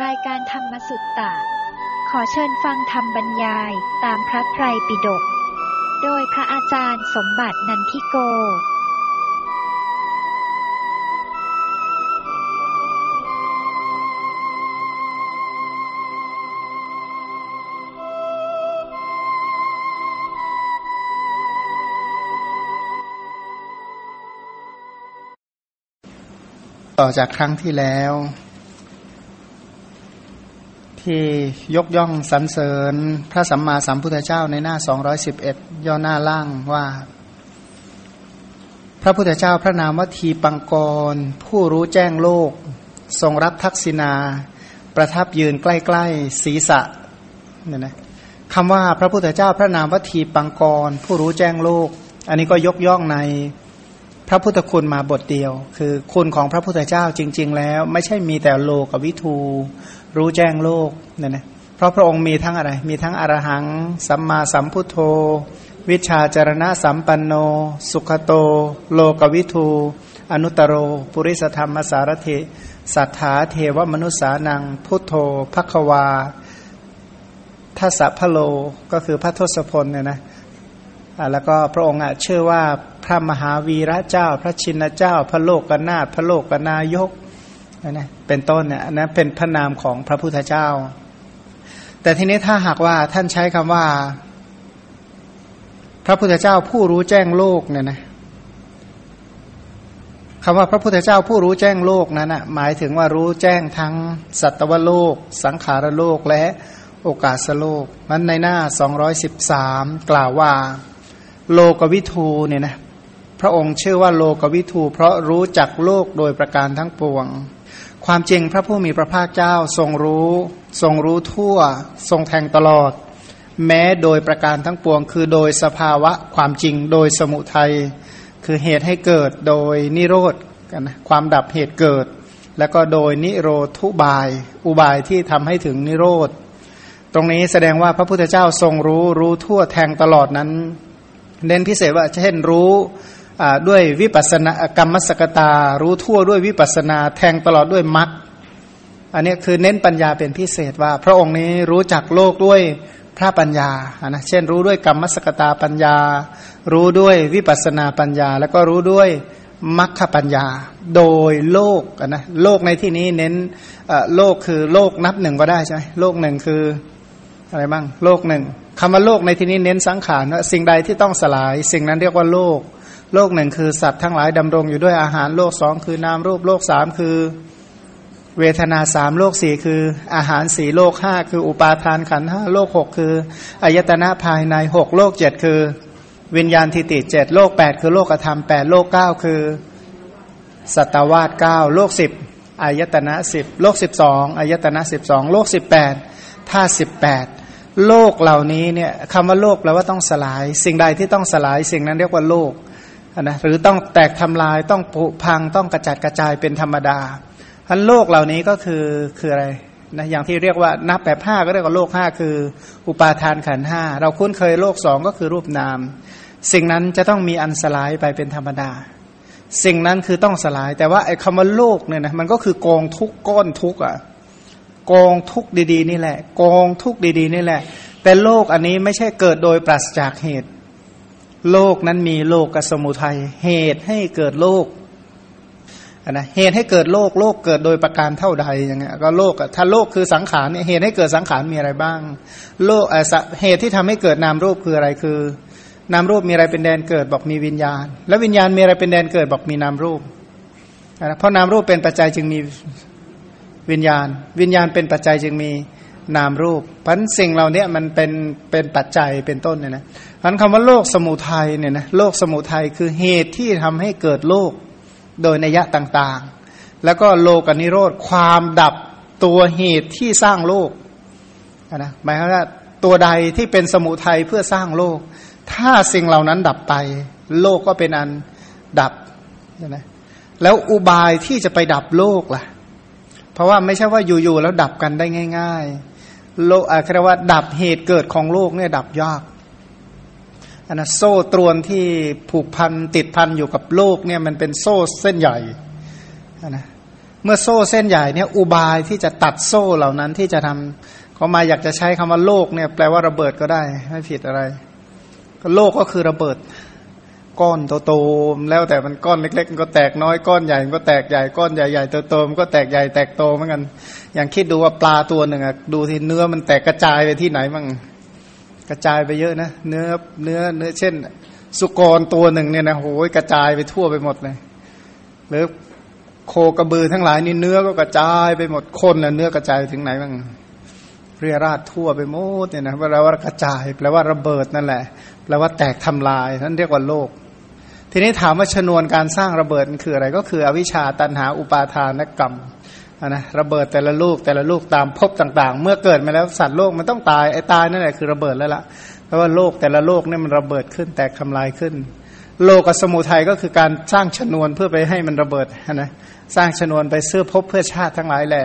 รายการธรรมสุตตะ ขอเชิญฟังธรรมบรรยายตามพระไตรปิฎก โดยพระอาจารย์สมบัตินันทิโก ต่อจากครั้งที่แล้ว ที่ยกย่องสรรเสริญพระสัมมาสัมพุทธเจ้าในหน้า 211 ย่อหน้าล่างว่า พระพุทธเจ้าพระนามวทีปังกร ผู้รู้แจ้งโลก ทรงรับทักษิณาประทับยืนใกล้ๆศีรษะเนี่ยนะคำว่าพระพุทธเจ้าพระนามวทีปังกร ผู้รู้แจ้งโลก อันนี้ก็ยกย่องใน ระพุทธคุณมาบทเดียว คือคุณของพระพุทธเจ้าจริง ๆ แล้ว ไม่ใช่มีแต่โลกวิทูรู้แจ้งโลกเนี่ยนะเพราะพระองค์มีทั้งอะไร มีทั้งอรหัง สัมมาสัมพุทโธ วิชาจารณะสัมปันโน สุขโต โลกวิทูอนุตโร ปุริสธรรมสารเทสัทธาเทวมนุษสานัง พุทโธพักวาทัสสะพะโลก็คือพระทศพลเนี่ยนะแล้วก็พระองค์เชื่อว่า พระมหาวีระเจ้า พระชินเจ้า พระโลกกนาถพระโลกกนายกนะเป็นต้นเนี่ยนะเป็นพระนามของพระพุทธเจ้า แต่ทีนี้ถ้าหากว่าท่านใช้คำว่า พระพุทธเจ้าผู้รู้แจ้งโลกเนี่ยนะคำว่าพระพุทธเจ้าผู้รู้แจ้งโลกนั้นนะหมายถึงว่ารู้แจ้งทั้งสัตวโลก สังขารโลกและโอกาสโลกนั้นในหน้า 213 กล่าวว่า โลกวิทูเนี่ยนะ พระองค์ชื่อว่าโลกวิทูเพราะรู้จักโลกโดยประการทั้งปวง ความจริงพระผู้มีพระภาคเจ้าทรงรู้ ทรงรู้ทั่ว ทรงแทงตลอด แม้โดยประการทั้งปวง คือโดยสภาวะความจริงโดยสมุทัยคือเหตุให้เกิดโดยนิโรธกันนะความดับเหตุเกิด แล้วก็โดยนิโรธุบาย อุบายที่ทำให้ถึงนิโรธ ตรงนี้แสดงว่าพระพุทธเจ้าทรงรู้รู้ทั่วแทงตลอดนั้น เน้นพิเศษว่าเช่นรู้ ด้วยวิปัสนากรรมสกตา รู้ทั่วด้วยวิปัสนา แทงตลอดด้วยมรรคอันนี้คือเน้นปัญญาเป็นพิเศษว่า พระองค์นี้รู้จักโลกด้วยพระปัญญานะเช่น รู้ด้วยกรรมสกตาปัญญา รู้ด้วยวิปัสนาปัญญา แล้วก็รู้ด้วยมัคคปัญญา โดยโลกนะโลกในที่นี้เน้นโลกคือโลกนับหนึ่งก็ได้ใช่ไหมโลกหนึ่งคืออะไรบ้างโลกหนึ่งคำว่าโลกในที่นี้เน้นสังขารสิ่งใดที่ต้องสลาย สิ่งนั้นเรียกว่าโลก โลกหนึ่งคือสัตว์ทั้งหลายดำรงอยู่ด้วยอาหารโลกสองคือนามรูปโลกสามคือเวทนาสามโลกสี่คืออาหารสี่โลกห้าคืออุปาทานขันห้าโลกหกคืออายตนะภายในหกโลกเจ็ดคือ วิญญาณทิติเจ็ดโลกแปดคือโลกธรรมแปดโลกเก้าคือสัตวาสเก้าโลกสิบอายตนะสิบโลกสิบสองอายตนะสิบสองโลกสิบแปดท่าสิบแปดโลกเหล่านี้เนี่ยคำว่าโลกแปลว่าต้องสลาย สิ่งใดที่ต้องสลายสิ่งนั้นเรียกว่าโลก นะหรือต้องแตกทำลายต้องผุพังต้องกระจัดกระจายเป็นธรรมดาทันโลกเหล่านี้ก็คือคืออะไรนะอย่างที่เรียกว่านับแบบห้าก็เรียกว่าโลกห้าคือ อุปาทานขันห้าเราคุ้นเคยโลกสองก็คือรูปนาม สิ่งนั้นจะต้องมีอันสลายไปเป็นธรรมดา สิ่งนั้นคือต้องสลาย แต่ว่าไอ้คำว่าโลกเนี่ยนะมันก็คือกองทุกก้อนทุกอะกองทุกดีๆนี่แหละกองทุกดีๆนี่แหละ แต่โลกอันนี้ไม่ใช่เกิดโดยปราศจากเหตุ โลกนั้นมีโลกกสมุทัยเหตุให้เกิดโลกนะเหตุให้เกิดโลกโลกเกิดโดยประการเท่าใดอย่างเงี้ยก็โลกถ้าโลกคือสังขารเนี่ยเหตุให้เกิดสังขารมีอะไรบ้าง โลกเหตุที่ทำให้เกิดนามรูปคืออะไรคือนามรูปมีอะไรเป็นแดนเกิดบอกมีวิญญาณ แล้ววิญญาณมีอะไรเป็นแดนเกิดบอกมีนามรูปนะเพราะนามรูปเป็นปัจจัยจึงมีวิญญาณ วิญญาณเป็นปัจจัยจึงมีนามรูปพันสิ่งเหล่านี้มันเป็นเป็นปัจจัยเป็นต้นเนี่ยนะ พันคำว่าโลกสมุทัยเนี่ยนะโลกสมุทัยคือเหตุที่ทำให้เกิดโลกโดยนัยะต่างๆ แล้วก็โลกนิโรธความดับตัวเหตุที่สร้างโลกนะหมายความว่าตัวใดที่เป็นสมุทัยเพื่อสร้างโลก ถ้าสิ่งเหล่านั้นดับไป โลกก็เป็นอันดับนะแล้วอุบายที่จะไปดับโลกล่ะ เพราะว่าไม่ใช่ว่าอยู่ๆแล้วดับกันได้ง่าย ๆ โลกอาครว่าดับเหตุเกิดของโลกเนี่ยดับยาก อันนะโซ่ตรวนที่ผูกพันติดพันอยู่กับโลกเนี่ยมันเป็นโซ่เส้นใหญ่นะเมื่อโซ่เส้นใหญ่เนี่ยอุบายที่จะตัดโซ่เหล่านั้นที่จะทำเขามาอยากจะใช้คำว่าโลกเนี่ยแปลว่าระเบิดก็ได้ไม่ผิดอะไร ก็โลกก็คือระเบิด ก้อนโตๆแล้วแต่มันก้อนเล็กๆมันก็แตกน้อยก้อนใหญ่มันก็แตกใหญ่ก้อนใหญ่ๆโตๆมันก็แตกใหญ่แตกโตเหมือนกันอย่างคิดดูว่าปลาตัวหนึ่งอะดูที่เนื้อมันแตกกระจายไปที่ไหนมั่ง กระจายไปเยอะนะเนื้อเนื้อเนื้อเช่น สุกรตัวหนึ่งเนี่ยนะโอ้ยกระจายไปทั่วไปหมดเลยหรือโคกระบือทั้งหลายนี่เนื้อก็กระจายไปหมดคนนะเนื้อกระจายถึงไหนบ้างเรียราดทั่วไปหมดเนี่ยนะแปลว่ากระจายแปลว่าระเบิดนั่นแหละแปลว่าแตกทำลายนั่นเรียกว่าโลก ทีนี้ถามว่าชนวนการสร้างระเบิดมันคืออะไร ก็คืออวิชชาตันหาอุปาทานกรรม นะระเบิดแต่ละลูกแต่ละลูกตามภพต่างๆ เมื่อเกิดมาแล้วสัตว์โลกมันต้องตายไอ้ตายนั่นแหละคือระเบิดแล้วล่ะเพราะว่าโลกแต่ละโลกนี่มันระเบิดขึ้นแตกทำลายขึ้น โลกกับสมุทัยก็คือการสร้างชนวนเพื่อไปให้มันระเบิดนะสร้างชนวนไปเสื้อพบเพื่อชาติทั้งหลายแหละ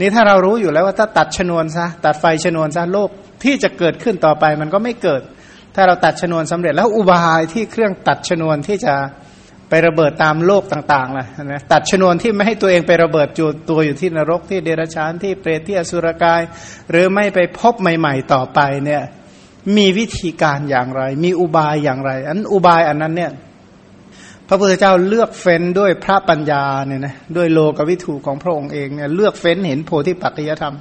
นี่ถ้าเรารู้อยู่แล้วว่าถ้าตัดชนวนซะตัดไฟชนวนซะโลกที่จะเกิดขึ้นต่อไปมันก็ไม่เกิด ถ้าเราตัดชนวนสำเร็จแล้วอุบายที่เครื่องตัดชนวนที่จะ ไประเบิดตามโลกต่างๆล่ะนะตัดชนวนที่ไม่ให้ตัวเองไประเบิดจูตัวอยู่ที่นรกที่เดรัจฉานที่เปรตที่อสุรกาย หรือไม่ไปพบใหม่ ๆ ต่อไปเนี่ยมีวิธีการอย่างไร มีอุบายอย่างไรอันอุบายอันนั้นเนี่ยพระพุทธเจ้าเลือกเฟ้นด้วยพระปัญญาเนี่ยนะด้วยโลกวิถูของพระองค์เองเนี่ยเลือกเฟ้นเห็นโพธิปัจจยธรรม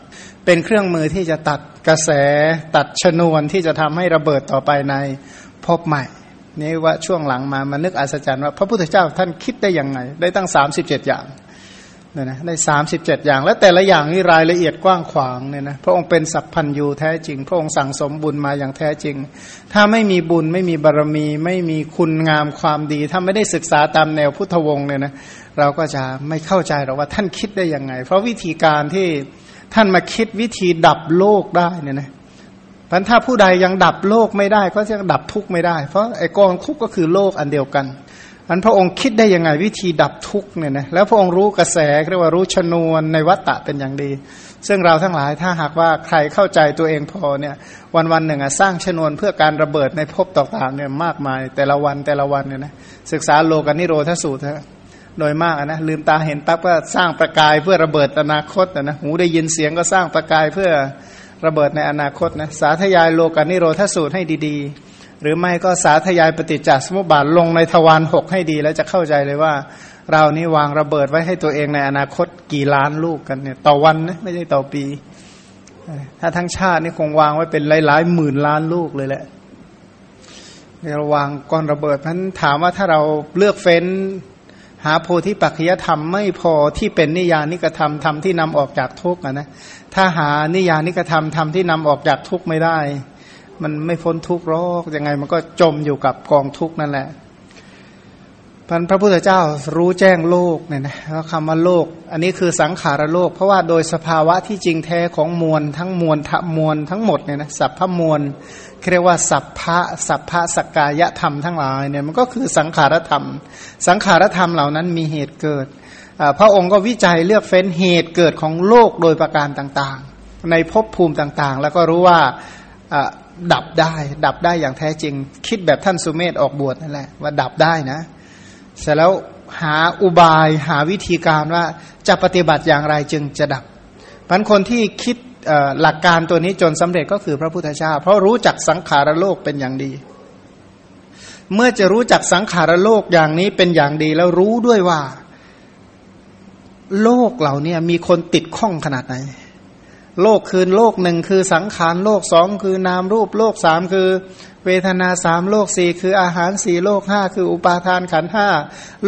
เป็นเครื่องมือที่จะตัดกระแสตัดชนวนที่จะทำให้ระเบิดต่อไปในพบใหม่ นี่ว่าช่วงหลังมามานึกอัศจรรย์ว่าพระพุทธเจ้าท่านคิดได้ยังไง ได้ตั้งสามสิบเจ็ดอย่างเนี่ยนะได้สามสิบเจ็ดอย่าง แล้วแต่ละอย่างนี่รายละเอียดกว้างขวางเนี่ยนะพระองค์เป็นสัพพัญญูแท้จริง พระองค์สั่งสมบุญมาอย่างแท้จริง ถ้าไม่มีบุญไม่มีบารรมี ไม่มีคุณงามความดี ถ้าไม่ได้ศึกษาตามแนวพุทธวงศ์เนี่ยนะเราก็จะไม่เข้าใจหรอกว่าท่านคิดได้ยังไง เพราะวิธีการที่ท่านมาคิดวิธีดับโลกได้เนี่ยนะ พันถ้าผู้ใดยังดับโลกไม่ได้ก็จะดับทุกข์ไม่ได้ เพราะไอ้กองทุกข์ก็คือโลกอันเดียวกันอันพระองค์คิดได้ยังไงวิธีดับทุกข์เนี่ยนะแล้วพระองค์รู้กระแสเรียกว่ารู้ชนวนในวัตตะเป็นอย่างดี ซึ่งเราทั้งหลายถ้าหากว่าใครเข้าใจตัวเองพอเนี่ยวันวันหนึ่งอะสร้างชนวนเพื่อการระเบิดในภพต่างๆเนี่ยมากมายแต่ละวันแต่ละวันเนี่ยนะศึกษาโลกานิโรธสูตรโดยมากนะลืมตาเห็นปั๊บก็สร้างประกายเพื่อระเบิดอนาคตนะหูได้ยินเสียงก็สร้างประกายเพื่อ ระเบิดในอนาคตนะสาธยายโลกานิโรธสูตรให้ดีๆ หรือไม่ก็สาธยายปฏิจจสมุปบาทลงในทวารหกให้ดี แล้วจะเข้าใจเลยว่า เรานี่วางระเบิดไว้ให้ตัวเองในอนาคตกี่ล้านลูกกันเนี่ยต่อวันนะไม่ใช่ต่อปี ถ้าทั้งชาตินี่คงวางไว้เป็นหลายๆหมื่นล้านลูกเลยแหละเราวางก้อนระเบิดพันถามว่าถ้าเราเลือกเฟ้นหาโพธิปัจจยธรรมไม่พอที่เป็นนิยานิกระทำธรรมที่นำออกจากทุกข์นะ ถ้าหานิยานิกระทำธรรมที่นำออกจากทุกข์ไม่ได้ มันไม่พ้นทุกข์หรอกยังไง มันก็จมอยู่กับกองทุกข์นั่นแหละพันพระพุทธเจ้ารู้แจ้งโลกเนี่ยนะแล้วคำว่าโลก อันนี้คือสังขารโลก เพราะว่าโดยสภาวะที่จริงแท้ของมวลทั้งมวลทมวลทั้งหมดเนี่ยนะสัพพมวลเรียกว่าสัพพะสัพพะสกกายธรรมทั้งหลายเนี่ยมันก็คือสังขารธรรม สังขารธรรมเหล่านั้นมีเหตุเกิด พระองค์ก็วิจัยเลือกเฟ้นเหตุเกิดของโลกโดยประการต่างๆ ในภพภูมิต่างๆ แล้วก็รู้ว่าดับได้ ดับได้อย่างแท้จริง คิดแบบท่านสุเมธออกบวชนั่นแหละว่าดับได้นะ เสร็จแล้วหาอุบายหาวิธีการว่าจะปฏิบัติอย่างไรจึงจะดับพันคนที่คิดหลักการตัวนี้จนสำเร็จก็คือพระพุทธเจ้า เพราะรู้จักสังขารโลกเป็นอย่างดี เมื่อจะรู้จักสังขารโลกอย่างนี้เป็นอย่างดีแล้วรู้ด้วยว่า โลกเหล่านี้มีคนติดข้องขนาดไหน โลกคือโลกหนึ่งคือสังขารโลกสองคือนามรูปโลกสามคือ เวทนาสามโลกสี่คืออาหารสี่โลกห้าคืออุปาทานขันห้า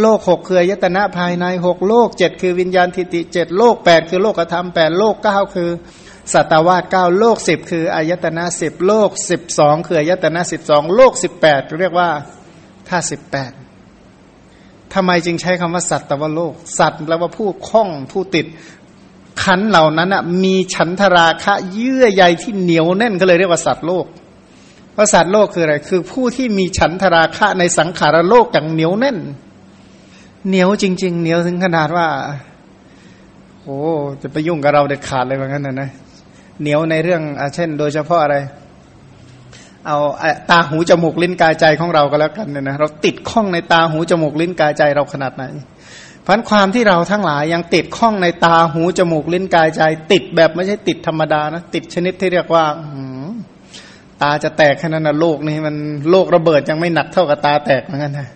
โลกหกคือยตนะภายในหกโลกเจ็ดคือวิญญาณทิติเจ็ดโลกแปดคือโลกธรรมแปดโลกเก้าคือสัตวาสเก้าโลกสิบคืออายตนะสิบโลกสิบสองคืออายตนะสิบสองโลกสิบแปดเรียกว่าท่าสิบแปด ทำไมจึงใช้คำว่าสัตว์ตวโลก สัตว์แปลว่าผู้คล้องผู้ติดขันเหล่านั้นมีฉันทราคะเยื่อใยที่เหนียวแน่นก็เลยเรียกว่าสัตว์โลกเพราะสัตว์โลกคืออะไร คือผู้ที่มีฉันทราคะในสังขารโลกอย่างเหนียวแน่น เหนียวจริง ๆ เหนียวถึงขนาดว่าโอ้จะไปยุ่งกับเราเด็ดขาดเลยว่างั้นนะนะเหนียวในเรื่องอเช่น โดยเฉพาะอะไร เอาตาหูจมูกลิ้นกายใจของเราก็แล้วกันเนี่ยนะเราติดข้องในตาหูจมูกลิ้นกายใจเราขนาดไหนเพพันความที่เราทั้งหลายยังติดข้องในตาหูจมูกลิ้นกายใจ ติดแบบไม่ใช่ติดธรรมดานะติดชนิดที่เรียกว่าตาจะแตกแค่นั้นนะโลกนี้มันโลกระเบิดยังไม่หนักเท่ากับตาแตกเหมือนกันนะ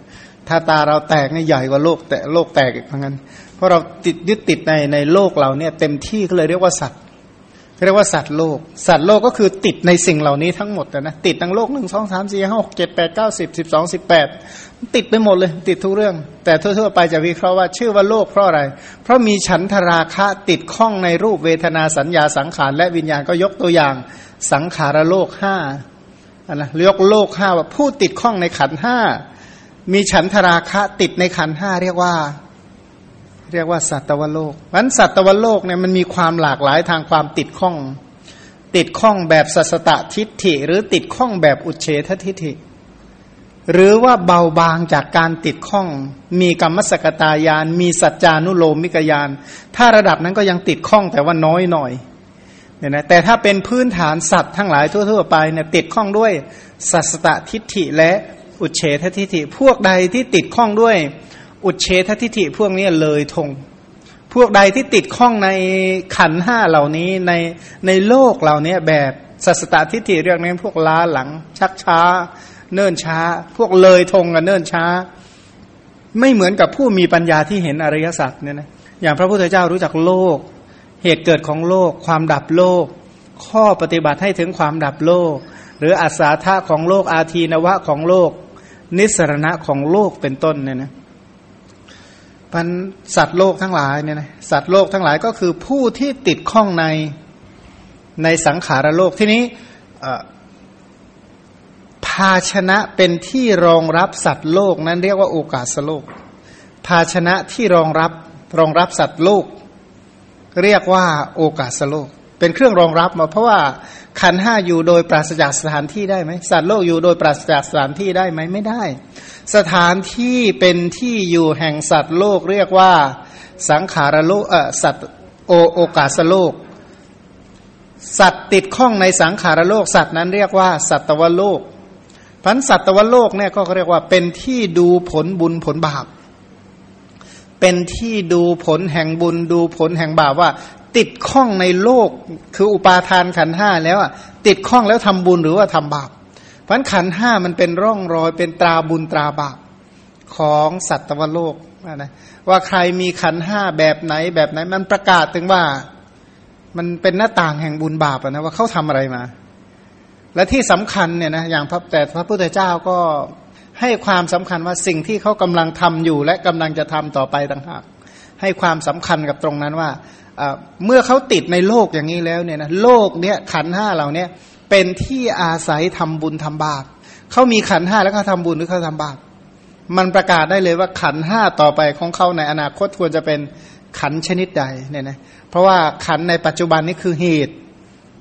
ถ้าตาเราแตกนี่ใหญ่กว่าโลกแต่โลกแตกอีกเหมือนกันเพราะเราติดยึดติดในในโลกเราเนี่ย เต็มที่ก็เลยเรียกว่าสัตว์ เรียกว่าสัตว์โลก สัตว์โลกก็คือติดในสิ่งเหล่านี้ทั้งหมดนะติดทั้งโลกหนึ่งสองสามสี่ห้าหกเจ็ดแปดเก้าสิบสิบสองสิบแปดติดไปหมดเลย ติดทุกเรื่อง แต่ทั่วๆไปจะวิเคราะห์ว่าชื่อว่าโลกเพราะอะไร เพราะมีฉันทราคะติดข้องในรูปเวทนาสัญญาสังขารและวิญญาณก็ยกตัวอย่างสังขารโลกห้านะยกโลกห้าว่าผู้ติดข้องในขันห้ามีฉันทราคะติดในขันห้าเรียกว่า เรียกว่าสัตวโลกนั้นสัตวโลกเนี่ยมันมีความหลากหลายทางความติดข้อง ติดข้องแบบสัสตทิฏฐิ หรือติดข้องแบบอุเฉททิฏฐิ หรือว่าเบาบางจากการติดข้อง มีกรรมสกตายาน มีสัจจานุโลมิกยาน ถ้าระดับนั้นก็ยังติดข้องแต่ว่าน้อยหน่อยเนี่ยนะแต่ถ้าเป็นพื้นฐานสัตว์ทั้งหลายทั่วๆไปเนี่ยติดข้องด้วยสัสตทิฏฐิและอุเฉททิฏฐิพวกใดที่ติดข้องด้วย อุเฉททิฐิพวกนี้เลยทง พวกใดที่ติดข้องในขันห้าเหล่านี้ในในโลกเหล่านี้แบบสัสตทิฐิเรียกนี้พวกล้าหลัง ชักช้า เนิ่นช้า พวกเลยทงกับเนิ่นช้า ไม่เหมือนกับผู้มีปัญญาที่เห็นอริยสัจเนี่ยนะอย่างพระพุทธเจ้ารู้จักโลก เหตุเกิดของโลก ความดับโลก ข้อปฏิบัติให้ถึงความดับโลก หรืออัศาธาของโลกอาทีนวะของโลก นิสรณะของโลกเป็นต้นเนี่ยนะ พันสัตว์โลกทั้งหลายเนี่ยนะสัตว์โลกทั้งหลายก็คือผู้ที่ติดข้องในในสังขารโลกที่นี้ภาชนะเป็นที่รองรับสัตว์โลกนั้นเรียกว่าโอกาสโลก ภาชนะที่รองรับรองรับสัตว์โลก เรียกว่าโอกาสโลก เป็นเครื่องรองรับมาเพราะว่า ขันห้าอยู่โดยปราศจากสถานที่ได้ไหมสัตว์โลกอยู่โดยปราศจากสถานที่ได้ไหมไม่ได้ สถานที่เป็นที่อยู่แห่งสัตว์โลกเรียกว่าสังขารโลกเออสัตว์โอโอกาสโลก สัตว์ติดข้องในสังขารโลก สัตว์นั้นเรียกว่า สัตวโลกพันสัตวโลกเนี่ยก็เรียกว่าเป็นที่ดูผลบุญผลบาปเป็นที่ดูผลแห่งบุญดูผลแห่งบาปว่า ติดข้องในโลกคืออุปาทานขันห้าแล้วอะติดข้องแล้วทำบุญหรือว่าทำบาปเพราะขันห้ามันเป็นร่องรอยเป็นตราบุญตราบาปของสัตวโลกนะว่าใครมีขันห้าแบบไหนแบบไหน มันประกาศถึงว่ามันเป็นหน้าต่างแห่งบุญบาปนะว่าเขาทำอะไรมา และที่สำคัญเนี่ยนะอย่างพระแต่พระพุทธเจ้าก็ให้ความสำคัญว่าสิ่งที่เขากำลังทำอยู่ และกำลังจะทำต่อไปต่างหากให้ความสำคัญกับตรงนั้นว่า เมื่อเขาติดในโลกอย่างนี้แล้วเนี่ยนะโลกเนี้ยขันห้าเหล่านี้เป็นที่อาศัยทำบุญทำบาปเขามีขันห้าแล้วเขาทาบุญหรือเขาทำบาปมันประกาศได้เลยว่าขันห้าต่อไปของเขาในอนาคตควรจะเป็นขันชนิดใดเนี่ยนะเพราะว่าขันในปัจจุบันนี้คือเหตุ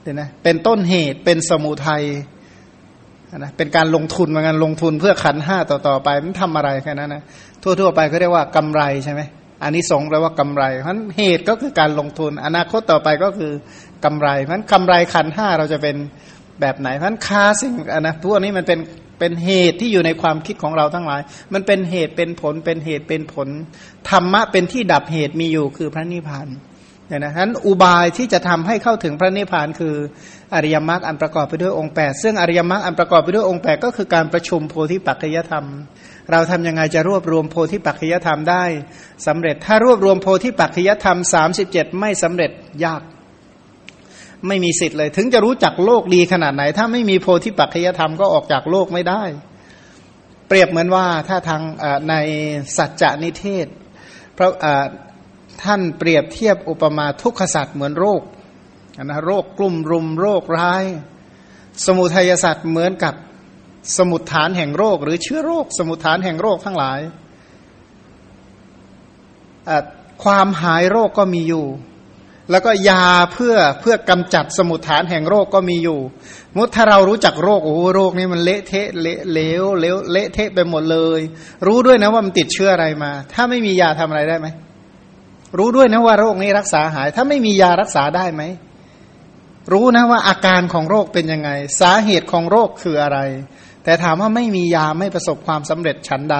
เนี่ยนะเป็นต้นเหตุเป็นสมุทัยนะเป็นการลงทุนเหมือนกันลงทุนเพื่อขันห้าต่อต่อไปมันทำอะไรแค่นั้นนะทั่วๆไปเขาเรียกว่ากำไรใช่ไหม อันนี้สงแปลว่ากำไรเพราะเหตุก็คือการลงทุน อนาคตต่อไปก็คือกำไรเพราะกำไรขันห้าเราจะเป็นแบบไหนเพราะค้าสิ่งอนะพวกนี้มันเป็นเป็นเหตุที่อยู่ในความคิดของเราทั้งหลาย มันเป็นเหตุเป็นผลเป็นเหตุเป็นผลธรรมะเป็นที่ดับเหตุมีอยู่คือพระนิพพานเนี่ยนะฉะนั้นอุบายที่จะทำให้เข้าถึงพระนิพพานคืออริยมรรคอันประกอบไปด้วยองค์ 8 ซึ่งอริยมรรคอันประกอบไปด้วยองค์ 8 ก็คือการประชุมโพธิปัจจยธรรม เราทำยังไงจะรวบรวมโพธิปัจจยธรรมได้สำเร็จถ้ารวบรวมโพธิปัจจยธรรมสามสิบเจ็ดไม่สำเร็จยาก ไม่มีสิทธิ์เลย ถึงจะรู้จักโลกดีขนาดไหน ถ้าไม่มีโพธิปัจจยธรรมก็ออกจากโลกไม่ได้ เปรียบเหมือนว่าถ้าทางในสัจจนิเทศพระท่านเปรียบเทียบอุปมาทุกขสัตว์เหมือนโรคนะโรคกลุ่มรุมโรคร้าย สมุทัยสัตว์เหมือนกับ สมุดฐานแห่งโรค หรือเชื้อโรค สมุดฐานแห่งโรคทั้งหลาย ความหายโรคก็มีอยู่ แล้วก็ยาเพื่อเพื่อกำจัดสมุดฐานแห่งโรคก็มีอยู่ มุดถ้าเรารู้จักโรคโอ้โรคนี้มันเละเทะเละเลวเลวเละเทะไปหมดเลย รู้ด้วยนะว่ามันติดเชื้ออะไรมา ถ้าไม่มียาทำอะไรได้ไหมรู้ด้วยนะว่าโรคนี้รักษาหาย ถ้าไม่มียารักษาได้ไหมรู้นะว่าอาการของโรคเป็นยังไง สาเหตุของโรคคืออะไร แต่ถามว่าไม่มียาไม่ประสบความสำเร็จฉันใด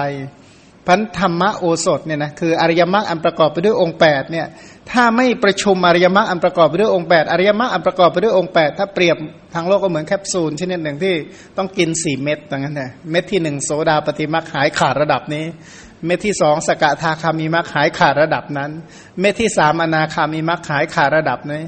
พันธรรมโอสถเนี่ยนะคืออริยมรรคอันประกอบไปด้วยองค์8เนี่ยถ้าไม่ประชุมอริยมรรคอันประกอบไปด้วยองค์8อริยมรรคอันประกอบไปด้วยองค์ 8 ถ้าเปรียบทางโลกก็เหมือนแคปซูลชนิดหนึ่งที่ต้องกิน 4 เม็ดอย่างนั้นนะเม็ดที่ 1 โสดาปฏิมรรคหายขาดระดับนี้ เม็ดที่สองสกทาคามีมรรคหายขาดระดับนั้น เม็ดที่สามอนาคามีมรรคหายขาดระดับนี้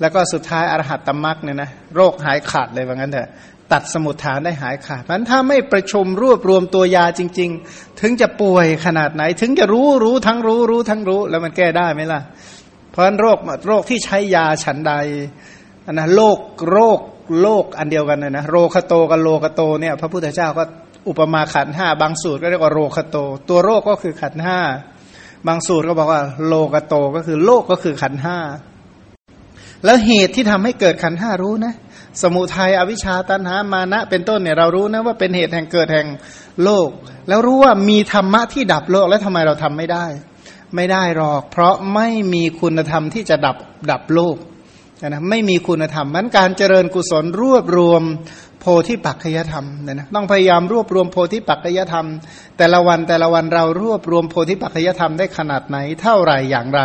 แล้วก็สุดท้ายอรหัตตมรรคเนี่ยนะโรคหายขาดเลยว่างั้นเถอะ ตัดสมุทฐานได้หายขาดเพราะถ้าไม่ประชุมรวบรวมตัวยาจริง ๆ ถึงจะป่วยขนาดไหน ถึงจะรู้รู้ทั้งรู้รู้ทั้งรู้ แล้วมันแก้ได้ไหมล่ะ เพราะฉะนั้นโรคโรคที่ใช้ยาฉันใดนะโรคโรคโรคอันเดียวกันนะนะโรคโตกับโลคโตเนี่ยพระพุทธเจ้าก็อุปมาขันห้าบางสูตรก็เรียกว่าโรคโต ตัวโรคก็คือขันห้าบางสูตรก็บอกว่า โลกโตก็คือโลกก็คือขันห้าแล้วเหตุที่ทำให้เกิดขันห้ารู้นะ สมุทัยอวิชชาตันหามานะ เป็นต้นเนี่ยเรารู้นะว่าเป็นเหตุแห่งเกิดแห่งโลก แล้วรู้ว่ามีธรรมะที่ดับโลกแล้วทำไมเราทำไม่ได้ ไม่ได้หรอก เพราะไม่มีคุณธรรมที่จะดับดับโลกนะไม่มีคุณธรรมมันการเจริญกุศลรวบรวมโพธิปัจจยธรรมเนี่ยนะต้องพยายามรวบรวมโพธิปัจจยธรรม แต่ละวันแต่ละวันเรารวบรวมโพธิปัจจยธรรมได้ขนาดไหนเท่าไหร่อย่างไร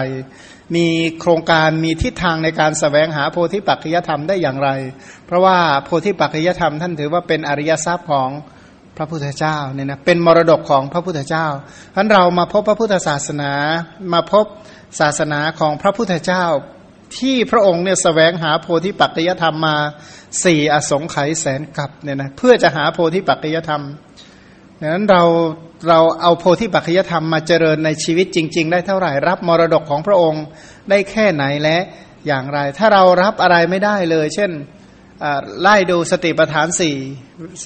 มีโครงการมีทิศทางในการสแสวงหาโพธิปัจจยธรรมได้อย่างไร เพราะว่าโพธิปัจจยธรรมท่านถือว่าเป็นอริยทรัพย์ของพระพุทธเจ้าเนี่ยนะเป็นมรดกของพระพุทธเจ้าท่านเรามาพบพระพุทธศาสนามาพบศาสนาของพระพุทธเจ้า ที่พระองค์เนี่ยสแสวงหาโพธิปัจจยธรรมมาสี่อสงไขยแสนกับเนี่ยนะเพื่อจะหาโพธิปัจจยธรรมดังนั้นเรา เราเอาโพธิปัจจยธรรมมาเจริญในชีวิตจริง ๆ ได้เท่าไหร่รับมรดกของพระองค์ได้แค่ไหนและอย่างไร ถ้าเรารับอะไรไม่ได้เลย เช่นไล่ดูสติปัฏฐานสี่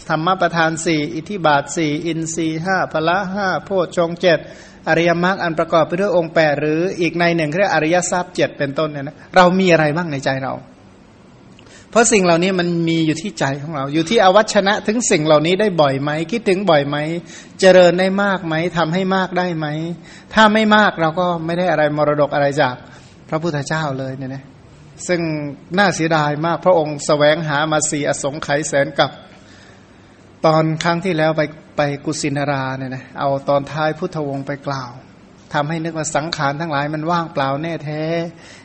ธรรมปัฏฐานสี่อิทิบาทสี่อินทรีห้าพละห้าโพชฌงเจ็ดอริยมรรคอันประกอบไปด้วยองค์แปดหรืออีกในหนึ่งเรียกอริยทรัพย์เจ็ดเป็นต้นเนี่ยนะเรามีอะไรบ้างในใจเรา เพราะสิ่งเหล่านี้มันมีอยู่ที่ใจของเรา อยู่ที่อวัชนะถึงสิ่งเหล่านี้ได้บ่อยไหมคิดถึงบ่อยไหมเจริญได้มากไหมทำให้มากได้ไหมถ้าไม่มากเราก็ไม่ได้อะไรมรดกอะไรจากพระพุทธเจ้าเลยเนี่ยนะซึ่งน่าเสียดายมากพระองค์สแสวงหามาสีอสงไขยแสนกับ ตอนครั้งที่แล้วไปไปกุสินาราเนี่ยนะเอาตอนท้ายพุทธวงศ์ไปกล่าว ทำให้นึกว่าสังขารทั้งหลายมันว่างเปล่าแน่แท้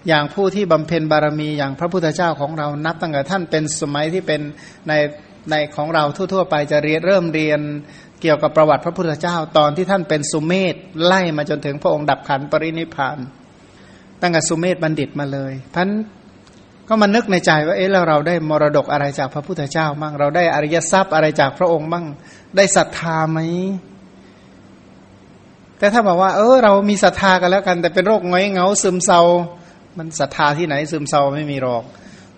อย่างผู้ที่บำเพ็ญบารมีอย่างพระพุทธเจ้าของเรานับตั้งแต่ท่านเป็นสมัยที่เป็นในในของเราทั่วๆ ไปจะเรียนเริ่มเรียนเกี่ยวกับประวัติพระพุทธเจ้าตอนที่ท่านเป็นสุเมธไล่มาจนถึงพระองค์ดับขันปรินิพาน ตั้งแต่สุเมธบัณฑิตมาเลยท่านก็มานึกในใจว่าเอ๊ะแล้วเราได้มรดกอะไรจากพระพุทธเจ้าบ้างเราได้อริยทรัพย์อะไรจากพระองค์บ้างได้ศรัทธาไหม แต่ถ้าบอกว่า เออเรามีศรัทธากันแล้วกัน แต่เป็นโรคง้อยเงาซึมเศร้า มันศรัทธาที่ไหนซึมเศร้าไม่มีหรอก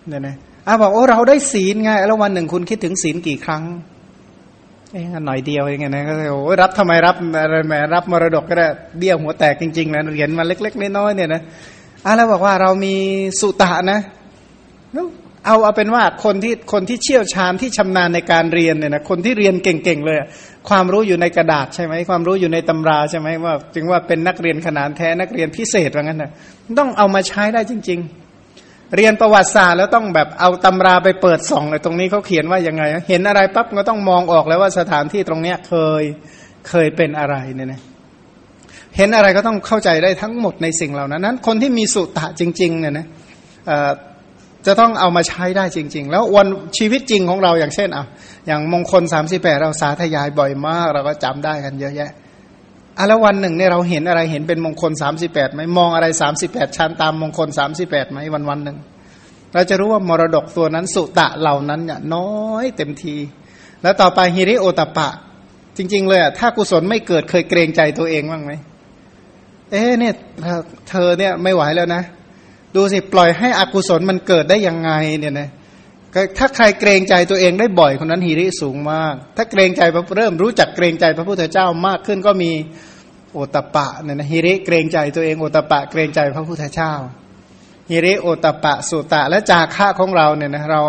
เนี่ยนะอะบอกโอ้เราได้ศีลไงแล้ววันหนึ่งคุณคิดถึงศีลกี่ครั้งเอ้หน่อยเดียวเองนะก็เลยโอ้รับทำไมรับอะไรแหมรับมรดกก็ได้เบี้ยหัวแตกจริงๆนะเหรียญมาเล็กๆน้อยๆเนี่ยนะอะแล้วบอกว่าเรามีสุตะนะ เอาเอาเป็นว่าคนที่คนที่เชี่ยวชาญที่ชำนาญในการเรียนเนี่ยนะคนที่เรียนเก่งๆเลย ความรู้อยู่ในกระดาษใช่ไหมความรู้อยู่ในตำราใช่ไหมว่า จึงว่าเป็นนักเรียนขนาดแท้นักเรียนพิเศษว่างั้นนะต้องเอามาใช้ได้จริง ๆ เรียนประวัติศาสตร์แล้วต้องแบบเอาตำราไปเปิดส่องเลยตรงนี้เขาเขียนว่ายังไง เห็นอะไรปั๊บก็ต้องมองออกแล้วว่าสถานที่ตรงเนี้ยเคยเคยเป็นอะไรเนี่ยนะเห็นอะไรก็ต้องเข้าใจได้ทั้งหมดในสิ่งเหล่านั้นนั้น คนที่มีสุตะจริงๆเนี่ยนะ จะต้องเอามาใช้ได้จริง ๆ แล้ววันชีวิตจริงของเราอย่างเช่นอะอย่างมงคลสามสิบแปดเราสาธยายบ่อยมาก เราก็จำได้กันเยอะแยะอะแล้ววันหนึ่งเนี่ยเราเห็นอะไรเห็นเป็นมงคลสามสิบแปดไหมมองอะไรสามสิบแปดชั้นตามมงคลสามสิบแปดไหมวันวันหนึ่งเราจะรู้ว่ามรดกตัวนั้นสุตะเหล่านั้นเนี่ยน้อยเต็มที แล้วต่อไปฮิริโอตปะ จริง ๆ เลยอะถ้ากุศลไม่เกิดเคยเกรงใจตัวเองบ้างไหมเอ๊เนี่ยเธอเนี่ยไม่ไหวแล้วนะ ดูสิปล่อยให้อกุศลมันเกิดได้ยังไงเนี่ยนะถ้าใครเกรงใจตัวเองได้บ่อยคนนั้นหิริสูงมาก ถ้าเกรงใจเริ่มรู้จักเกรงใจพระพุทธเจ้ามากขึ้นก็มีโอตปะเนี่ยนะหิริเกรงใจตัวเองโอตปะเกรงใจพระพุทธเจ้าหิริโอตปะสุตะและจาค่าของเราเนี่ยนะเรา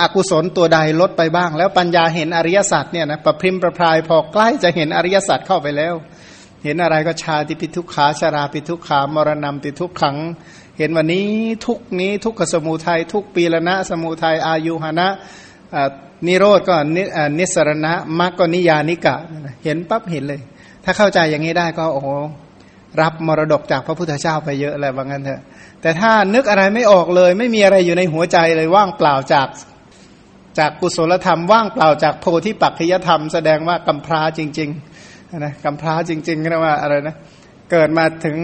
อากุศลตัวใดลดไปบ้าง แล้วปัญญาเห็นอริยสัจเนี่ยนะประพริมประพรายพอใกล้จะเห็นอริยสัจเข้าไปแล้ว เห็นอะไรก็ชาติปิทุกขาชาราปิทุกขามรณะปิทุกขัง เห็นวันนี้ทุกนี้ทุกขสมุทัยทุกปีละนะสมุทัยอายุหนะนิโรธก็นิสรณะมรรคก็นิยานิกะ เห็นปั๊บเห็นเลย ถ้าเข้าใจอย่างนี้ได้ก็โอ้รับมรดกจากพระพุทธเจ้าไปเยอะเลยว่างั้นเถอะแต่ถ้านึกอะไรไม่ออกเลย ไม่มีอะไรอยู่ในหัวใจเลยว่างเปล่าจากจากกุศลธรรมว่างเปล่าจากโพธิปัจจยธรรมแสดงว่ากำพร้าจริงๆนะกำพร้าจริงๆนะว่าอะไรนะเกิดมาถึง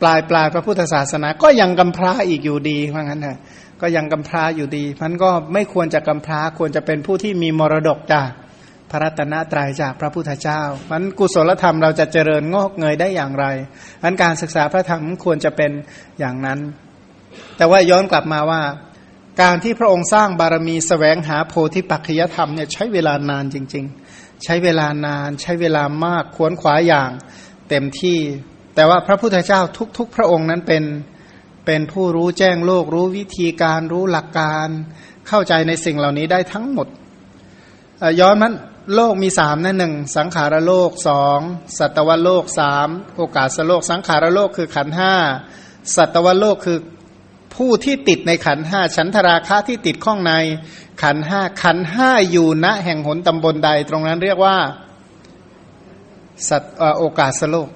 ปลายปลายพระพุทธศาสนา ก็ยังกำพร้าอีกอยู่ดีว่างั้นเถอะก็ยังกำพร้าอยู่ดีมันก็ไม่ควรจะกำพร้าควรจะเป็นผู้ที่มีมรดกจากพระรัตนตรัยจากพระพุทธเจ้ามันกุศลธรรมเราจะเจริญงอกเงยได้อย่างไรมันการศึกษาพระธรรมควรจะเป็นอย่างนั้น แต่ว่าย้อนกลับมาว่า การที่พระองค์สร้างบารมีสแสวงหาโพธิปัจจยธรรมเนี่ยใช้เวลานานจริง ๆ ใช้เวลานาน ใช้เวลามากขวนขวายอย่าง เต็มที่ แต่ว่าพระพุทธเจ้าทุก ๆ พระองค์นั้นเป็นเป็นผู้รู้แจ้งโลก รู้วิธีการรู้หลักการ เข้าใจในสิ่งเหล่านี้ได้ทั้งหมด ย้อนมันโลกมีสามนั่นหนึ่งสังขารโลกสองสัตวโลกสามโอกาสโลก สังขารโลกคือขันห้าสัตวโลกคือผู้ที่ติดในขันห้าฉันทราคะที่ติดข้องในขันห้าขันห้าอยู่ณแห่งหนตำบลใด ตรงนั้นเรียกว่าสัตโอกาสโลก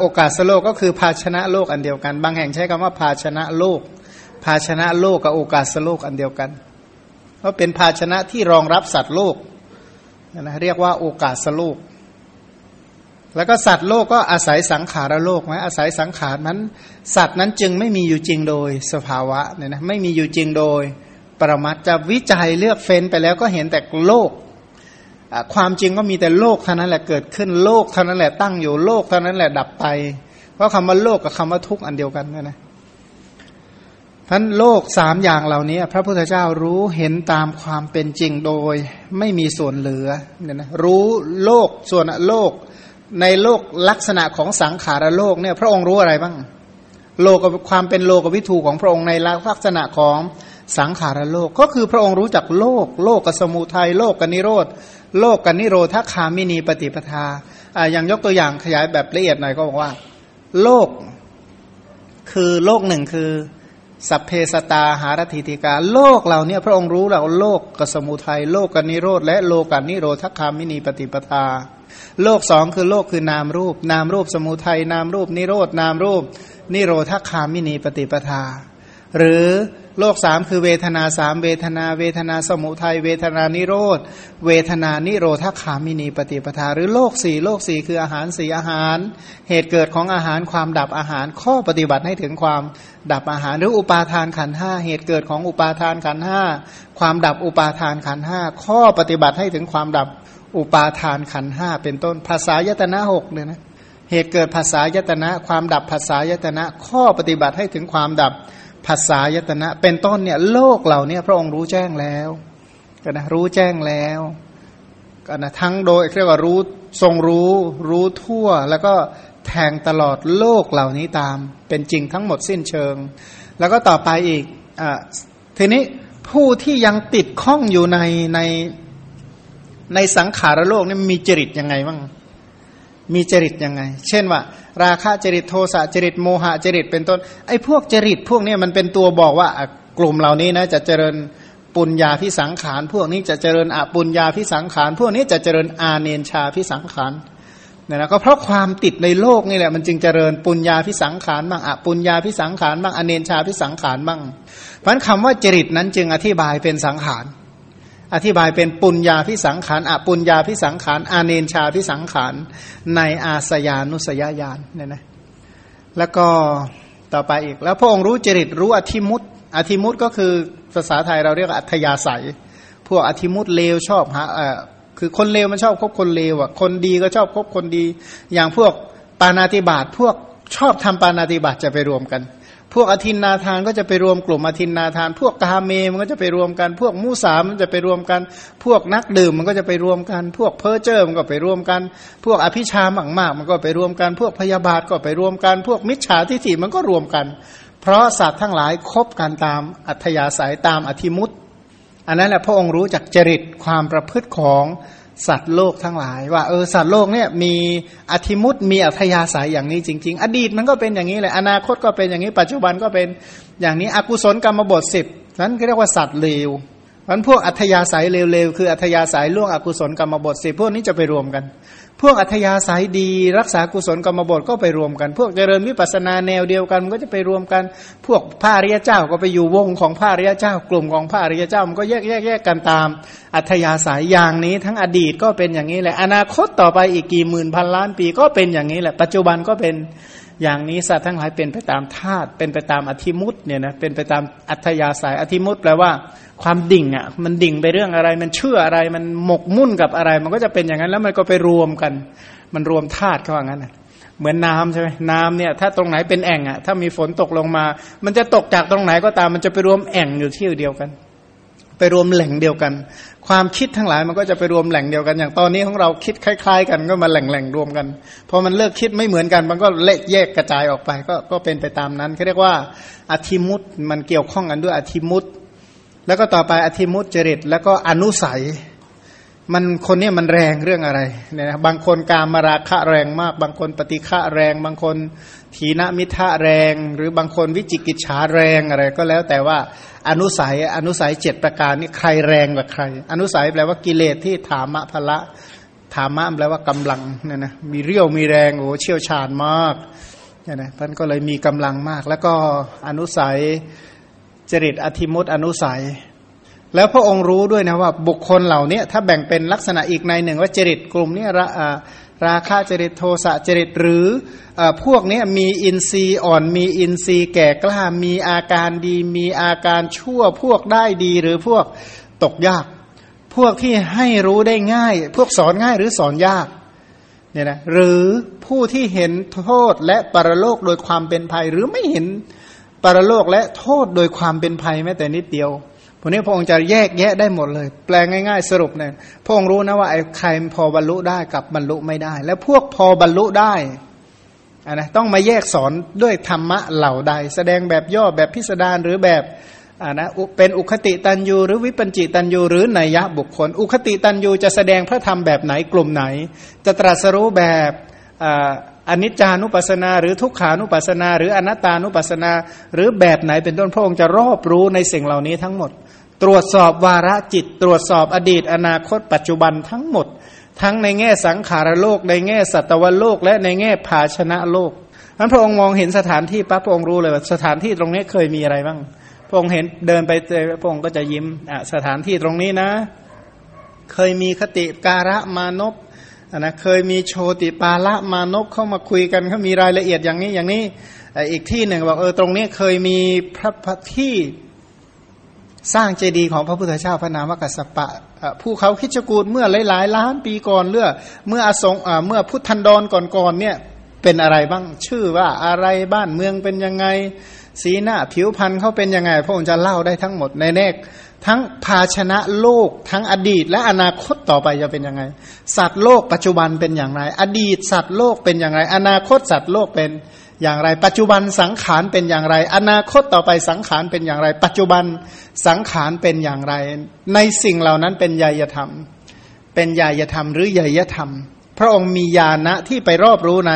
โอกาสโลกก็คือภาชนะโลกอันเดียวกัน บางแห่งใช้คำว่าภาชนะโลก ภาชนะโลกกับโอกาสโลกอันเดียวกันเพราะเป็นภาชนะที่รองรับสัตว์โลกนะเรียกว่าโอกาสโลก แล้วก็สัตว์โลกก็อาศัยสังขารโลกไหมอาศัยสังขารนั้น สัตว์นั้นจึงไม่มีอยู่จริงโดยสภาวะเนี่ยนะไม่มีอยู่จริงโดย ปรมัตจะวิจัยเลือกเฟ้นไปแล้วก็เห็นแต่โลก ความจริงก็มีแต่โลกเท่านั้นแหละเกิดขึ้นโลกเท่านั้นแหละตั้งอยู่โลกเท่านั้นแหละดับไป เพราะคำว่าโลกกับคำว่าทุกข์อันเดียวกันนะนะท่านโลกสามอย่างเหล่านี้ พระพุทธเจ้ารู้เห็นตามความเป็นจริงโดยไม่มีส่วนเหลือเนี่ยนะรู้โลกส่วนโลกในโลกลักษณะของสังขารโลกเนี่ยพระองค์รู้อะไรบ้าง โลกกับความเป็นโลกวิถูของพระองค์ในลักษณะของ สังขารโลกก็คือพระองค์รู้จักโลก โลกกับสมุทัยโลกกับนิโรธโลกกับนิโรธคามินีปฏิปทาอ่าอย่างยกตัวอย่างขยายแบบละเอียดหน่อยก็บอกว่า โลก คือโลกหนึ่งคือสัพเพสตาหารติติกาโลกเหล่านี้พระองค์รู้แล้วโลกกับสมุทัยโลกกับนิโรธและโลกับนิโรธคามินีปฏิปทา โลกสองคือโลกคือนามรูป นามรูปสมุทัยนามรูป นิโรธนามรูป นิโรธคามินีปฏิปทา หรือ โลกสามคือเวทนาสามเวทนา เวทนาสมุทัยเวทนานิโรธ เวทนานิโรธคามินีปฏิปทา หรือโลกสี่โลกสี่คืออาหารสี่อาหาร เหตุเกิดของอาหารความดับอาหาร ข้อปฏิบัติให้ถึงความดับอาหาร หรืออุปาทานขันห้าเหตุเกิดของอุปาทานขันห้าความดับอุปาทานขันห้าข้อปฏิบัติให้ถึงความดับอุปาทานขันห้าเป็นต้นภาษายตนะหกเนี่ยนะเหตุเกิดภาษายตนะ ความดับภาษายตนะ ข้อปฏิบัติให้ถึงความดับ ภาษายตนะ เป็นต้นเนี่ยโลกเหล่านี้พระองค์รู้แจ้งแล้วก็นะรู้แจ้งแล้วก็นะทั้งโดยเรียกว่ารู้ทรงรู้รู้ทั่ว แล้วก็แทงตลอดโลกเหล่านี้ตาม เป็นจริงทั้งหมดสิ้นเชิง แล้วก็ต่อไปอีกอ่าทีนี้ผู้ที่ยังติดข้องอยู่ในในในสังขารโลกนี่มีจริตยังไงบ้าง มีจริตยังไง เช่นว่า ราคะจริตโทสะจริตโมหะจริตเป็นต้น ไอ้พวกจริตพวกนี้มันเป็นตัวบอกว่ากลุ่มเหล่านี้นะจะเจริญปุญญาพิสังขาร พวกนี้จะเจริญอปุญญาพิสังขาร พวกนี้จะเจริญอาเนนชาพิสังขารเนี่ยนะก็เพราะความติดในโลกนี่แหละมันจึงเจริญปุญญาพิสังขารบ้างอปุญญาพิสังขารบ้างอเนนชาพิสังขารบ้างเพราะคำว่าจริตนั้นจึงอธิบายเป็นสังขาร อธิบายเป็นปุญญาพิสังขารอปุญญาพิสังขารอาเนนชาพิสังขารในอาสยานุสยญาณเนี่ยนะแล้วก็ต่อไปอีก แล้วพระองค์รู้จริตรู้อธิมุตอธิมุตก็คือภาษาไทยเราเรียกอัธยาศัย พวกอธิมุตเลวชอบฮะคือคนเลวมันชอบคบคนเลวอะคนดีก็ชอบคบคนดี อย่างพวกปานาติบาตพวกชอบทำปานาติบาตจะไปรวมกัน พวกอธินนาทานก็จะไปรวมกลุ่มอธินนาทาน พวกกาเมมันก็จะไปรวมกัน พวกมูสามันจะไปรวมกัน พวกนักดื่มมันก็จะไปรวมกัน พวกเพอร์เจอร์มันก็ไปรวมกัน พวกอภิชามากมันก็ไปรวมกัน พวกพยาบาทก็ไปรวมกัน พวกมิจฉาทิฏฐิมันก็รวมกัน เพราะสัตว์ทั้งหลายคบกันตามอัธยาศัยตามอธิมุตอันนั้นแหละพระองค์รู้จักจริตความประพฤติของ สัตว์โลกทั้งหลาย ว่าเออสัตว์โลกเนี่ยมีอธิมุตมีอัธยาศัยอย่างนี้จริง ๆ อดีตมันก็เป็นอย่างนี้แหละอนาคตก็เป็นอย่างนี้ ปัจจุบันก็เป็นอย่างนี้อกุศลกรรมบทสิบนั้นเรียกว่าสัตว์เลวมันพวกอัธยาศัยเลวๆคืออัธยาศัยล่วงอกุศลกรรมบทสิบพวกนี้จะไปรวมกัน พวกอัธยาศัยดี รักษากุศลกรรมบทก็ไปรวมกัน พวกเจริญวิปัสนาแนวเดียวกันมันก็จะไปรวมกัน พวกพระริยเจ้าก็ไปอยู่วงของพระริยเจ้า กลุ่มของพระริยเจ้ามันก็แยกแยกแยกกันตาม อัธยาศัยอย่างนี้ ทั้งอดีตก็เป็นอย่างนี้แหละ อนาคตต่อไปอีกกี่หมื่นพันล้านปีก็เป็นอย่างนี้แหละ ปัจจุบันก็เป็น อย่างนี้สัตว์ทั้งหลายเป็นไปตามธาตุเป็นไปตามอธิมุตเนี่ยนะเป็นไปตามอัธยาศัยอธิมุตแปลว่าความดิ่งอะมันดิ่งไปเรื่องอะไร มันเชื่ออะไรมันหมกมุ่นกับอะไร มันก็จะเป็นอย่างนั้นแล้วมันก็ไปรวมกัน มันรวมธาตุเขาว่างั้นนะเหมือนน้ำใช่ไหมน้ำเนี่ยถ้าตรงไหนเป็นแอ่งอะถ้ามีฝนตกลงมา มันจะตกจากตรงไหนก็ตามมันจะไปรวมแอ่งอยู่ที่เดียวกัน ไปรวมแหล่งเดียวกันความคิดทั้งหลายมันก็จะไปรวมแหล่งเดียวกัน อย่างตอนนี้ของเราคิดคล้าย ๆ กันก็มาแหล่งแหล่งรวมกันพอมันเลิกคิดไม่เหมือนกันมันก็เละแยกกระจายออกไป ก็ก็เป็นไปตามนั้นเขาเรียกว่าอธิมุตมันเกี่ยวข้องกันด้วยอธิมุตแล้วก็ต่อไปอธิมุตจริต แล้วก็อนุสัย มันคนนี้มันแรงเรื่องอะไรเนี่ยนะบางคนการมาราคะแรงมาก บางคนปฏิฆะแรง บางคนทีนมิทะแรง หรือบางคนวิจิกิจฉาแรงอะไร ก็แล้วแต่ว่า อนุสัยอนุสัยเจ็ดประการนี้ใครแรงกว่าใคร อนุสัยแปลว่ากิเลสที่ถามะพละถามะแปลว่ากำลังเนี่ยนะมีเรี่ยวมีแรงโอ้เชี่ยวชาญมากเนี่ยนะท่านก็เลยมีกำลังมาก แล้วก็อนุสัยจริตอธิมุตอนุสัย แล้วพระองค์รู้ด้วยนะว่าบุคคลเหล่านี้ถ้าแบ่งเป็นลักษณะอีกในหนึ่งว่าจริตกลุ่มนี้รา ราคาจริตโทสะจริตหรืออพวกนี้มีอินทรีย์อ่อนมีอินทรีย์แก่กล้ามีอาการดี มีอาการชั่วพวกได้ดีหรือพวกตกยาก พวกที่ให้รู้ได้ง่าย พวกสอนง่ายหรือสอนยากเนี่ยนะหรือผู้ที่เห็นโทษและปรโลกโดยความเป็นภัย หรือไม่เห็นปรโลกและโทษโดยความเป็นภัยแม้แต่นิดเดียว พวกนี้พระองค์จะแยกแยะได้หมดเลย แปลงง่าย ๆ สรุปเนี่ยพระองค์รู้นะว่าไอ้ใครพอบรรลุได้กับบรรลุไม่ได้ แล้วพวกพอบรรลุได้อะนะต้องมาแยกสอนด้วยธรรมะเหล่าใด แสดงแบบย่อแบบพิสดารหรือแบบอ่านะเป็นอุคติตันยูหรือวิปัญจิตันยูหรือนัยยะบุคคล อุคติตันยูจะแสดงพระธรรมแบบไหนกลุ่มไหน จะตรัสรู้แบบอนิจจานุปัสนา หรือทุกขานุปัสนา หรืออนัตตานุปัสนา หรือแบบไหนเป็นต้นพระองค์จะรอบรู้ในสิ่งเหล่านี้ทั้งหมด ตรวจสอบวาระจิต ตรวจสอบอดีต อนาคต ปัจจุบันทั้งหมด ทั้งในแง่สังขารโลก ในแง่สัตวโลก และในแง่ภาชนะโลกนั้นพระองค์มองเห็นสถานที่ปั๊บพระองค์รู้เลยว่าสถานที่ตรงนี้เคยมีอะไรบ้างพระองค์เห็นเดินไปเจอพระองค์ก็จะยิ้มอะสถานที่ตรงนี้นะ เคยมีคติการะมานพนะเคยมีโชติปาละมานพเข้ามาคุยกันเขามีรายละเอียดอย่างนี้อย่างนี้อีกที่หนึ่งบอกเออตรงนี้เคยมีพระพที่ สร้างเจดีย์ของพระพุทธเจ้าพระนามกัสปะผู้เขาคิดจกูดเมื่อหลายๆล้านปีก่อนเลือเมื่ออสงเมื่อพุทธันดรก่อนๆเนี่ยเป็นอะไรบ้างชื่อว่าอะไรบ้านเมืองเป็นยังไง สีหน้าผิวพรรณเขาเป็นยังไง พระองค์จะเล่าได้ทั้งหมดในแนกทั้งภาชนะโลกทั้งอดีต และอนาคตต่อไปจะเป็นยังไง สัตว์โลกปัจจุบันเป็นอย่างไร อดีตสัตว์โลกเป็นอย่างไร อนาคตสัตว์โลกเป็น อย่างไร ปัจจุบันสังขารเป็นอย่างไร อนาคตต่อไปสังขารเป็นอย่างไร ปัจจุบันสังขารเป็นอย่างไร ในสิ่งเหล่านั้นเป็นยยธรรม เป็นยยธรรมหรือยยธรรม พระองค์มีญาณะที่ไปรอบรู้ใน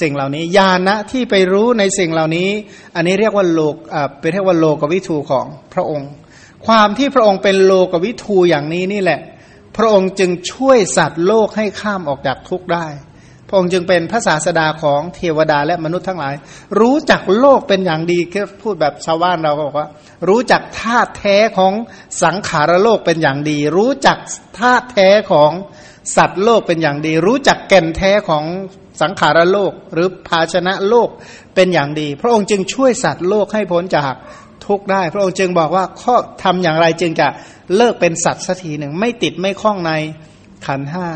สิ่งเหล่านี้ญาณะที่ไปรู้ในสิ่งเหล่านี้ อันนี้เรียกว่าโลกอ่าเป็นเรียกว่าโลกวิถูของพระองค์ ความที่พระองค์เป็นโลกวิทูอย่างนี้นี่แหละ พระองค์จึงช่วยสัตว์โลกให้ข้ามออกจากทุกข์ได้ พระองค์จึงเป็นพระศาสดาของเทวดาและมนุษย์ทั้งหลาย รู้จักโลกเป็นอย่างดีแค่พูดแบบชาวบ้านเราก็บอกว่า รู้จักธาตุแท้ของสังขารโลกเป็นอย่างดี รู้จักธาตุแท้ของสัตว์โลกเป็นอย่างดี รู้จักแก่นแท้ของสังขารโลก หรือภาชนะโลกเป็นอย่างดี พระองค์จึงช่วยสัตว์โลกให้พ้นจากทุกข์ได้ พระองค์จึงบอกว่าข้อทำอย่างไรจึงจะเลิกเป็นสัตว์สักทีหนึ่งไม่ติดไม่คล้องในขันห้า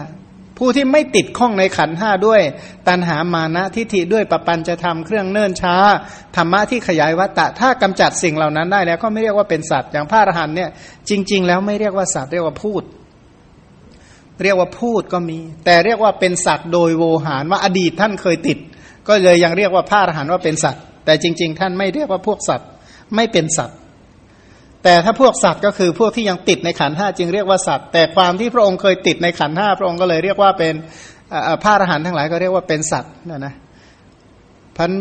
ผู้ที่ไม่ติดข้องในขันห้าด้วย ตันหามานะทิฏฐิด้วยปปัญจะทำเครื่องเนิ่นช้าธรรมะที่ขยายวัตตะถ้ากำจัดสิ่งเหล่านั้นได้แล้วก็ไม่เรียกว่าเป็นสัตว์อย่างพระอรหันเนี่ยจริง ๆ แล้วไม่เรียกว่าสัตว์เรียกว่าพูด เรียกว่าพูดก็มี แต่เรียกว่าเป็นสัตว์โดยโวหารว่าอดีตท่านเคยติด ก็เลยยังเรียกว่าพระอรหันว่าเป็นสัตว์ แต่จริง ๆ ท่านไม่เรียกว่าพวกสัตว์ไม่เป็นสัตว์ แต่ถ้าพวกสัตว์ก็คือพวกที่ยังติดในขันห้าจึงเรียกว่าสัตว์ แต่ความที่พระองค์เคยติดในขันห้าพระองค์ก็เลยเรียกว่าเป็นพระอรหันต์ทั้งหลายก็เรียกว่าเป็นสัตว์นะนะพัน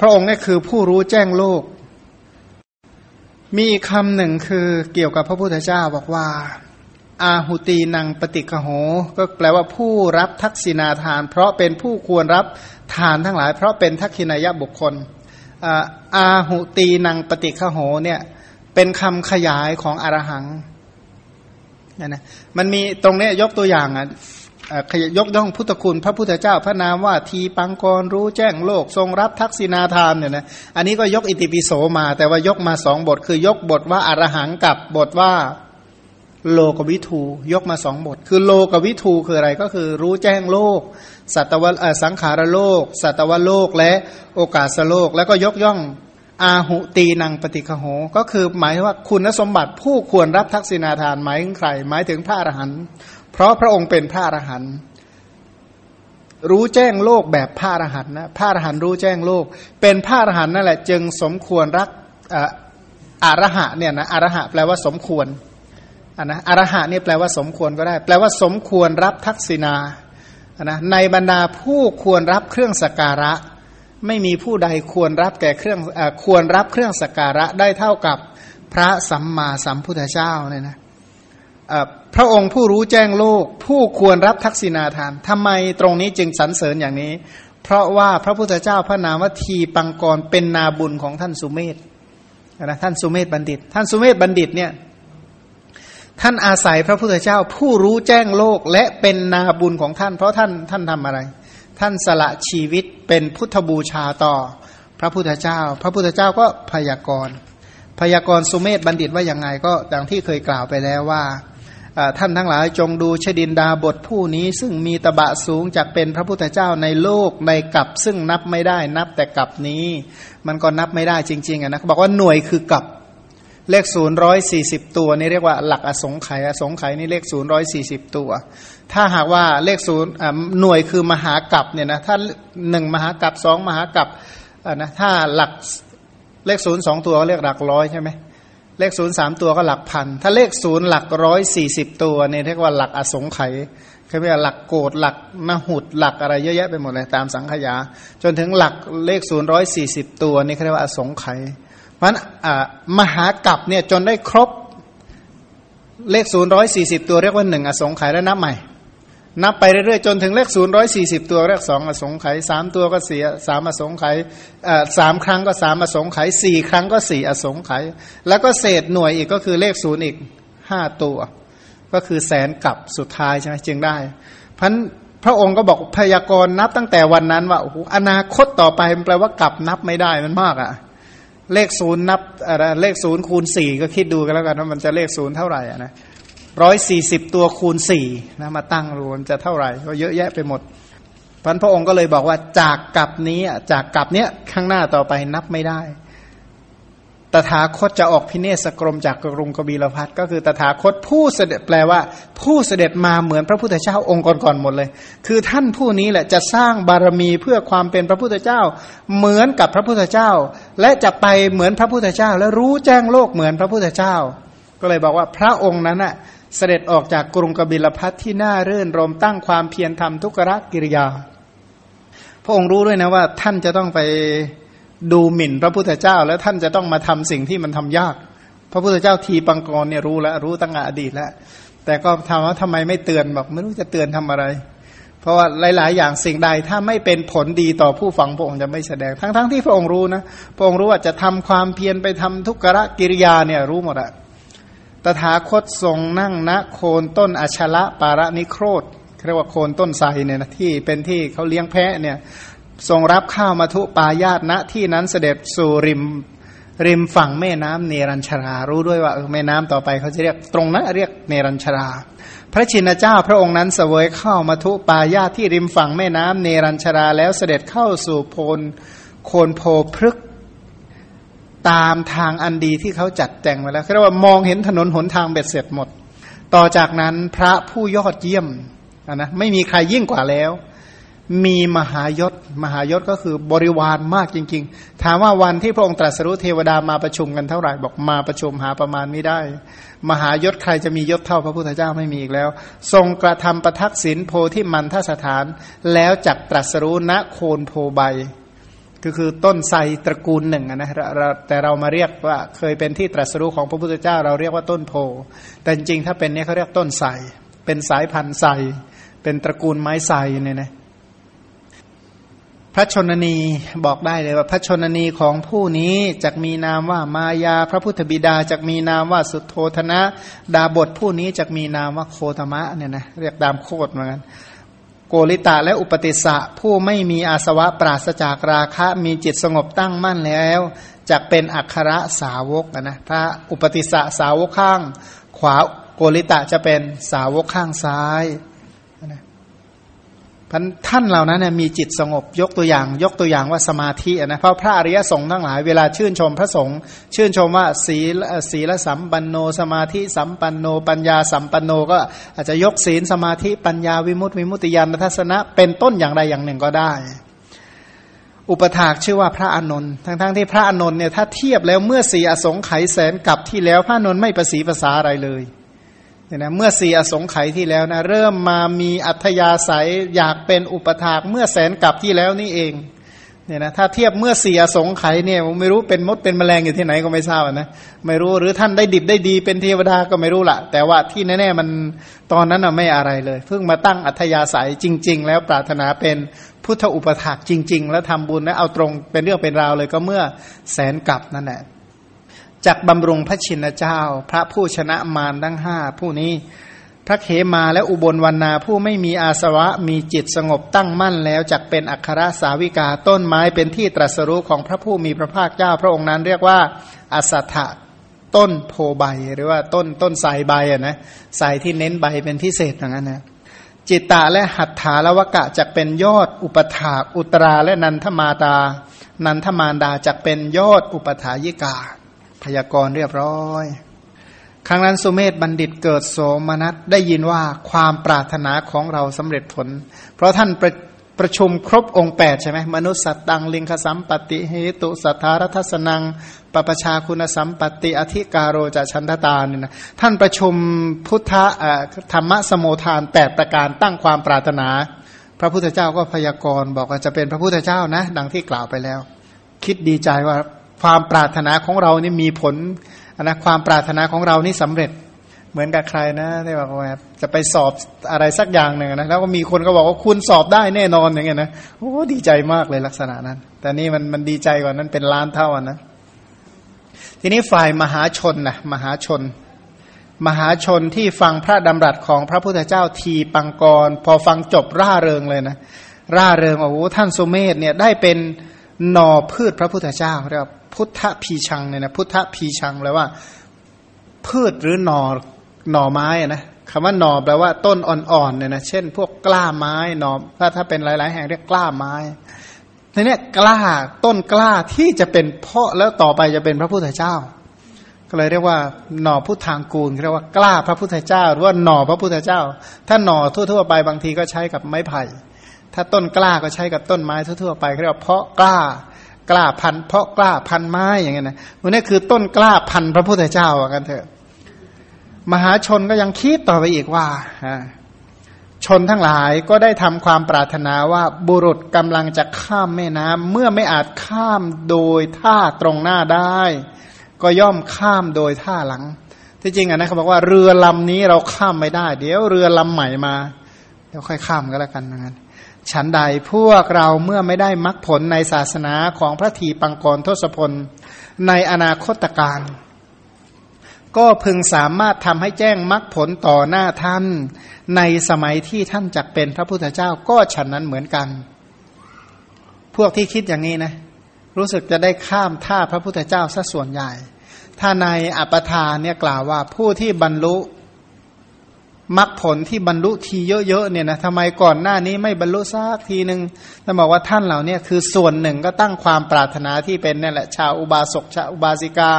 พระองค์นี่คือผู้รู้แจ้งโลก มีคำหนึ่งคือเกี่ยวกับพระพุทธเจ้าบอกว่า อาหุตีนังปฏิกโห ก็แปลว่าผู้รับทักษิณาทาน เพราะเป็นผู้ควรรับทานทั้งหลาย เพราะเป็นทักษิณายบุคคลอาหุตีนังปฏิฆโหเนี่ย เป็นคำขยายของอรหังนะนะมันมีตรงนี้ยกตัวอย่างอะยกย่องพุทธคุณ พระพุทธเจ้าพระนามว่าทีปังกรรู้แจ้งโลก ทรงรับทักษิณาทานเนี่ยนะอันนี้ก็ยกอิติปิโสมา แต่ว่ายกมาสองบท คือยกบทว่าอารหังกับบทว่าโลกวิทูยกมาสองบท คือโลกวิทูคืออะไรก็คือรู้แจ้งโลก สัตวสังขารโลก สัตวโลกและโอกาสโลก แล้วก็ยกย่อง อาหุตีนังปฏิคโห ก็คือหมายว่าคุณสมบัติผู้ควรรับทักษิณาทานหมายถึงใครหมายถึงพระอรหันต์เพราะพระองค์เป็นพระอรหันต์รู้แจ้งโลกแบบพระอรหันต์นะพระอรหันต์รู้แจ้งโลก เป็นพระอรหันต์นั่นแหละ จึงสมควรรักอารหะเนี่ยนะอารหะแปลว่าสมควรนนะอารหะนี่แปลว่าสมควรก็ได้ แปลว่าสมควรรับทักษิณานะในบรรดาผู้ควรรับเครื่องสการะ ไม่มีผู้ใดควรรับแก่เครื่องอควรรับเครื่องสการะได้เท่ากับพระสัมมาสัมพุทธเจ้าเนี่ยนะพระองค์ผู้รู้แจ้งโลก ผู้ควรรับทักษิณาทานทำไมตรงนี้จึงสรรเสริญอย่างนี้ เพราะว่าพระพุทธเจ้าพระนามวทีปังกรเป็นนาบุญของท่านสุเมธนะท่านสุเมธบัณฑิต ท่านสุเมธบัณฑิตเนี่ยท่านอาศัยพระพุทธเจ้าผู้รู้แจ้งโลกและเป็นนาบุญของท่าน เพราะท่านท่านทำอะไร ท่านสละชีวิตเป็นพุทธบูชาต่อ พระพุทธเจ้า พระพุทธเจ้าก็พยากรณ์พยากรณ์สุเมธบัณฑิตว่าอย่างไงก็ดังที่เคยกล่าวไปแล้วว่าท่านทั้งหลายจงดูชดินดาบทผู้นี้ ซึ่งมีตบะสูงจากเป็นพระพุทธเจ้าในโลกในกับซึ่งนับไม่ได้นับแต่กับนี้ มันก็นับไม่ได้จริงๆนะบอกว่าหน่วยคือกับเลขศูนย์ร้อยสี่สิบตัวนี่เรียกว่าหลักอสงไขยอสงไขยนี่เลขศูนย์ร้อยสี่สิบตัว ถ้าหากว่าเลขศูนย์หน่วยคือมหากับเนี่ยนะถ้าหนึ่งมหากับสองมหากับนะถ้าหลักเลขศูนย์สองตัวเรียกหลักร้อยใช่ไหมเลขศูนย์สามตัวก็หลักพัน ถ้าเลขศูนย์หลักร้อยสี่สิบตัวเนี่ยเรียกว่าหลักอสงไขยเขาเรียกหลักโกดหลักมหุดหลักอะไรเยอะแยะไปหมดเลยตามสังขยา จนถึงหลักเลขศูนย์ร้อยสี่สิบตัวนี่เขาเรียกว่าอสงไขยมันมหากับเนี่ยจนได้ครบเลขศูนย์ร้อยสี่สิบตัวเรียกว่าหนึ่งอสงไขยแล้วนับใหม่ นับไปเรื่อยๆ จนถึงเลขศูนย์ร้อยสี่สิบตัวเรียกสองอสงไขยสามตัวก็เสี่สามอสงไขยสามครั้งก็สามอสงไขยสี่ครั้งก็สี่อสงไขยแล้วก็เศษหน่วยอีกก็คือเลขศูนย์อีกห้าตัว ก็คือแสนกับสุดท้ายใช่ไหมจึงได้พันพระองค์ก็บอกพยากรณ์นับตั้งแต่วันนั้นว่าโอ้โหอนาคตต่อไปมันแปลว่ากลับนับไม่ได้มันมากอะ่ะ เลขศูนย์นับอะไรเลขศูนย์คูณสี่ก็คิดดูกันแล้วกันว่ามันจะเลขศูนย์เท่าไหร่อะนะ ร้อยสี่สิบตัวคูณสี่นะมาตั้งรวมจะเท่าไหร่ ก็เยอะแยะไปหมดพันพระองค์ก็เลยบอกว่าจากกับนี้จากกับเนี้ยข้างหน้าต่อไปนับไม่ได้ ตถาคตจะออกพิเนสกรมจากกรุงกบิลพัทก็คือตถาคตผู้เสด็จแปลว่า ผู้เสด็จมาเหมือนพระพุทธเจ้าองค์ก่อนๆหมดเลย คือท่านผู้นี้แหละจะสร้างบารมีเพื่อความเป็นพระพุทธเจ้า เหมือนกับพระพุทธเจ้า และจะไปเหมือนพระพุทธเจ้า และรู้แจ้งโลกเหมือนพระพุทธเจ้า ก็เลยบอกว่าพระองค์นั้นน่ะ เสด็จออกจากกรุงกบิลพัทที่น่าเรื่นรมตั้งความเพียรทำทุกรกิริยา พระองค์รู้ด้วยนะว่าท่านจะต้องไปดูหมิ่นพระพุทธเจ้า แล้วท่านจะต้องมาทำสิ่งที่มันทำยาก พระพุทธเจ้าทีปังกรเนี่ยรู้แล้วรู้ตั้งอดีตแล้ว แต่ก็ถามว่าทำไมไม่เตือนบอกไม่รู้จะเตือนทำอะไร เพราะว่าหลาย ๆ อย่างสิ่งใดถ้าไม่เป็นผลดีต่อผู้ฟังพระองค์จะไม่แสดง ทั้ง ๆทที่พระองค์รู้นะ พระองค์รู้ว่าจะทำความเพียรไปทำทุกขะกิริยาเนี่ยรู้หมดอะ ตถาคตทรงนั่งณโคนต้นอชละปาระนิโครธเรียกว่าโคนต้นไทรเนี่ยนะที่เป็นที่เขาเลี้ยงแพะเนี่ยทรงรับข้าวมาทุปายาตณที่นั้นเสด็จสู่ริมริมฝั่งแม่น้ำเนรัญชรา รู้ด้วยว่าแม่น้ำต่อไปเขาจะเรียกตรงนั้นเรียกเนรัญชรา พระชินเจ้าพระองค์นั้นเสวยข้าวมาทุปายาตที่ริมฝั่งแม่น้ำเนรัญชราแล้วเสด็จเข้าสู่โพนโคนโพพฤก ตามทางอันดีที่เขาจัดแต่งไว้แล้วเรียกว่ามองเห็นถนนหนทางเบ็ดเสร็จหมด ต่อจากนั้นพระผู้ยอดเยี่ยมนะไม่มีใครยิ่งกว่าแล้ว มีมหายศ มหายศก็คือบริวารมากจริง ๆ ถามว่าวันที่พระองค์ตรัสรู้เทวดามาประชุมกันเท่าไหร่บอกมาประชุมหาประมาณไม่ได้ มหายศใครจะมียศเท่าพระพุทธเจ้าไม่มีอีกแล้ว ทรงกระทำประทักษิณโพธิมันทสถาน แล้วจักตรัสรู้ณโคนโพใบ ก็คือต้นไทรตระกูลหนึ่งนะแต่เรามาเรียกว่าเคยเป็นที่ตรัสรู้ของพระพุทธเจ้า เราเรียกว่าต้นโพ แต่จริงถ้าเป็นเนี้ยเขาเรียกต้นไทรเป็นสายพันธุ์ไทรเป็นตระกูลไม้ไทรเนี่ยนะพระชนนีบอกได้เลยว่า พระชนนีของผู้นี้จะมีนามว่ามายา พระพุทธบิดาจะมีนามว่าสุโธธนะ ดาบทผู้นี้จะมีนามว่าโคตมะเนี่ยนะเรียกดามโคตเหมือนกัน โกริตะและอุปติสะผู้ไม่มีอาสวะปราศจากราคะ มีจิตสงบตั้งมั่นแล้วจะเป็นอัครสาวกนะพระอุปติสะสาวกข้าง ขวาโกริตะจะเป็นสาวกข้างซ้าย พันท่านเหล่านั้นนมีจิตสงบยกตัวอย่าง ยกตัวอย่างว่าสมาธินะเพราะพระอริยสงฆ์ทั้งหลายเวลาชื่นชมพระสงฆ์ชื่นชมว่าศีลศีลสัมปันโนสมาธิสัมปันโน ปัญญาสัมปันโนก็อาจจะยกศีลสมาธิปัญญาวิมุตติวิมุตติยานทัศนะ เป็นต้นอย่างใดอย่างหนึ่งก็ได้ อุปถากชื่อว่าพระอนนท์ทั้งๆทที่พระอนนท์เนี่ยถ้าเทียบแล้วเมื่อสี่อสงไขยแสนกับที่แล้วพระอนนท์ไม่ประสีภาษาอะไรเลย เนี่ยนะเมื่อสี่อสงไขยที่แล้วนะเริ่มมามีอัธยาศัยอยากเป็นอุปถากเมื่อแสนกับที่แล้วนี่เองเนี่ยนะถ้าเทียบเมื่อสี่อสงไขยเนี่ยไม่รู้เป็นมดเป็นแมลงอยู่ที่ไหนก็ไม่ทราบนะไม่รู้หรือท่านได้ดิบได้ดีเป็นเทวดาก็ไม่รู้ละแต่ว่าที่แน่ๆมันตอนนั้นไม่อะไรเลย เพิ่งมาตั้งอัธยาศัยจริง ๆ แล้วปรารถนาเป็นพุทธอุปถากจริง ๆ แล้วทำบุญแล้วเอาตรงเป็นเรื่องเป็นราวเลยก็เมื่อแสนกับนั่นแหละ จักบำรุงพระชินเจ้า พระผู้ชนะมารทั้งห้าผู้นี้พระเขมาและอุบลวันนาผู้ไม่มีอาสวะมีจิตสงบตั้งมั่นแล้วจักเป็นอัครสาวิกาต้นไม้เป็นที่ตรัสรู้ของพระผู้มีพระภาคเจ้า พระองค์นั้นเรียกว่าอสัตถะต้นโพใบหรือว่าต้นต้นสายใบอะนะสายที่เน้นใบเป็นพิเศษอย่างนั้นนะจิตตะและหัตถาละวกะจะเป็นยอดอุปถาอุตราและนันทมาตา นันทมารดาจะเป็นยอดอุปถายิกา พยากรณ์เรียบร้อย ครั้งนั้นสุเมธบัณฑิตเกิดโสมนัสได้ยินว่าความปรารถนาของเราสำเร็จผล เพราะท่านประประชุมครบองค์แปดใช่ไหมมนุษย์สัตตังลิงคสัมปติเหตุสัทธารทัศนังปปชาคุณสัมปติอธิการโรจะชันทตาเนี่ยนะท่านประชุมพุทธธรรมสมุทานแปดประการตั้งความปรารถนา พระพุทธเจ้าก็พยากรณ์บอกว่าจะเป็นพระพุทธเจ้านะ ดังที่กล่าวไปแล้ว คิดดีใจว่า ความปรารถนาของเรานี่มีผลนะความปรารถนาของเรานี่สำเร็จ เหมือนกับใครนะที่บอกว่าจะไปสอบอะไรสักอย่างหนึ่งนะแล้วก็มีคนก็บอกว่าคุณสอบได้แน่นอนอย่างเงี้ยนะโอ้ดีใจมากเลยลักษณะนั้น แต่นี่มันมันดีใจกว่านั้นเป็นล้านเท่านะทีนี้ฝ่ายมหาชนนะมหาชน มหาชนที่ฟังพระดำรัสของพระพุทธเจ้าทีปังกร พอฟังจบร่าเริงเลยนะร่าเริงโอ้ท่านสุเมธเนี่ยได้เป็นหน่อพืชพระพุทธเจ้าเรียก พุทธพีชังเนี่ยนะพุทธพีชังแปลว่า พืชหรือหน่อหน่อไม้นะคำว่าหน่อแปลว่าต้นอ่อนๆเนี่ยนะเช่น พวกกล้าไม้หน่อถ้าถ้าเป็นหลาย ๆ แห่งเรียกกล้าไม้ทีนี้กล้าต้นกล้าที่จะเป็นเพาะแล้วต่อไปจะเป็นพระพุทธเจ้า ก็เลยเรียกว่าหน่อพุทธางกูลเรียกว่ากล้าพระพุทธเจ้า หรือว่าหน่อพระพุทธเจ้า ถ้าหน่อทั่ว ๆ ไปบางทีก็ใช้กับไม้ไผ่ ถ้าต้นกล้าก็ใช้กับต้นไม้ทั่ว ๆ ไปเรียกว่าเพาะกล้า กล้าพันเพราะกล้าพันไม้อย่างเงี้ยนะมันนี่คือต้นกล้าพันพระพุทธเจ้ากันเถอะ มหาชนก็ยังคิดต่อไปอีกว่าชนทั้งหลายก็ได้ทำความปรารถนาว่าบุรุษกำลังจะข้ามแม่น้ำเมื่อไม่อาจข้ามโดยท่าตรงหน้าได้ ก็ย่อมข้ามโดยท่าหลัง ที่จริงอะนะเขาบอกว่าเรือลำนี้เราข้ามไม่ได้ เดี๋ยวเรือลำใหม่มาเดี๋ยวค่อยข้ามก็แล้วกันนะ ฉันใดพวกเราเมื่อไม่ได้มรรคผลในศาสนาของพระทีปังกรทศพล ในอนาคตการ ก็พึงสามารถทำให้แจ้งมรรคผลต่อหน้าท่าน ในสมัยที่ท่านจักเป็นพระพุทธเจ้าก็ฉันนั้นเหมือนกัน พวกที่คิดอย่างนี้นะ รู้สึกจะได้ข้ามท่าพระพุทธเจ้าซะส่วนใหญ่ ถ้าในอัปทานเนี่ยกล่าวว่าผู้ที่บรรลุ มรรคผลที่บรรลุทีเยอะๆเนี่ยนะทำไมก่อนหน้านี้ไม่บรรลุสักทีหนึ่งท่านบอกว่าท่านเหล่านี้คือส่วนหนึ่งก็ตั้งความปรารถนาที่เป็นนี่แหละ ชาวอุบาสกชาวอุบาสิกา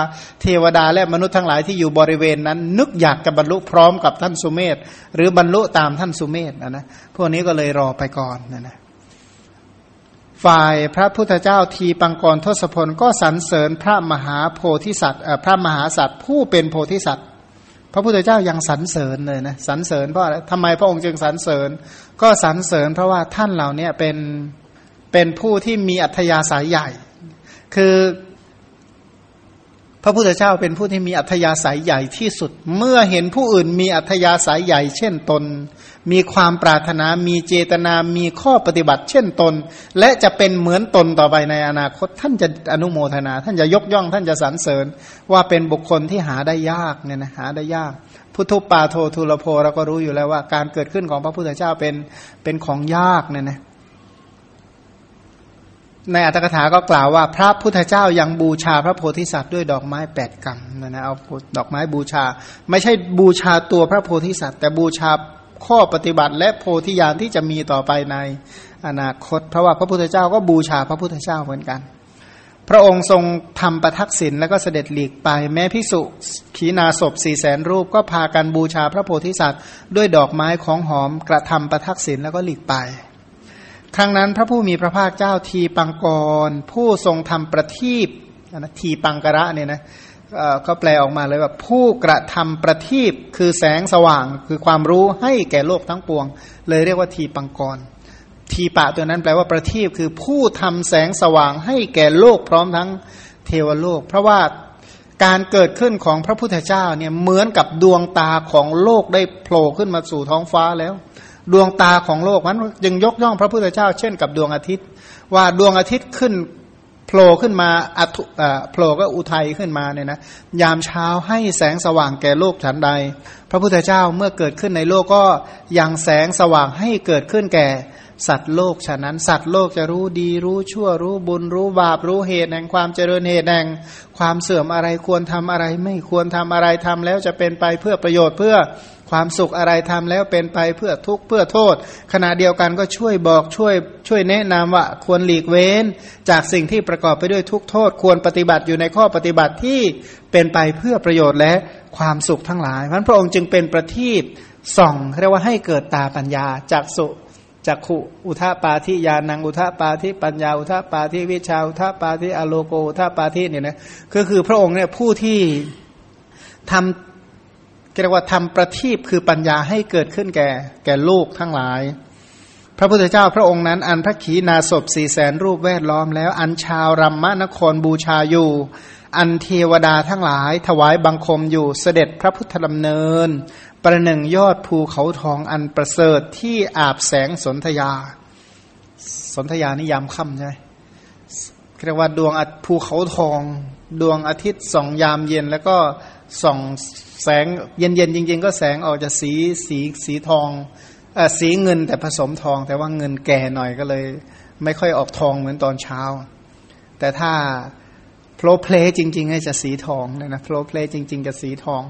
เทวดาและมนุษย์ทั้งหลายที่อยู่บริเวณนั้น นึกอยากจะบรรลุพร้อมกับท่านสุเมธหรือบรรลุตามท่านสุเมธนะนะพวกนี้ก็เลยรอไปก่อนนะนะฝ่ายพระพุทธเจ้าทีปังกรทศพลก็สรรเสริญพระมหาโพธิสัตว์พระมหาสัตว์ผู้เป็นโพธิสัตว์ พระพุทธเจ้ายังสรรเสริญเลยนะสรรเสริญเพราะอะไรทำไมพระองค์จึงสรรเสริญ ก็สรรเสริญเพราะว่าท่านเหล่านี้เป็นเป็นผู้ที่มีอัธยาศัยใหญ่ คือ พระพุทธเจ้าเป็นผู้ที่มีอัธยาศัยใหญ่ที่สุด เมื่อเห็นผู้อื่นมีอัธยาศัยใหญ่ เช่นตน มีความปรารถนา มีเจตนา มีข้อปฏิบัติ เช่นตน และจะเป็นเหมือนตนต่อไปในอนาคต ท่านจะอนุโมทนา ท่านจะยกย่อง ท่านจะสรรเสริญ ว่าเป็นบุคคลที่หาได้ยากเนี่ยนะหาได้ยาก พุทธปาโททุลโพเราก็รู้อยู่แล้วว่า การเกิดขึ้นของพระพุทธเจ้าเป็นเป็นของยากเนี่ยนะ ในอัตถกถาก็กล่าวว่าพระพุทธเจ้ายังบูชาพระโพธิสัตว์ด้วยดอกไม้แปดกำนะนะเอาดอกไม้บูชา ไม่ใช่บูชาตัวพระโพธิสัตว์ แต่บูชาข้อปฏิบัติ และโพธิญาณที่จะมีต่อไปในอนาคต เพราะว่าพระพุทธเจ้าก็บูชาพระพุทธเจ้าเหมือนกัน พระองค์ทรงทำประทักษิณแล้วก็เสด็จหลีกไป แม้ภิกษุขีนาศพสี่แสนรูป ก็พากันบูชาพระโพธิสัตว์ ด้วยดอกไม้ของหอมกระทำประทักษิณแล้วก็หลีกไป ครั้งนั้นพระผู้มีพระภาคเจ้าทีปังกร ผู้ทรงทำประทีปนะทีปังกระเนี่ยนะก็แปลออกมาเลยว่าผู้กระทำประทีปคือแสงสว่างคือความรู้ให้แก่โลกทั้งปวง เลยเรียกว่าทีปังกร ทีปะตัวนั้นแปลว่าประทีปคือผู้ทำแสงสว่างให้แก่โลกพร้อมทั้งเทวโลก เพราะว่าการเกิดขึ้นของพระพุทธเจ้าเนี่ยเหมือนกับดวงตาของโลกได้โผล่ขึ้นมาสู่ท้องฟ้าแล้ว ดวงตาของโลกมันยังยกย่องพระพุทธเจ้า เช่นกับดวงอาทิตย์ ว่าดวงอาทิตย์ขึ้นโผล่ขึ้นมาอัตุโผล่ก็อุทัยขึ้นมาเนี่ยนะยามเช้าให้แสงสว่างแก่โลกฉันใด พระพุทธเจ้าเมื่อเกิดขึ้นในโลกก็ยังแสงสว่างให้เกิดขึ้นแก่สัตว์โลกฉะนั้น สัตว์โลกจะรู้ดีรู้ชั่วรู้บุญรู้บาปรู้เหตุแห่งความเจริญเหตุแห่งความเสื่อมอะไรควรทำอะไร ไม่ควรทำอะไรทำแล้วจะเป็นไปเพื่อประโยชน์เพื่อ ความสุขอะไรทำแล้วเป็นไปเพื่อทุกข์เพื่อโทษ ขณะเดียวกันก็ช่วยบอกช่วยช่วยแนะนำว่าควรหลีกเว้น จากสิ่งที่ประกอบไปด้วยทุกโทษ ควรปฏิบัติอยู่ในข้อปฏิบัติที่เป็นไปเพื่อประโยชน์และความสุขทั้งหลายเพราะพระองค์จึงเป็นประทีปส่องเรียกว่าให้เกิดตาปัญญาจากสุจักขุอุทาปาทิยานังอุทาปาทิปัญญาอุทาปาทิวิชาอุทาปาทิอโลโกอุทาปาทิเนี่ยนะก็คือพระองค์เนี่ยผู้ที่ทำ เรียกว่าทำประทีปคือปัญญาให้เกิดขึ้นแก่ แก่ลูกทั้งหลาย พระพุทธเจ้าพระองค์นั้น อันพระขีณาสพสี่แสนรูปแวดล้อมแล้ว อันชาวรัมมะนครบูชาอยู่ อันเทวดาทั้งหลาย ถวายบังคมอยู่เสด็จพระพุทธดำเนิน ประหนึ่งยอดภูเขาทองอันประเสริฐที่อาบแสงสนธยา สนธยานิยามค่ำใช่ไหมเรียกว่าดวงภูเขาทอง ดวงอาทิตย์สองยามเย็นแล้วก็ ส่องแสงเย็นๆจริง ๆ ก็แสงออกจากสีสีสีทองอสีเงินแต่ผสมทอง แต่ว่าเงินแก่หน่อยก็เลย ไม่ค่อยออกทองเหมือนตอนเช้า แต่ถ้าโลเพลจริงๆจะสีทองเลยนะโลเพลจริง ๆ จะสีทอง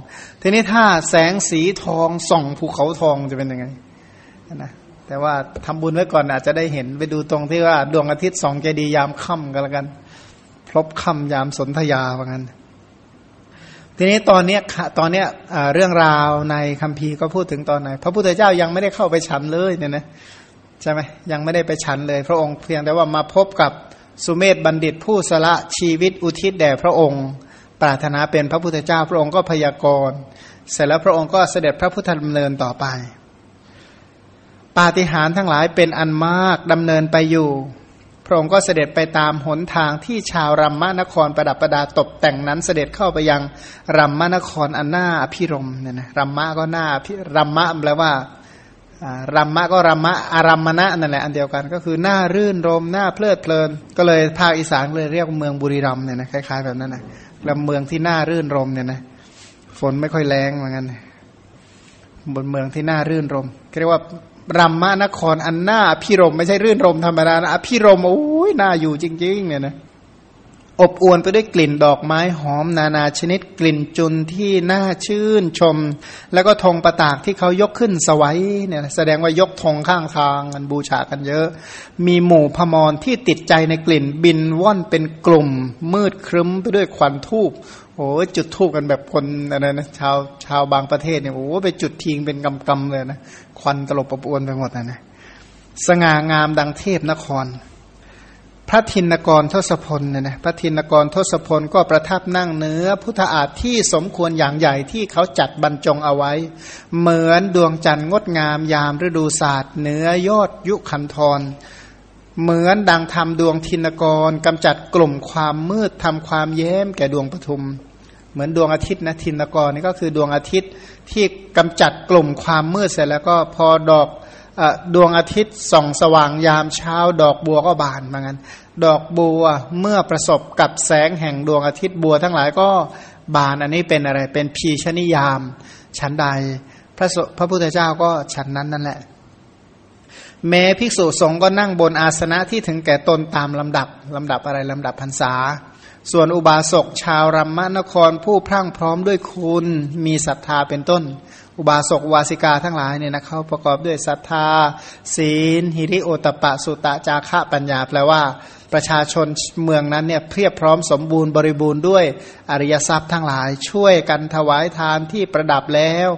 ทีนี้ถ้าแสงสีทองส่องภูเขาทองจะเป็นยังไงนะแต่ว่าทำบุญไว้ก่อนอาจจะได้เห็นไปดูตรงที่ว่าดวงอาทิตย์สองเจดียามค่ำกันละกัน พลบค่ำยามสนธยาเหมือนกัน ทีนี้ตอนเนี้ยตอนเนี้ยเรื่องราวในคัมภีร์ก็พูดถึงตอนไหนพระพุทธเจ้ายังไม่ได้เข้าไปฉันเลยเนี่ยนะใช่ไหมยังไม่ได้ไปฉันเลย พระองค์เพียงแต่ว่ามาพบกับสุเมธบัณฑิตผู้สละชีวิตอุทิศแด่พระองค์ ปรารถนาเป็นพระพุทธเจ้า พระองค์ก็พยากรณ์เสร็จแล้วพระองค์ก็เสด็จพระพุทธดำเนินต่อไป ปาฏิหาริย์ทั้งหลายเป็นอันมากดำเนินไปอยู่ พระองค์ก็เสด็จไปตามหนทางที่ชาวรัมมานครประดับประดาตกแต่งนั้นเสด็จเข้าไปยังรัมมานครอันน่าพิรมเนี่ยนะรัมมะก็น่ารัมมะแปลว่ารัมมะก็รัมมะอารัมมณะนั่นแหละอันเดียวกันก็คือหน้ารื่นรมหน้าเพลิดเพลิน ก็เลยภาคอีสานเลยเรียกเมืองบุรีรัมเนี่ยนะคล้ายๆแบบนั้นนะลำเมืองที่หน้ารื่นรมเนี่ยนะฝนไม่ค่อยแรงเหมือนกันบนเมืองที่หน้ารื่นรมเรียกว่า รัมมานครอันหน้าพิรมไม่ใช่รื่นรมธรรมดานะพิรมโอ้ยน่าอยู่จริง ๆ เนี่ยนะ อบอวนไปด้วยกลิ่นดอกไม้หอมนานาชนิดกลิ่นจุนที่น่าชื่นชม แล้วก็ธงประตากที่เขายกขึ้นสวัยเนี่ยแสดงว่ายกธงข้างทางกันบูชากันเยอะ มีหมู่พมรที่ติดใจในกลิ่นบินว่อนเป็นกลุ่ม มืดครึ้มไปด้วยควันทูบโอ้จุดทูบกันแบบคนอะไรนะชาวชาวบางประเทศเนี่ยโอ้ไปจุดทิ้งเป็นกำกำเลยนะควันตลบอบอวนไปหมดนะนะสง่างามดังเทพนคร ระทินกรทศพลเนี่ยนะพระทินกรทศพลก็ประทับนั่งเนื้อ พุทธอาฏที่สมควรอย่างใหญ่ที่เขาจัดบรรจงเอาไว้ เหมือนดวงจันทร์งดงามยามฤดูศาสตร์เนื้อยอดยุคันธรเหมือนดังทำดวงทินกรกำจัดกลุ่มความมืดทำความแย้มแก่ดวงปทุม เหมือนดวงอาทิตย์นะทินกรนี่ก็คือดวงอาทิตย์ที่กำจัดกลุ่มความมืดเสร็จแล้วก็พอดอกอดวงอาทิตย์ส่องสว่างยามเช้าดอกบัวก็บานมือนกัน ดอกบัวเมื่อประสบกับแสงแห่งดวงอาทิตย์บัวทั้งหลายก็บานอันนี้เป็นอะไรเป็นพีชนิยาม ชั้นใด พระพระพุทธเจ้าก็ฉันนั้นนั่นแหละ แม้ภิกษุสงฆ์ก็นั่งบนอาสนะที่ถึงแก่ตนตามลำดับลำดับอะไรลำดับพรรษา ส่วนอุบาสกชาวรัมมนครผู้พรั่งพร้อมด้วยคุณมีศรัทธาเป็นต้น อุบาสกวาสิกาทั้งหลายเนี่ยนะเขาประกอบด้วยศรัทธา ศีล หิริโอตปะสุตะจาระปัญญาแปลว่า ประชาชนเมืองนั้นเนี่ยเพียบพร้อมสมบูรณ์บริบูรณ์ด้วยอริยทรัพย์ทั้งหลาย ช่วยกันถวายทานที่ประดับแล้ว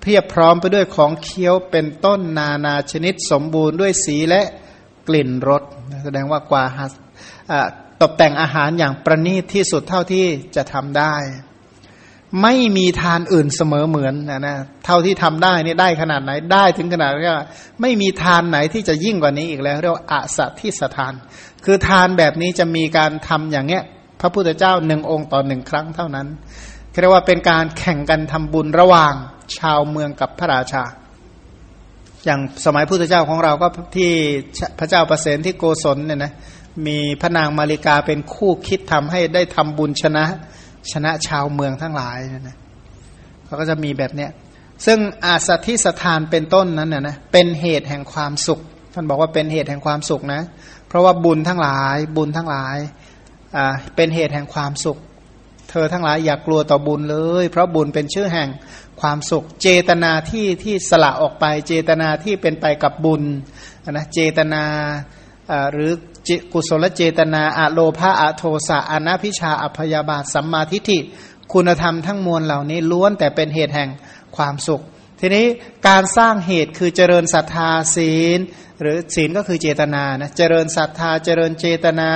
เพียบพร้อมไปด้วยของเคี้ยวเป็นต้นนานาชนิดสมบูรณ์ด้วยสีและกลิ่นรสแสดงว่ากว่าตกแต่งอาหารอย่างประณีตที่สุดเท่าที่จะทำได้ ไม่มีทานอื่นเสมอเหมือนนะนะเท่าที่ทำได้นี่ได้ขนาดไหนได้ถึงขนาดที่ว่าไม่มีทานไหนที่จะยิ่งกว่านี้อีกแล้ว เรียกว่าอสัตทิสทาน คือทานแบบนี้จะมีการทำอย่างเงี้ย พระพุทธเจ้าหนึ่งองค์ต่อหนึ่งครั้งเท่านั้นเรียกว่าเป็นการแข่งกันทำบุญระหว่างชาวเมืองกับพระราชา อย่างสมัยพุทธเจ้าของเราก็ที่พระเจ้าประเสนที่โกศลเนี่ยนะมีพระนางมาริกาเป็นคู่คิดทำให้ได้ทำบุญชนะชนะชาวเมืองทั้งหลายนะเขาก็จะมีแบบเนี้ยซึ่งอาสัติสถานเป็นต้นนั้นนะนะเป็นเหตุแห่งความสุข ท่านบอกว่าเป็นเหตุแห่งความสุขนะ ราะว่าบุญทั้งหลาย บุญทั้งหลายเป็นเหตุแห่งความสุข เธอทั้งหลายอย่ากกลัวต่อบุญเลย เพราะบุญเป็นชื่อแห่งความสุข เจตนาที่ที่สละออกไป เจตนาที่เป็นไปกับบุญนะเจตนาหรือกุศลเจตนาอะโลภาอะโทสะอนาพิชาอัพยาบาทสัมมาทิฏฐิคุณธรรมทั้งมวลเหล่านี้ล้วนแต่เป็นเหตุแห่งความสุข ทีนี้การสร้างเหตุคือเจริญศรัทธาศีล หรือศีลก็คือเจตนานะเจริญศรัทธาเจริญเจตนา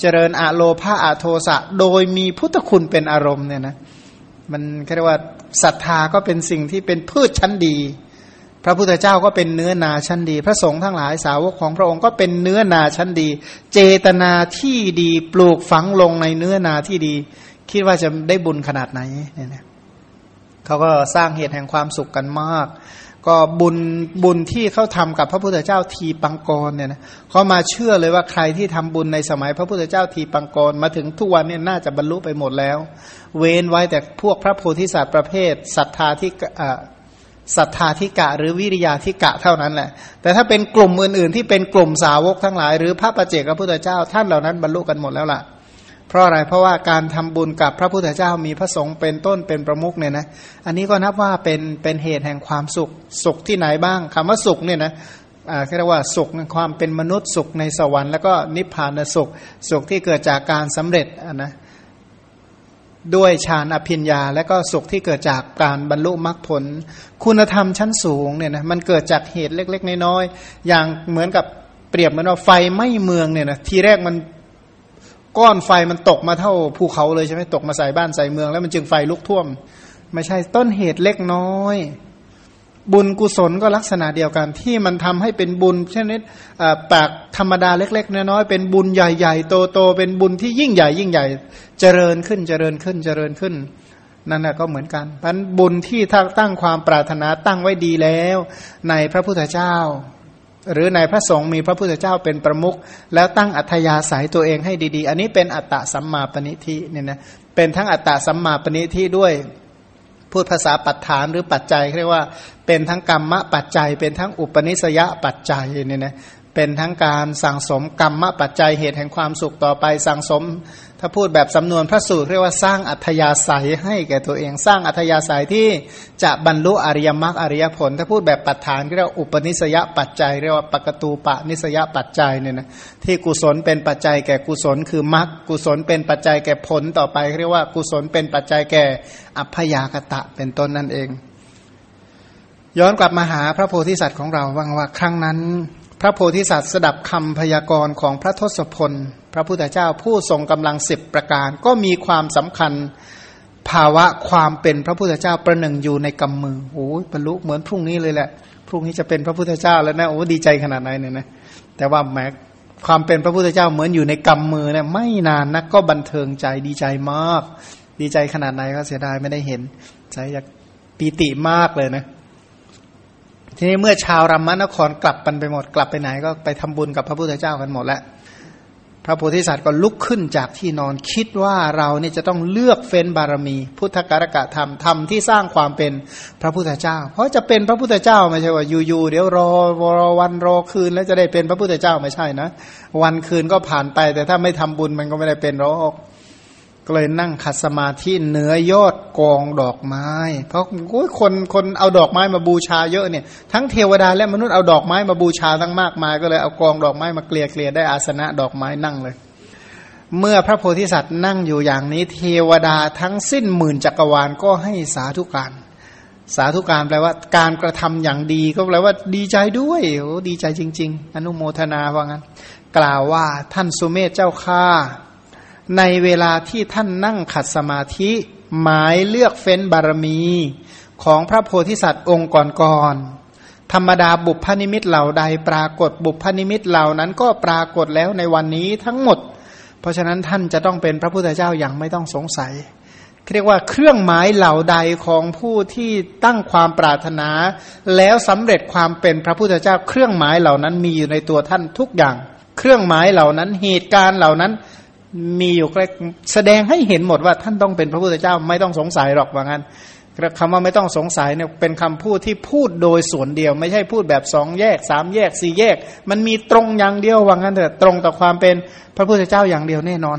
เจริญอะโลภาอะโทสะ โดยมีพุทธคุณเป็นอารมณ์เนี่ยนะมันเรียกว่าศรัทธาก็เป็นสิ่งที่เป็นพืชชั้นดี พระพุทธเจ้าก็เป็นเนื้อนาชั้นดี พระสงฆ์ทั้งหลายสาวกของพระองค์ก็เป็นเนื้อนาชั้นดี เจตนาที่ดีปลูกฝังลงในเนื้อนาที่ดี คิดว่าจะได้บุญขนาดไหนเนี่ยนะเขาก็สร้างเหตุแห่งความสุขกันมาก ก็บุญบุญที่เขาทำกับพระพุทธเจ้าทีปังกรเนี่ยนะเขามาเชื่อเลยว่าใครที่ทำบุญในสมัยพระพุทธเจ้าทีปังกรมาถึงทุกวันเนี่ยน่าจะบรรลุไปหมดแล้ว เว้นไว้แต่พวกพระโพธิสัตว์ประเภทศรัทธาที่ศรัทธาธิกะหรือวิริยาธิกะเท่านั้นแหละ แต่ถ้าเป็นกลุ่มอื่นๆ ที่เป็นกลุ่มสาวกทั้งหลาย หรือพระประเจกพระพุทธเจ้าท่านเหล่านั้นบรรลุกันหมดแล้วล่ะ เพราะอะไรเพราะว่าการทำบุญกับพระพุทธเจ้ามีพระสงฆ์เป็นต้นเป็นประมุขเนี่ยนะอันนี้ก็นับว่าเป็นเป็นเหตุแห่งความสุขสุขที่ไหนบ้างคำว่าสุขเนี่ยนะอ่าเรียกว่าสุขความเป็นมนุษย์สุขในสวรรค์แล้วก็นิพพานสุขสุขที่เกิดจากการสำเร็จนะด้วยฌานอภิญญา และก็สุขที่เกิดจากการบรรลุมรรคผล คุณธรรมชั้นสูงเนี่ยนะมันเกิดจากเหตุเล็ก ๆ น้อยๆอย่างเหมือนกับเปรียบเหมือนว่าไฟไหม้เมืองเนี่ยนะทีแรกมัน ก้อนไฟมันตกมาเท่าภูเขาเลยใช่ไหมตกมาใส่บ้านใส่เมือง แล้วมันจึงไฟลุกท่วม ไม่ใช่ต้นเหตุเล็กน้อย บุญกุศลก็ลักษณะเดียวกัน ที่มันทำให้เป็นบุญเช่นนี้ปากธรรมดาเล็ก ๆ น้อยๆเป็นบุญใหญ่ๆโตๆเป็นบุญที่ยิ่งใหญ่ยิ่งใหญ่เจริญขึ้นเจริญขึ้นเจริญขึ้นนั่นแหละก็เหมือนกันพันบุญที่ตั้งความปรารถนาตั้งไว้ดีแล้ว ในพระพุทธเจ้า หรือในพระสงฆ์มีพระพุทธเจ้าเป็นประมุขแล้วตั้งอัธยาศัยตัวเองให้ดีๆ อันนี้เป็นอัตตะสัมมาปณิทิเนี่ยนะเป็นทั้งอัตตะสัมมาปณิทิด้วยพูดภาษาปัจฐานหรือปัจจัยเรียกว่าเป็นทั้งกรรมะปัจจัย เป็นทั้งอุปนิสยปัจจัยเนี่ยนะเป็นทั้งการสั่งสมกรรมปัจจัยเหตุแห่งความสุขต่อไปสั่งสม ถ้าพูดแบบสำนวนพระสูตรเรียกว่าสร้างอัธยาศัยให้แก่ตัวเอง สร้างอัธยาศัยที่จะบรรลุอริยมรรคอริยผล ถ้าพูดแบบปัจฐานเรียกว่าอุปนิสยปัจจัย เรียกว่าปกตูปะนิสยปัจจัยเนี่ยนะที่กุศลเป็นปัจจัยแก่กุศลคือมรรคกุศลเป็นปัจจัยแก่ผลต่อไป เรียกว่ากุศลเป็นปัจจัยแก่อัพยากตะเป็นต้นนั่นเอง ย้อนกลับมาหาพระโพธิสัตว์ของเราว่างว่าครั้งนั้น พระโพธิสัตว์สดับคำพยากรณ์ของพระทศพล พระพุทธเจ้าผู้ทรงกำลังสิบประการ ก็มีความสำคัญภาวะความเป็นพระพุทธเจ้าประหนึ่งอยู่ในกำมือโอ้ยบรรลุเหมือนพรุ่งนี้เลยแหละพรุ่งนี้จะเป็นพระพุทธเจ้าแล้วนะโอ้ดีใจขนาดไหนเนี่ยนะแต่ว่าแม้ความเป็นพระพุทธเจ้าเหมือนอยู่ในกำมือเนี่ยไม่นานนักก็บันเทิงใจดีใจมาก ดีใจขนาดไหนก็เสียดายไม่ได้เห็นใจอยากปีติมากเลยนะ ทีนี้เมื่อชาวรัมมนครกลับกันไปหมดกลับไปไหนก็ไปทำบุญกับพระพุทธเจ้ากันหมดแล้วพระโพธิสัตว์ก็ลุกขึ้นจากที่นอนคิดว่าเราเนี่ยจะต้องเลือกเฟ้นบารมี พุทธการกะธรรมธรรมที่สร้างความเป็นพระพุทธเจ้า เพราะจะเป็นพระพุทธเจ้าไม่ใช่ว่าอยู่ๆเดี๋ยวรอรอวันรอคืนแล้วจะได้เป็นพระพุทธเจ้าไม่ใช่นะ วันคืนก็ผ่านไปแต่ถ้าไม่ทำบุญมันก็ไม่ได้เป็นหรอก ก็เลยนั่งขัดสมาธิเหนือยอดกองดอกไม้ เพราะคนคนเอาดอกไม้มาบูชาเยอะเนี่ยทั้งเทวดาและมนุษย์เอาดอกไม้มาบูชาทั้งมากมาย ก็เลยเอากองดอกไม้มาเกลี่ยเกลี่ยได้อาสนะดอกไม้นั่งเลย เมื่อพระโพธิสัตว์นั่งอยู่อย่างนี้ เทวดาทั้งสิ้นหมื่นจักรวาลก็ให้สาธุการสาธุการแปลว่าการกระทำอย่างดีก็แปลว่าดีใจด้วยโอ้ดีใจจริง ๆ อนุโมทนาว่างั้น กล่าวว่าท่านสุเมธเจ้าข้า ในเวลาที่ท่านนั่งขัดสมาธิ หมายเลือกเฟ้นบารมีของพระโพธิสัตว์องค์ก่อนๆธรรมดาบุพนิมิตเหล่าใดปรากฏบุพนิมิตเหล่านั้นก็ปรากฏแล้วในวันนี้ทั้งหมด เพราะฉะนั้นท่านจะต้องเป็นพระพุทธเจ้าอย่างไม่ต้องสงสัยเรียกว่าเครื่องหมายเหล่าใดของผู้ที่ตั้งความปรารถนา แล้วสำเร็จความเป็นพระพุทธเจ้า เครื่องหมายเหล่านั้นมีอยู่ในตัวท่านทุกอย่าง เครื่องหมายเหล่านั้นเหตุการณ์เหล่านั้น มีอยู่ใกล้แสดงให้เห็นหมดว่าท่านต้องเป็นพระพุทธเจ้าไม่ต้องสงสัยหรอกว่างั้นคำว่าไม่ต้องสงสัยเนี่ยเป็นคำพูดที่พูดโดยส่วนเดียว ไม่ใช่พูดแบบสองแยกสามแยกสี่แยก มันมีตรงอย่างเดียวว่างั้นเถอะตรงต่อความเป็นพระพุทธเจ้าอย่างเดียวแน่นอน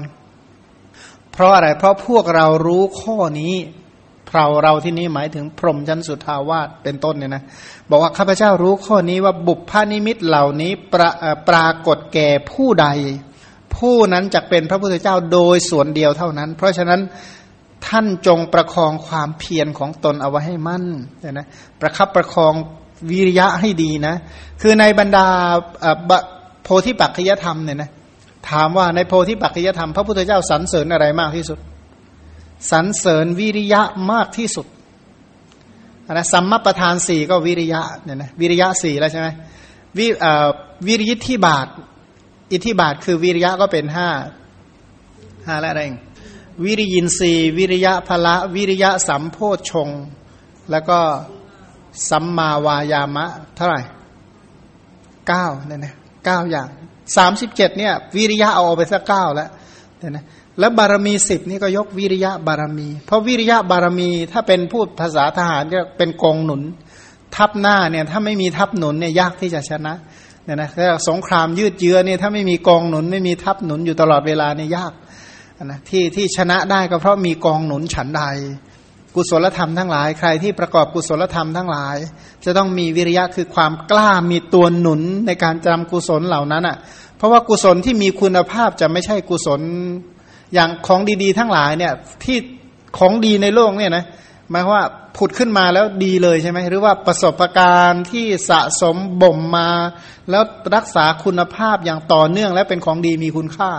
เพราะอะไรเพราะพวกเรารู้ข้อนี้เราเราที่นี้หมายถึงพรหมชั้นสุทาวาสเป็นต้นเนี่ยนะบอกว่าข้าพเจ้ารู้ข้อนี้ว่าบุพพานิมิตเหล่านี้ปราปรากฏแก่ผู้ใด ผู้นั้นจะเป็นพระพุทธเจ้าโดยส่วนเดียวเท่านั้น เพราะฉะนั้นท่านจงประคองความเพียรของตนเอาไว้ให้มั่นนะประคับประคองวิริยะให้ดีนะ คือในบรรดาโพธิปัจจยธรรมเนี่ยนะถามว่าในโพธิปัจจยธรรมพระพุทธเจ้าสรรเสริญอะไรมากที่สุดสรรเสริญวิริยะมากที่สุดนะสัมมาประธานสี่ก็วิริยะเนี่ยนะวิริยะสี่แล้วใช่ไหมวิวิริยิทธิบาท อิทธิบาทคือวิริยะก็เป็นห้าห้าและอะไรวิริยินรีวิริยะพละวิริยะสัมโพชงแล้วก็สัมมาวายามะ เท่าไหร่เก้าเนี่ยนะเก้าอย่างสามสิบเจ็ดเนี่ย วิริยะเอาออกไปสักเก้าแล้วเนี่ยนะแล้วบารมีสิบนี่ก็ยกวิริยะบารมี เพราะวิริยะบารมีถ้าเป็นพูดภาษาทหารก็เป็นกองหนุน ทับหน้าเนี่ยถ้าไม่มีทับหนุนเนี่ยยากที่จะชนะ เนี่ยนะถ้าสงครามยืดเยื้อเนี่ยถ้าไม่มีกองหนุนไม่มีทัพหนุนอยู่ตลอดเวลาเนี่ยยากนะที่ที่ชนะได้ก็เพราะมีกองหนุนฉันใด กุศลธรรมทั้งหลาย ใครที่ประกอบกุศลธรรมทั้งหลาย จะต้องมีวิริยะคือความกล้ามีตัวหนุนในการจำกุศลเหล่านั้นอะ เพราะว่ากุศลที่มีคุณภาพจะไม่ใช่กุศลอย่างของดีๆ ทั้งหลายเนี่ยที่ของดีในโลกเนี่ยนะ หมายว่าผุดขึ้นมาแล้วดีเลยใช่ไหมหรือว่าประสบการณ์ที่สะสมบ่มมา แล้วรักษาคุณภาพอย่างต่อเนื่องและเป็นของดีมีคุณค่า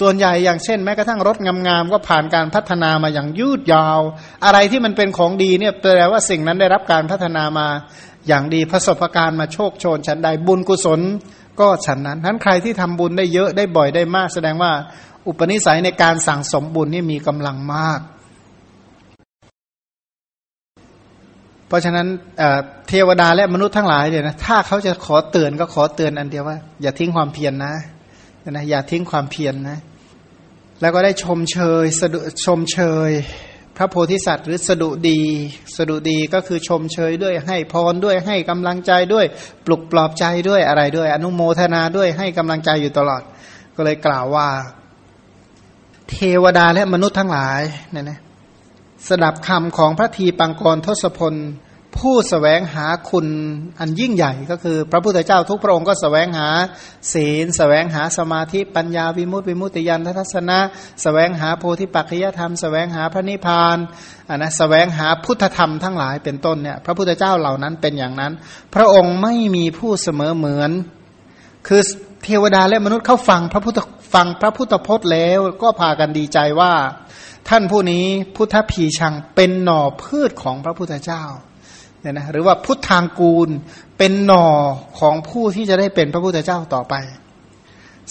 ส่วนใหญ่อย่างเช่น แม้กระทั่งรถงามๆก็ผ่านการพัฒนามาอย่างยืดยาว อะไรที่มันเป็นของดีเนี่ยแปลว่าสิ่งนั้นได้รับการพัฒนามาอย่างดีประสบการณ์มาโชคโชนฉันใดบุญกุศล ก็ฉันนั้นทั้นใครที่ทำบุญได้เยอะได้บ่อยได้มาก แสดงว่าอุปนิสัยในการสั่งสมบุญนี่มีกำลังมาก เพราะฉะนั้นเทวดาและมนุษย์ทั้งหลายเนี่ยนะถ้าเขาจะขอเตือนก็ขอเตือนอันเดียวว่า อย่าทิ้งความเพียรนนะนะอย่าทิ้งความเพียรนนะแล้วก็ได้ชมเชยสดุชมเชย พระโพธิสัตว์ หรือสดุดี สดุดีก็คือชมเชยด้วยให้พรด้วยให้กำลังใจด้วยปลุกปลอบใจด้วยอะไรด้วย อนุโมทนาด้วยให้กำลังใจอยู่ตลอด ก็เลยกล่าวว่า เทวดาและมนุษย์ทั้งหลายเนี่ยนะ สดับคำของพระทีปังกรทศพล ผู้สแสวงหาคุณอันยิ่งใหญ่ก็คือ พระพุทธเจ้าทุกพระองค์ก็สแสวงหาศีลสแสวงหาสมาธิปัญญาวิมุตติวิมุตติยานทัศนะสแสวงหาโพธิปัจจยธรรมสแสวงหาพระนิพพานอันนะสแสวงหาพุทธธรรมทั้งหลายเป็นต้นเนี่ยพระพุทธเจ้าเหล่านั้นเป็นอย่างนั้น พระองค์ไม่มีผู้เสมอเหมือน คือเทวดาและมนุษย์เข้าฟังพระพุทธ ฟังพระพุทธพจน์แล้วก็พากันดีใจว่า ท่านผู้นี้พุทธพีชังเป็นหน่อพืชของพระพุทธเจ้าเนี่ยนะหรือว่าพุทธางกูลเป็นหน่อของผู้ที่จะได้เป็นพระพุทธเจ้าต่อไป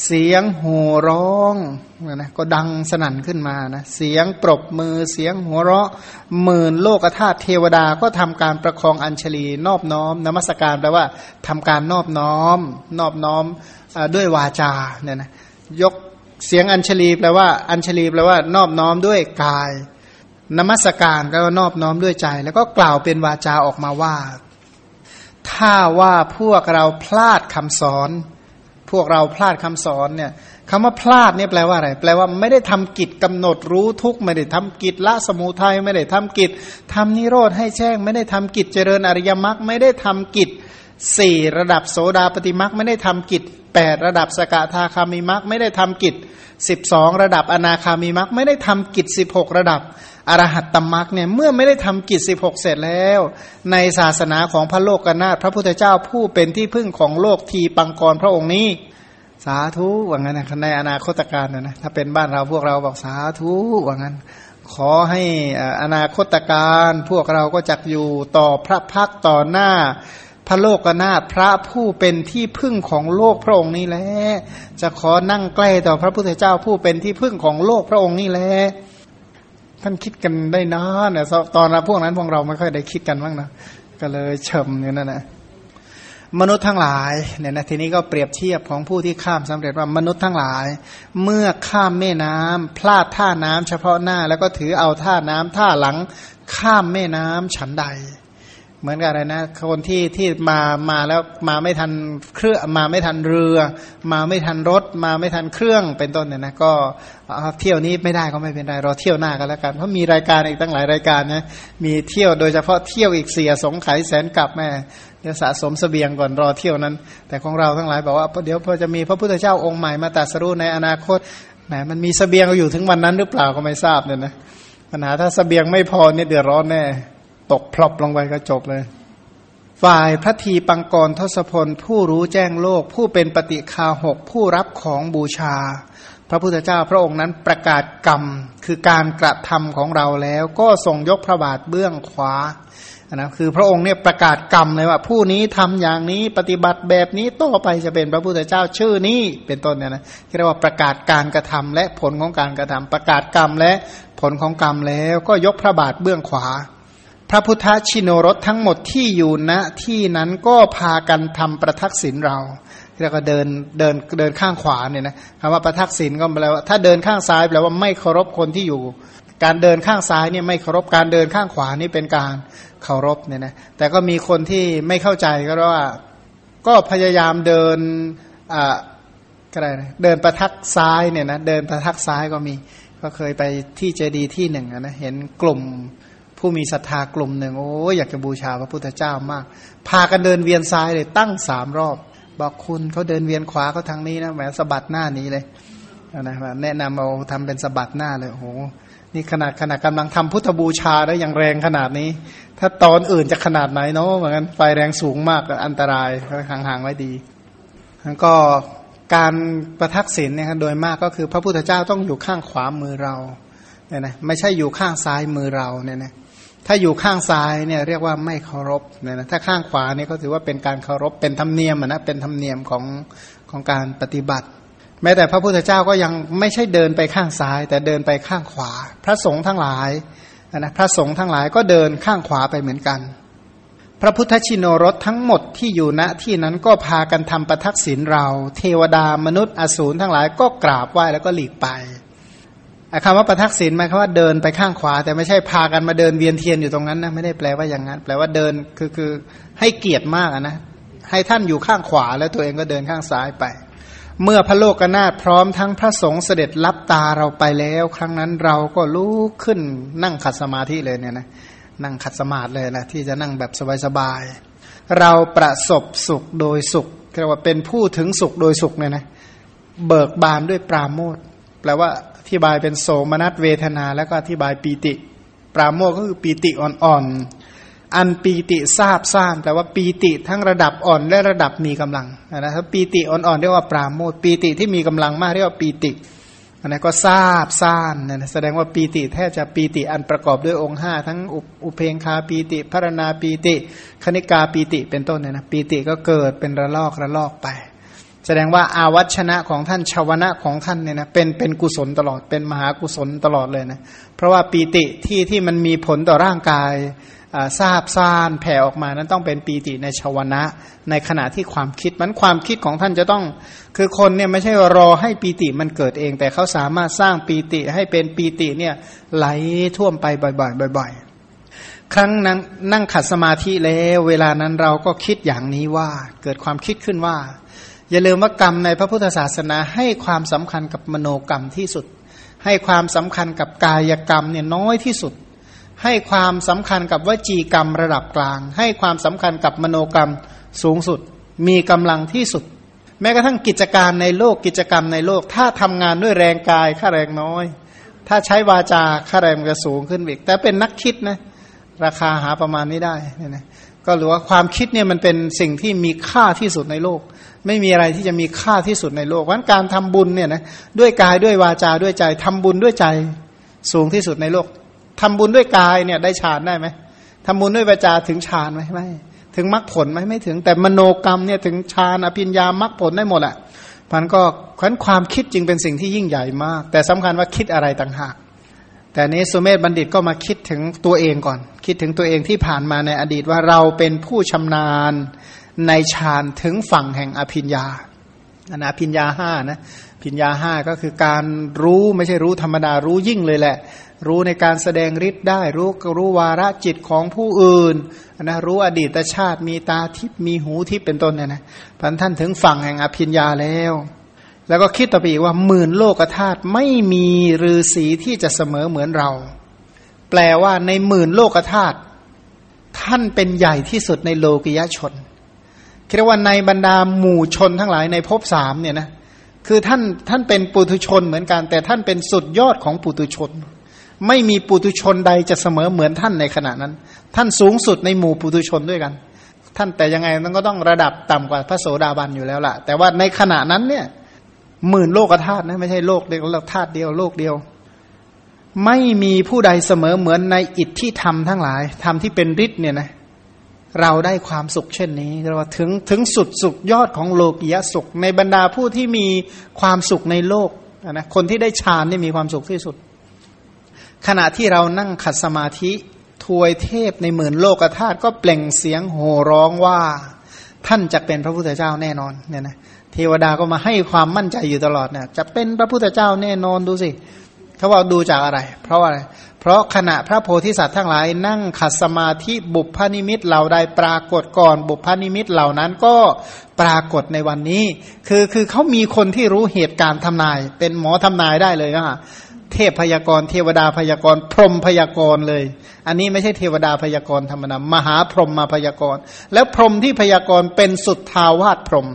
เสียงโห่ร้องเนี่ยนะก็ดังสนั่นขึ้นมานะเสียงปรบมือเสียงหัวเราะหมื่นโลกธาตุเทวดาก็ทำการประคองอัญชลีนอบน้อมนมัสการแปลว่าทำการนอบน้อม นอบน้อมอด้วยวาจาเนี่ยนะ ยกเสียงอัญชลีแปลว่า อัญชลีแปลว่านอบน้อมด้วยกาย นมัสการก็นอบน้อมด้วยใจ แล้วก็กล่าวเป็นวาจาออกมาว่า ถ้าว่าพวกเราพลาดคำสอน พวกเราพลาดคำสอนเนี่ยคำว่าพลาดเนี่ยแปลว่าอะไร แปลว่าไม่ได้ทำกิจกำหนดรู้ทุกไม่ได้ทำกิจละสมุทัยไม่ได้ทำกิจทำนิโรธให้แจ้ง ไม่ได้ทำกิจเจริญอริยมรรคไม่ได้ทำกิจ สี่ระดับโสดาปฏิมรรคไม่ได้ทำกิจแปดระดับสกทาคามิมรรคไม่ได้ทำกิจสิบสองระดับอนาคามิมรรคไม่ได้ทำกิจสิบหกระดับอรหัตตมรรคเนี่ยเมื่อไม่ได้ทำกิจสิบหกเสร็จแล้ว ในศาสนาของพระโลกกนาถพระพุทธเจ้าผู้เป็นที่พึ่งของโลกทีปังกรพระองค์นี้ สาธุว่างั้นนะในอนาคตการนะนะถ้าเป็นบ้านเราพวกเราบอกสาธุว่างั้น ขอให้อนาคตการพวกเราก็จักอยู่ต่อพระพักต่อหน้า พระโลกนาถพระผู้เป็นที่พึ่งของโลกพระองค์นี้แหละจะขอนั่งใกล้ต่อพระพุทธเจ้าผู้เป็นที่พึ่งของโลกพระองค์นี้แหละท่านคิดกันได้นานเนี่ยตอนพวกนั้นพวกเราไม่ค่อยได้คิดกันบ้างนะก็เลยเฉมอยู่นั้นนะมนุษย์ทั้งหลายเนี่ยนะทีนี้ก็เปรียบเทียบของผู้ที่ข้ามสำเร็จว่ามนุษย์ทั้งหลาย เมื่อข้ามแม่น้ำพลาดท่าน้ำเฉพาะหน้า แล้วก็ถือเอาท่าน้ำท่าหลังข้ามแม่น้ำฉันใด เหมือนกับอะไรนะคนที่ที่มามาแล้วมาไม่ทันเครื่องมาไม่ทันเรือ มาไม่ทันรถ มาไม่ทันเครื่องเป็นต้นเนี่ยนะก็เที่ยวนี้ไม่ได้ก็ไม่เป็นไรรอเที่ยวหน้ากันแล้วกันเพราะมีรายการอีกตั้งหลายรายการนะมีเที่ยวโดยเฉพาะเที่ยวอีกเสียสงไขแสนกลับแม่เดี๋ยวสะสมสเสบียงก่อนรอเที่ยวนั้น แต่ของเราทั้งหลายบอกว่าเดี๋ยวพอจะมีพระพุทธเจ้าองค์ใหม่มาตรัสรู้ในอนาคตแหมมันมีสเสบียงอยู่ถึงวันนั้นหรือเปล่าก็ไม่ทราบเนี่ยนะปัญหาถ้าสเสบียงไม่พอเนี่ยเดือดร้อนแน่ ตกพลบลงไปก็จบเลย ฝ่ายพระทีปังกรทศพล ผู้รู้แจ้งโลก ผู้เป็นปฏิคาหกผู้รับของบูชา พระพุทธเจ้าพระองค์นั้นประกาศกรรมคือการกระทำของเราแล้ว ก็ทรงยกพระบาทเบื้องขวานะคือพระองค์เนี่ยประกาศกรรมเลยว่า ผู้นี้ทำอย่างนี้ปฏิบัติแบบนี้ต่อไปจะเป็นพระพุทธเจ้าชื่อนี้เป็นต้นเนี่ยนะเรียกว่าประกาศการกระทำและผลของการกระทำประกาศกรรมและผลของกรรมแล้วก็ยกพระบาทเบื้องขวา พระพุทธชินรสทั้งหมดที่อยู่ณที่นั้นก็พากันทำประทักษิณเราแล้วก็เดินเดินเดินข้างขวาเนี่ยนะคำว่าประทักษิณก็แปลว่าถ้าเดินข้างซ้ายแปลว่าไม่เคารพคนที่อยู่ การเดินข้างซ้ายเนี่ยไม่เคารพการเดินข้างขวานี่เป็นการเคารพเนี่ยนะแต่ก็มีคนที่ไม่เข้าใจก็ว่าก็พยายามเดินอ่าก็ได้นะเดินประทักซ้ายเนี่ยนะเดินประทักซ้ายก็มี ก็เคยไปที่เจดีย์ที่หนึ่งนะเห็นกลุ่ม ผู้มีศรัทธากลุ่มหนึ่งโอ้อยากจะบูชาพระพุทธเจ้ามาก พากันเดินเวียนซ้ายเลยตั้งสามรอบ บอกคุณเขาเดินเวียนขวาเขาทางนี้นะแหมสะบัดหน้านี้เลยนะแนะนำเอาทำเป็นสะบัดหน้าเลยโอ้นี่ขนาดขนาดกำลังทำพุทธบูชาได้อย่างแรงขนาดนี้ ถ้าตอนอื่นจะขนาดไหนเนาะเหมือนกันไฟแรงสูงมากอันตรายห่างๆไว้ดีแล้วก็การประทักษิณเนี่ยโดยมากก็คือพระพุทธเจ้าต้องอยู่ข้างขวามือเราเนี่ยนะไม่ใช่อยู่ข้างซ้ายมือเราเนี่ยนะ ถ้าอยู่ข้างซ้ายเนี่ยเรียกว่าไม่เคารพเนี่ยนะถ้าข้างขวาเนี่ยก็ถือว่าเป็นการเคารพเป็นธรรมเนียมนะเป็นธรรมเนียมของของการปฏิบัติ แม้แต่พระพุทธเจ้าก็ยังไม่ใช่เดินไปข้างซ้าย แต่เดินไปข้างขวา พระสงฆ์ทั้งหลายนะพระสงฆ์ทั้งหลายก็เดินข้างขวาไปเหมือนกัน พระพุทธชินโรสทั้งหมดที่อยู่ณที่นั้นก็พากันทำประทักษิณเรา เทวดามนุษย์อสูรทั้งหลายก็กราบไหว้แล้วก็หลีกไป คำว่าประทักษิณหมายความว่าเดินไปข้างขวา แต่ไม่ใช่พากันมาเดินเวียนเทียนอยู่ตรงนั้นนะไม่ได้แปลว่าอย่างนั้น แปลว่าเดินคือคือให้เกียรติมากนะให้ท่านอยู่ข้างขวาแล้วตัวเองก็เดินข้างซ้ายไป เมื่อพระโลกนาถพร้อมทั้งพระสงฆ์เสด็จรับตาเราไปแล้ว ครั้งนั้นเราก็ลุกขึ้นนั่งขัดสมาธิเลยเนี่ยนะนั่งขัดสมาธิเลยนะที่จะนั่งแบบสบายๆเราประสบสุขโดยสุขเรียกว่าเป็นผู้ถึงสุขโดยสุขเนี่ยนะเบิกบานด้วยปราโมทแปลว่า ธิบายเป็นโสมนัสเวทนา แล้วก็อธิบายปีติ ปราโมทก็คือปีติอ่อนๆอันปีติทราบซ่านแต่ว่าปีติทั้งระดับอ่อนและระดับมีกำลังนะครับปีติอ่อนๆเรียกว่าปราโมทปีติที่มีกำลังมากเรียกว่าปีติอันนั้นก็ทราบซ่านนะแสดงว่าปีติแทบจะปีติอันประกอบด้วยองค์ห้าทั้งอุเพงคาปีติพารณาปีติ คณิกาปีติเป็นต้นเนี่ยนะปีติก็เกิดเป็นระลอกระลอกไป แสดงว่าอาวัชนะของท่านชาวนะของท่านเนี่ยนะเป็นเป็นกุศลตลอดเป็นมหากุศลตลอดเลยนะเพราะว่าปีติที่ที่มันมีผลต่อร่างกายทราบซ่านแผ่ออกมานั้นต้องเป็นปีติในชาวนะ ในขณะที่ความคิดมันความคิดของท่านจะต้อง คือคนเนี่ยไม่ใช่รอให้ปีติมันเกิดเอง แต่เขาสามารถสร้างปีติให้เป็นปีติเนี่ยไหลท่วมไปบ่อยๆบ่อย ๆ ครั้งนั้นนั่งขัดสมาธิแล้ว เวลานั้นเราก็คิดอย่างนี้ว่าเกิดความคิดขึ้นว่า อย่าลืมว่ากรรมในพระพุทธศาสนาให้ความสำคัญกับมโนกรรมที่สุด ให้ความสำคัญกับกายกรรมเนี่ยน้อยที่สุด ให้ความสำคัญกับวจีกรรมระดับกลาง ให้ความสำคัญกับมโนกรรมสูงสุด มีกำลังที่สุด แม้กระทั่งกิจการในโลกกิจกรรมในโลก ถ้าทำงานด้วยแรงกายค่าแรงน้อย ถ้าใช้วาจาค่าแรงมันจะสูงขึ้นอีกแต่เป็นนักคิดนะราคาหาประมาณนี้ได้เนี่ยนะก็หรือว่าความคิดเนี่ยมันเป็นสิ่งที่มีค่าที่สุดในโลก ไม่มีอะไรที่จะมีค่าที่สุดในโลกวันการทำบุญเนี่ยนะด้วยกายด้วยวาจาด้วยใจทำบุญด้วยใจสูงที่สุดในโลกทำบุญด้วยกายเนี่ยได้ฌานได้ไหมทำบุญด้วยวาจาถึงฌานไหมไม่ถึงมรรคผลไหมไม่ถึงแต่มโนกรรมเนี่ยถึงฌานอภิญญามรรคผลได้หมดอะมันก็ขันความคิดจริงเป็นสิ่งที่ยิ่งใหญ่มาก แต่สำคัญว่าคิดอะไรต่างหาก แต่นี้สุเมธบัณฑิตก็มาคิดถึงตัวเองก่อน คิดถึงตัวเองที่ผ่านมาในอดีตว่าเราเป็นผู้ชำนาญ ในฌานถึงฝั่งแห่งอภิญญาอันอภิญญาห้านะภิญญาห้าก็คือการรู้ไม่ใช่รู้ธรรมดารู้ยิ่งเลยแหละ รู้ในการแสดงฤทธิ์ได้ รู้รู้วาระจิตของผู้อื่นนะรู้อดีตชาติมีตาทิพมีหูทิพเป็นต้นเนี่ยนะพันท่านถึงฝั่งแห่งอภิญญาแล้ว แล้วก็คิดต่อไปอีกว่าหมื่นโลกธาตุไม่มีฤาษีที่จะเสมอเหมือนเรา แปลว่าในหมื่นโลกธาตุท่านเป็นใหญ่ที่สุดในโลกิยชน คิดว่าในบรรดาหมู่ชนทั้งหลายในภพสามเนี่ยนะคือท่านท่านเป็นปุถุชนเหมือนกัน แต่ท่านเป็นสุดยอดของปุถุชน ไม่มีปุตุชนใดจะเสมอเหมือนท่านในขณะนั้น ท่านสูงสุดในหมู่ปุตุชนด้วยกัน ท่านแต่ยังไงมันก็ต้องระดับต่ำกว่าพระโสดาบันอยู่แล้วล่ะ แต่ว่าในขณะนั้นเนี่ยหมื่นโลกธาตุนะไม่ใช่โลกเดียวธาตุเดียวโลกเดียว ไม่มีผู้ใดเสมอเหมือนในอิทธิธรรมทั้งหลายธรรมที่เป็นฤทธิ์เนี่ยนะ เราได้ความสุขเช่นนี้เราถึงถึงสุดสุขยอดของโลกียสุข ในบรรดาผู้ที่มีความสุขในโลกนะคนที่ได้ฌานนี่มีความสุขที่สุด ขณะที่เรานั่งขัดสมาธิทวยเทพในหมื่นโลกธาตุก็เปล่งเสียงโห่ร้องว่า ท่านจะเป็นพระพุทธเจ้าแน่นอนเนี่ยนะเทวดาก็มาให้ความมั่นใจอยู่ตลอดเนี่ยจะเป็นพระพุทธเจ้าแน่นอนดูสิเขาบอกดูจากอะไร เพราะอะไร เพราะขณะพระโพธิสัตว์ทั้งหลาย นั่งขัดสมาธิบุพนิมิตเหล่าใดปรากฏก่อน บุพนิมิตเหล่านั้นก็ปรากฏในวันนี้ คือคือเขามีคนที่รู้เหตุการณ์ทำนาย เป็นหมอทำนายได้เลยนะเทพพยากรเทวดาพยากรพรหมพยากรเลย อันนี้ไม่ใช่เทวดาพยากรธรรมดามหาพรหมมาพยากรแล้วพรหมที่พยากรเป็นสุดทาวาสพรหม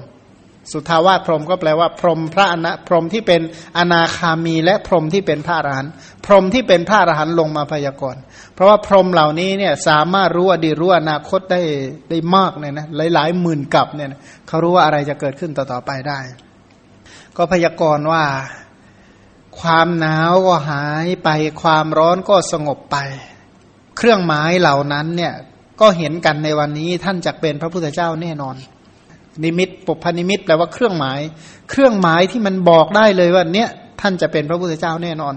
สุทาวาสพรหมก็แปลว่า พรหมพระอนะพรหมที่เป็นอนาคามีและพรหมที่เป็นพระอรหันต์พรหมที่เป็นพระอรหันต์ลงมาพยากรณ์เพราะว่าพรหมเหล่านี้เนี่ยสามารถรู้อดีตรู้อนาคตได้ได้มากเลยนะหลายๆหมื่นกับเนี่ยเขารู้ว่าอะไรจะเกิดขึ้นต่อๆไปได้ ก็พยากรณ์ว่า ความหนาวก็หายไป ความร้อนก็สงบไป เครื่องหมายเหล่านั้นเนี่ยก็เห็นกันในวันนี้ท่านจะเป็นพระพุทธเจ้าแน่นอนนิมิต ปุพนิมิตแปลว่าเครื่องหมาย เครื่องหมายที่มันบอกได้เลยว่าเนี้ยท่านจะเป็นพระพุทธเจ้าแน่นอน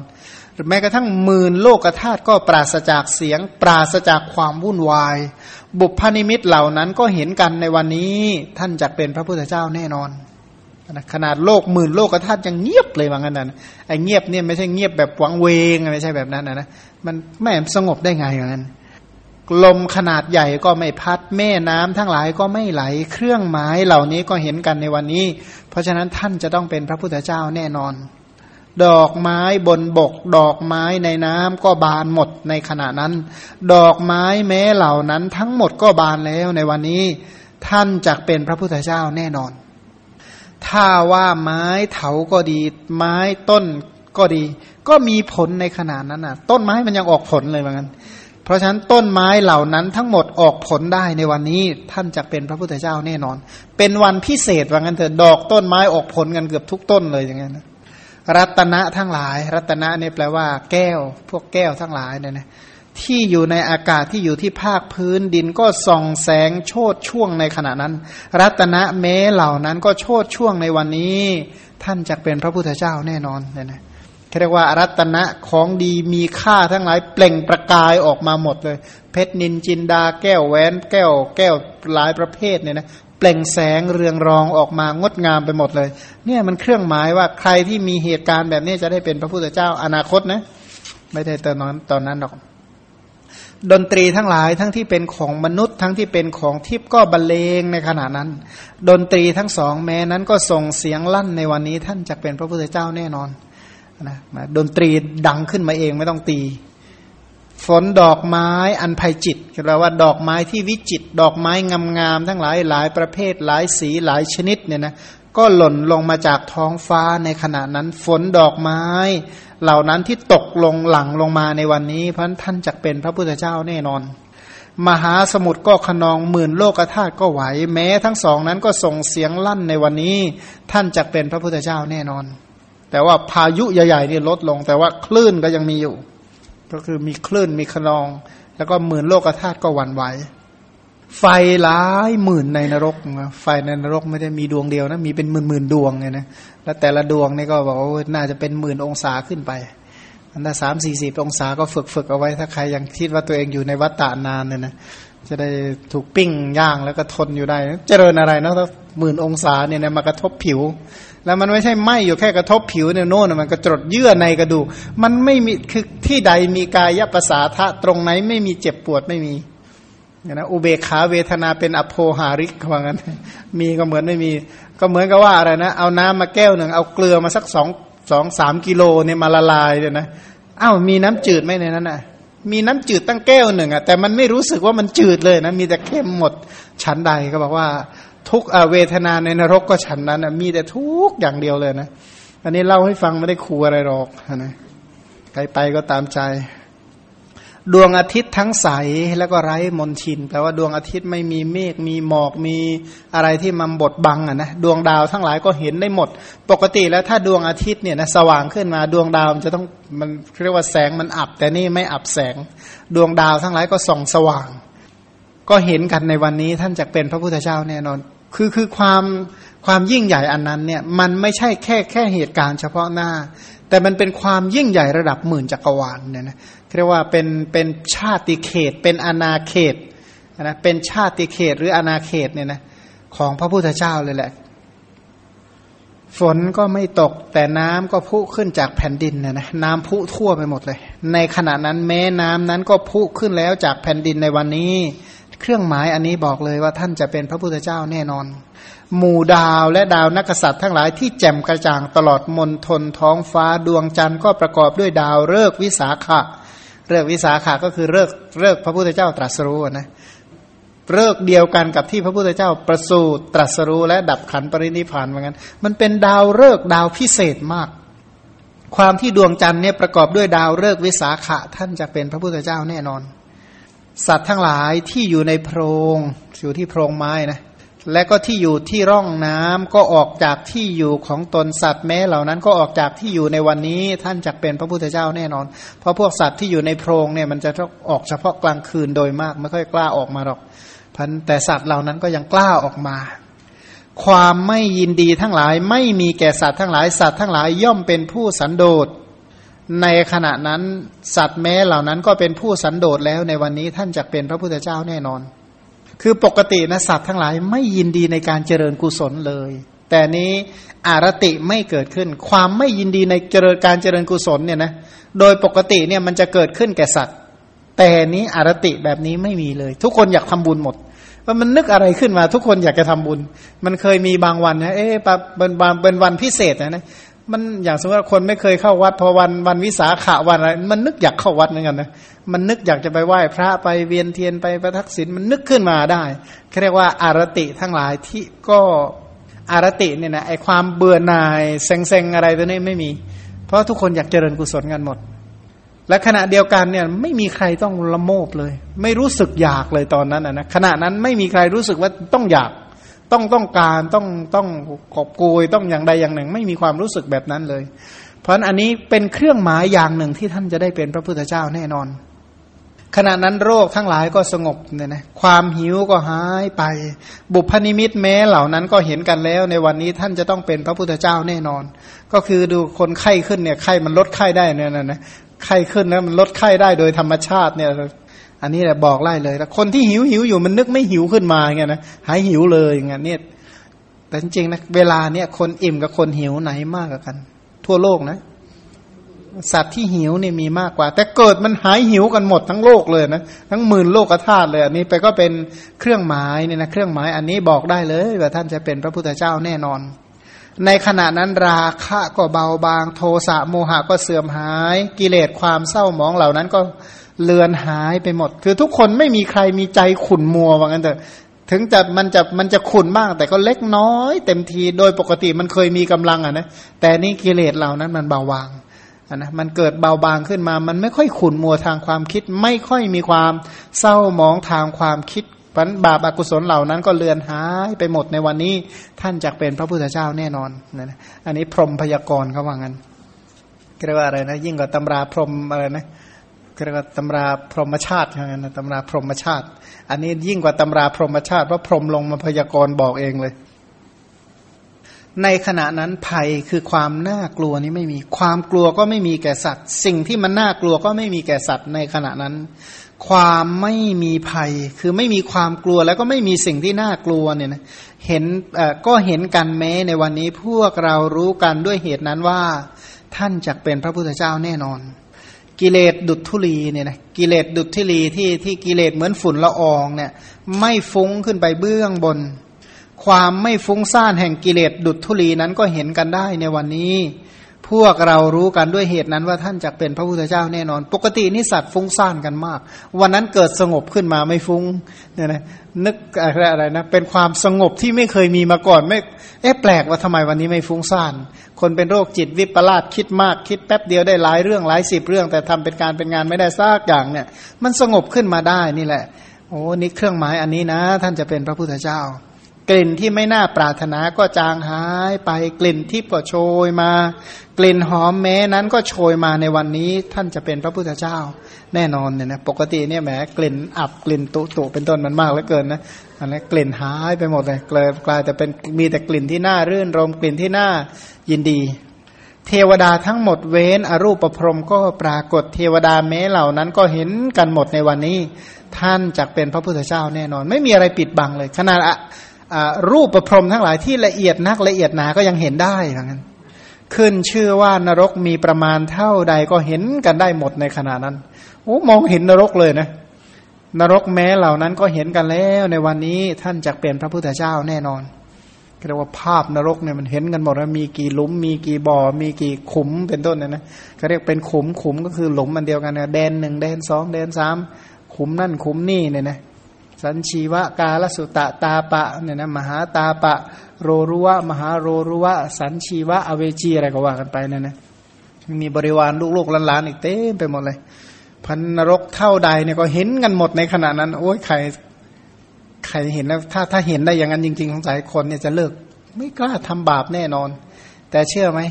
แม้กระทั่งหมื่นโลกธาตุก็ปราศจากเสียง ปราศจากความวุ่นวาย บุพนิมิตเหล่านั้นก็เห็นกันในวันนี้ท่านจะเป็นพระพุทธเจ้าแน่นอนขนาดโลกหมื่นโลกธาตุยังเงียบเลยว่างั้นนะไอ้เงียบเนี่ยไม่ใช่เงียบแบบหวังเวงไม่ใช่แบบนั้นนะนะมันแม่สงบได้ไงอย่างนั้น ลมขนาดใหญ่ก็ไม่พัด แม่น้ำทั้งหลายก็ไม่ไหล เครื่องหมายเหล่านี้ก็เห็นกันในวันนี้ เพราะฉะนั้นท่านจะต้องเป็นพระพุทธเจ้าแน่นอน ดอกไม้บนบก ดอกไม้ในน้ำก็บานหมดในขณะนั้น ดอกไม้แม้เหล่านั้นทั้งหมดก็บานแล้วในวันนี้ ท่านจะเป็นพระพุทธเจ้าแน่นอน ถ้าว่าไม้เถาก็ดี ไม้ต้นก็ดี ก็มีผลในขนาดนั้นน่ะ ต้นไม้มันยังออกผลเลยเหมือนกัน เพราะฉะนั้นต้นไม้เหล่านั้นทั้งหมดออกผลได้ในวันนี้ท่านจะเป็นพระพุทธเจ้าแน่นอน เป็นวันพิเศษว่างั้นเถอะดอกต้นไม้ออกผลกันเกือบทุกต้นเลยอย่างเงี้ยนรัตนะทั้งหลาย รัตนะนี่แปลว่า แก้ว พวกแก้วทั้งหลายเนี่ยนะที่อยู่ในอากาศที่อยู่ที่ภาคพื้นดินก็ส่องแสงโชดช่วงในขณะนั้น รัตนะเมเหล่านั้นก็โชดช่วงในวันนี้ ท่านจะเป็นพระพุทธเจ้าแน่นอนเนี่ยนะ เรียกว่ารัตนะของดีมีค่าทั้งหลายเปล่งประกายออกมาหมดเลย เพชรนินจินดาแก้วแหวนแก้ว แก้วหลายประเภทเนี่ยนะเปล่งแสงเรืองรองออกมางดงามไปหมดเลย เนี่ยมันเครื่องหมายว่าใครที่มีเหตุการณ์แบบนี้จะได้เป็นพระพุทธเจ้าอนาคตนะ ไม่ได้ตอนนั้นตอนนั้นหรอกดนตรีทั้งหลายทั้งที่เป็นของมนุษย์ทั้งที่เป็นของทิพย์ก็บรรเลงในขณะนั้น ดนตรีทั้งสองแม้นั้นก็ส่งเสียงลั่นในวันนี้ท่านจะเป็นพระพุทธเจ้าแน่นอน นะดนตรีดังขึ้นมาเองไม่ต้องตี ฝนดอกไม้อันไพจิตแปลว่าดอกไม้ที่วิจิต ดอกไม้งามๆทั้งหลายหลายประเภทหลายสีหลายชนิดเนี่ยนะก็หล่นลงมาจากท้องฟ้าในขณะนั้น ฝนดอกไม้ เหล่านั้นที่ตกลงหลังลงมาในวันนี้เพราะท่านจะเป็นพระพุทธเจ้าแน่นอน มหาสมุทรก็ขนองหมื่นโลกธาตุก็ไหวแม้ทั้งสองนั้นก็ส่งเสียงลั่นในวันนี้ ท่านจะเป็นพระพุทธเจ้าแน่นอน แต่ว่าพายุใหญ่ๆนี่ลดลง แต่ว่าคลื่นก็ยังมีอยู่ ก็คือมีคลื่นมีขนอง แล้วก็หมื่นโลกธาตุก็หวั่นไหวไฟหลายหมื่นในนรกไฟในนรกไม่ได้มีดวงเดียวนะมีเป็นหมื่นหมื่นดวงไงนะแล้วแต่ละดวงนี่ก็บอกว่าน่าจะเป็นหมื่นองศาขึ้นไปอันถ้าสามสี่สิบองศาก็ฝึกฝึกเอาไว้ถ้าใครยังคิดว่าตัวเองอยู่ในวัฏฏานานเนี่ยนะจะได้ถูกปิ้งย่างแล้วก็ทนอยู่ได้ เจริญอะไรนะถ้าหมื่นองศาเนี่ยมากระทบผิว แล้วมันไม่ใช่ไหมอยู่แค่กระทบผิวเนี่ยโน่นมันก็จดเยื่อในกระดูกมันไม่มีคือที่ใดมีกายภาษาทะตรงไหนไม่มีเจ็บปวดไม่มีนะอุเบกขาเวทนาเป็นอโภหาริกว่างั้น มีก็เหมือนไม่มี ก็เหมือนกับว่าอะไรนะ เอาน้ำมาแก้วหนึ่งเอาเกลือมาสักสองสองสามกิโลเนี่ยมาละลายเลยนะอ้าวมีน้ำจืดไหมในนั้นอะ มีน้ำจืดตั้งแก้วหนึ่งอะแต่มันไม่รู้สึกว่ามันจืดเลยนะมีแต่เข้มหมดฉันใดก็บอกว่า ทุกเวทนาในนรกก็ฉันนั้นมีแต่ทุกอย่างเดียวเลยนะ อันนี้เล่าให้ฟังไม่ได้คูอะไรหรอกนะใครไปก็ตามใจ ดวงอาทิตย์ทั้งใสแล้วก็ไร้มนทินแปลว่าดวงอาทิตย์ไม่มีเมฆมีหมอกมีอะไรที่มันบดบังอะนะดวงดาวทั้งหลายก็เห็นได้หมด ปกติแล้วถ้าดวงอาทิตย์เนี่ยนะสว่างขึ้นมาดวงดาวมันจะต้องมันเรียกว่าแสงมันอับ แต่นี่ไม่อับแสง ดวงดาวทั้งหลายก็ส่องสว่าง ก็เห็นกันในวันนี้ท่านจะเป็นพระพุทธเจ้าแน่นอน คือคือความความยิ่งใหญ่อันนั้นเนี่ยมันไม่ใช่แค่แค่เหตุการณ์เฉพาะหน้า แต่มันเป็นความยิ่งใหญ่ระดับหมื่นจักรวาลเนี่ยนะเรียกว่าเป็นเป็นชาติเขต เป็นอนาเขตนะเป็นชาติเขตหรืออนาเขตเนี่ยนะของพระพุทธเจ้าเลยแหละ ฝนก็ไม่ตกแต่น้ำก็พุขึ้นจากแผ่นดินเนี่ยนะน้ำพุทั่วไปหมดเลย ในขณะนั้นแม้น้ำนั้นก็พุขึ้นแล้วจากแผ่นดินในวันนี้ เครื่องหมายอันนี้บอกเลยว่าท่านจะเป็นพระพุทธเจ้าแน่นอน หมู่ดาวและดาวนักษัตริย์ทั้งหลายที่แจ่มกระจ่างตลอดมนทนท้องฟ้าดวงจันทร์ก็ประกอบด้วยดาวฤกษ์วิสาขะเลิกวิสาขาก็คือเลิกเลิกพระพุทธเจ้าตรัสรู้นะเลิกเดียวกันกับที่พระพุทธเจ้าประสูติตรัสรู้และดับขันปรินิพานเหมือนกันมันเป็นดาวเลิกดาวพิเศษมาก ความที่ดวงจันทร์เนี่ยประกอบด้วยดาวเลิกวิสาขะท่านจะเป็นพระพุทธเจ้าแน่นอน สัตว์ทั้งหลายที่อยู่ในโพรงอยู่ที่โพรงไม้นะและก็ที่อยู่ที่ร่องน้ำก็ออกจากที่อยู่ของตนสัตว์แม้เหล่านั้นก็ออกจากที่อยู่ในวันนี้ท่านจะเป็นพระพุทธเจ้าแน่นอน เพราะพวกสัตว์ที่อยู่ในโพรงเนี่ยมันจะออกเฉพาะกลางคืนโดยมากไม่ค่อยกล้าออกมาหรอกพันแต่สัตว์เหล่านั้นก็ยังกล้าออกมา ความไม่ยินดีทั้งหลายไม่มีแก่สัตว์ทั้งหลายสัตว์ทั้งหลายย่อมเป็นผู้สันโดษ ในขณะนั้นสัตว์แม้เหล่านั้นก็เป็นผู้สันโดษแล้วในวันนี้ท่านจะเป็นพระพุทธเจ้าแน่นอน คือปกตินะสัตว์ทั้งหลายไม่ยินดีในการเจริญกุศลเลย แต่นี้อารติไม่เกิดขึ้น ความไม่ยินดีในเจริญการเจริญกุศลเนี่ยนะโดยปกติเนี่ยมันจะเกิดขึ้นแก่สัตว์ แต่นี้อารติแบบนี้ไม่มีเลย ทุกคนอยากทำบุญหมดว่ามันนึกอะไรขึ้นมา ทุกคนอยากจะทำบุญ มันเคยมีบางวันนะเอ๊ะเป็นเป็นวันพิเศษนะนะ มันอย่างสมมติว่าคนไม่เคยเข้าวัดพอวันวันวิสาขะวันอะไรมันนึกอยากเข้าวัดเหมือนกันนะมันนึกอยากจะไปไหว้พระไปเวียนเทียนไปประทักษิณมันนึกขึ้นมาได้เรียกว่าอารติทั้งหลายที่ก็อารติเนี่ยนะไอความเบื่อหน่ายเซ็งๆอะไรตัวนี้ไม่มี เพราะทุกคนอยากเจริญกุศลกันหมด และขณะเดียวกันเนี่ยไม่มีใครต้องละโมบเลย ไม่รู้สึกอยากเลยตอนนั้นนะขณะนั้นไม่มีใครรู้สึกว่าต้องอยาก ต้องต้องการต้องต้องกอบโกยต้องอย่างใดอย่างหนึ่ง ไม่มีความรู้สึกแบบนั้นเลย เพราะฉะนั้นอันนี้เป็นเครื่องหมายอย่างหนึ่งที่ท่านจะได้เป็นพระพุทธเจ้าแน่นอน ขณะนั้นโรคทั้งหลายก็สงบเนี่ยนะความหิวก็หายไป บุพนิมิตแม้เหล่านั้นก็เห็นกันแล้ว ในวันนี้ท่านจะต้องเป็นพระพุทธเจ้าแน่นอน ก็คือดูคนไข้ขึ้นเนี่ยไข้มันลดไข้ได้เนี่ยนะไข้ขึ้นนะมันลดไข้ได้โดยธรรมชาติเนี่ย อันนี้แหละบอกไล่เลยแล้วคนที่หิวหิวอยู่มันนึกไม่หิวขึ้นมาเงี้ยนะหายหิวเลยอย่างเงี้ยเนี่ยแต่จริงๆนะเวลาเนี่ยคนอิ่มกับคนหิวไหนมากกว่ากัน ทั่วโลกนะ สัตว์ที่หิวเนี่ยมีมากกว่า แต่เกิดมันหายหิวกันหมดทั้งโลกเลยนะทั้งหมื่นโลกธาตุเลย อันนี้ไปก็เป็นเครื่องหมายเนี่ยนะเครื่องหมายอันนี้บอกได้เลยว่าท่านจะเป็นพระพุทธเจ้าแน่นอน ในขณะนั้นราคะก็เบาบาง โทสะโมหะก็เสื่อมหาย กิเลสความเศร้าหมองเหล่านั้นก็ เลือนหายไปหมด คือทุกคนไม่มีใครมีใจขุ่นมัวว่างั้นเถอะถึงจะมันจะมันจะขุนบ้าง แต่ก็เล็กน้อย เต็มทีโดยปกติมันเคยมีกำลังอะนะแต่นี่กิเลสเหล่านั้นมันเบาบางะนะมันเกิดเบาบางขึ้นมา มันไม่ค่อยขุนมัวทางความคิด ไม่ค่อยมีความเศร้าหมองทางความคิดปัญบาปอากุศลเหล่านั้นก็เลือนหายไปหมดในวันนี้ท่านจะเป็นพระพุทธเจ้าแน่นอนนะอันนี้พรหมพยากรณ์เขาว่างั้นเรียกว่าอะไรนะยิ่งกว่าตำราพรหมอะไรนะ เรียกว่าตำราพรหมชาติเขางั้นนะตำราพรหมชาติ อันนี้ยิ่งกว่าตำราพรหมชาติเพราะพรหมลงมาพยากรณ์บอกเองเลย ในขณะนั้นภัยคือความน่ากลัวนี้ไม่มีความกลัวก็ไม่มีแก่สัตว์ สิ่งที่มันน่ากลัวก็ไม่มีแก่สัตว์ในขณะนั้น ความไม่มีภัยคือไม่มีความกลัวแล้วก็ไม่มีสิ่งที่น่ากลัวเนี่ยนะเห็นก็เห็นกันแม้ในวันนี้พวกเรารู้กันด้วยเหตุนั้นว่า ท่านจะเป็นพระพุทธเจ้าแน่นอน กิเลสดุดทุลีเนี่ยนะกิเลสดุดทุลีที่ที่กิเลสเหมือนฝุ่นละอองเนี่ยไม่ฟุ้งขึ้นไปเบื้องบน ความไม่ฟุ้งซ่านแห่งกิเลสดุจทุลีนั้นก็เห็นกันได้ในวันนี้ พวกเรารู้กันด้วยเหตุนั้นว่าท่านจะเป็นพระพุทธเจ้าแน่นอน ปกตินิสัตว์ฟุ้งซ่านกันมาก วันนั้นเกิดสงบขึ้นมาไม่ฟุ้งเนี่ยนะ นึกอะไรอะไรนะ เป็นความสงบที่ไม่เคยมีมาก่อน ไม่เอ๊ะแปลกว่าทำไมวันนี้ไม่ฟุ้งซ่าน คนเป็นโรคจิตวิปลาสคิดมากคิดแป๊บเดียวได้หลายเรื่องหลายสิบเรื่อง แต่ทำเป็นการเป็นงานไม่ได้ซากอย่างเนี่ย มันสงบขึ้นมาได้นี่แหละ โอ้นี่เครื่องหมายอันนี้นะ ท่านจะเป็นพระพุทธเจ้า กลิ่นที่ไม่น่าปรารถนาก็จางหายไปกลิ่นที่ก็โชยมา กลิ่นหอมแม้นั้นก็โชยมาในวันนี้ท่านจะเป็นพระพุทธเจ้า แน่นอนเนี่ยนะปกติเนี่ยแหมกลิ่นอับกลิ่นตุตุเป็นต้นมันมากเหลือเกินนะอันนี้กลิ่นหายไปหมดเลยกลายกลายแต่เป็นมีแต่กลิ่นที่น่ารื่นรมกลิ่นที่น่ายินดี เทวดาทั้งหมดเว้นอรูปประพรมก็ปรากฏเทวดาแม้เหล่านั้นก็เห็นกันหมดในวันนี้ ท่านจะเป็นพระพุทธเจ้าแน่นอน ไม่มีอะไรปิดบังเลยขนาด รูปประพรมทั้งหลายที่ละเอียดนักละเอียดหนาก็ยังเห็นได้เหมือนกันขึ้นชื่อว่านรกมีประมาณเท่าใดก็เห็นกันได้หมดในขณะนั้นโอ้มองเห็นนรกเลยนะ นรกแม้เหล่านั้นก็เห็นกันแล้ว ในวันนี้ท่านจะเป็นพระพุทธเจ้าแน่นอนเรียกว่าภาพนรกเนี่ยมันเห็นกันหมดแล้วมีกี่หลุม มีกี่บ่อ มีกี่ขุมเป็นต้นเนี่ยนะก็เรียกเป็นขุมขุมก็คือหลุมมันเดียวกันนะแดนหนึ่งแดนสองแดนสามขุมนั่นขุมนี่เนี่ยนะ สันชีวะกาลสุตะตาปะเนี่ยนะมหาตาปะ โรรุวะ มหาโรรุวะ สันชีวะอเวจีอะไรก็ว่ากันไปนั่นนะมีบริวารลูกๆหลานๆอีกเต็มไปหมดเลย พันนรกเท่าใดเนี่ยก็เห็นกันหมดในขณะนั้น โอ้ยใครใครเห็นแล้วถ้าถ้าเห็นได้อย่างนั้นจริงๆสงสัยคนเนี่ยจะเลิก ไม่กล้าทำบาปแน่นอน แต่เชื่อไหม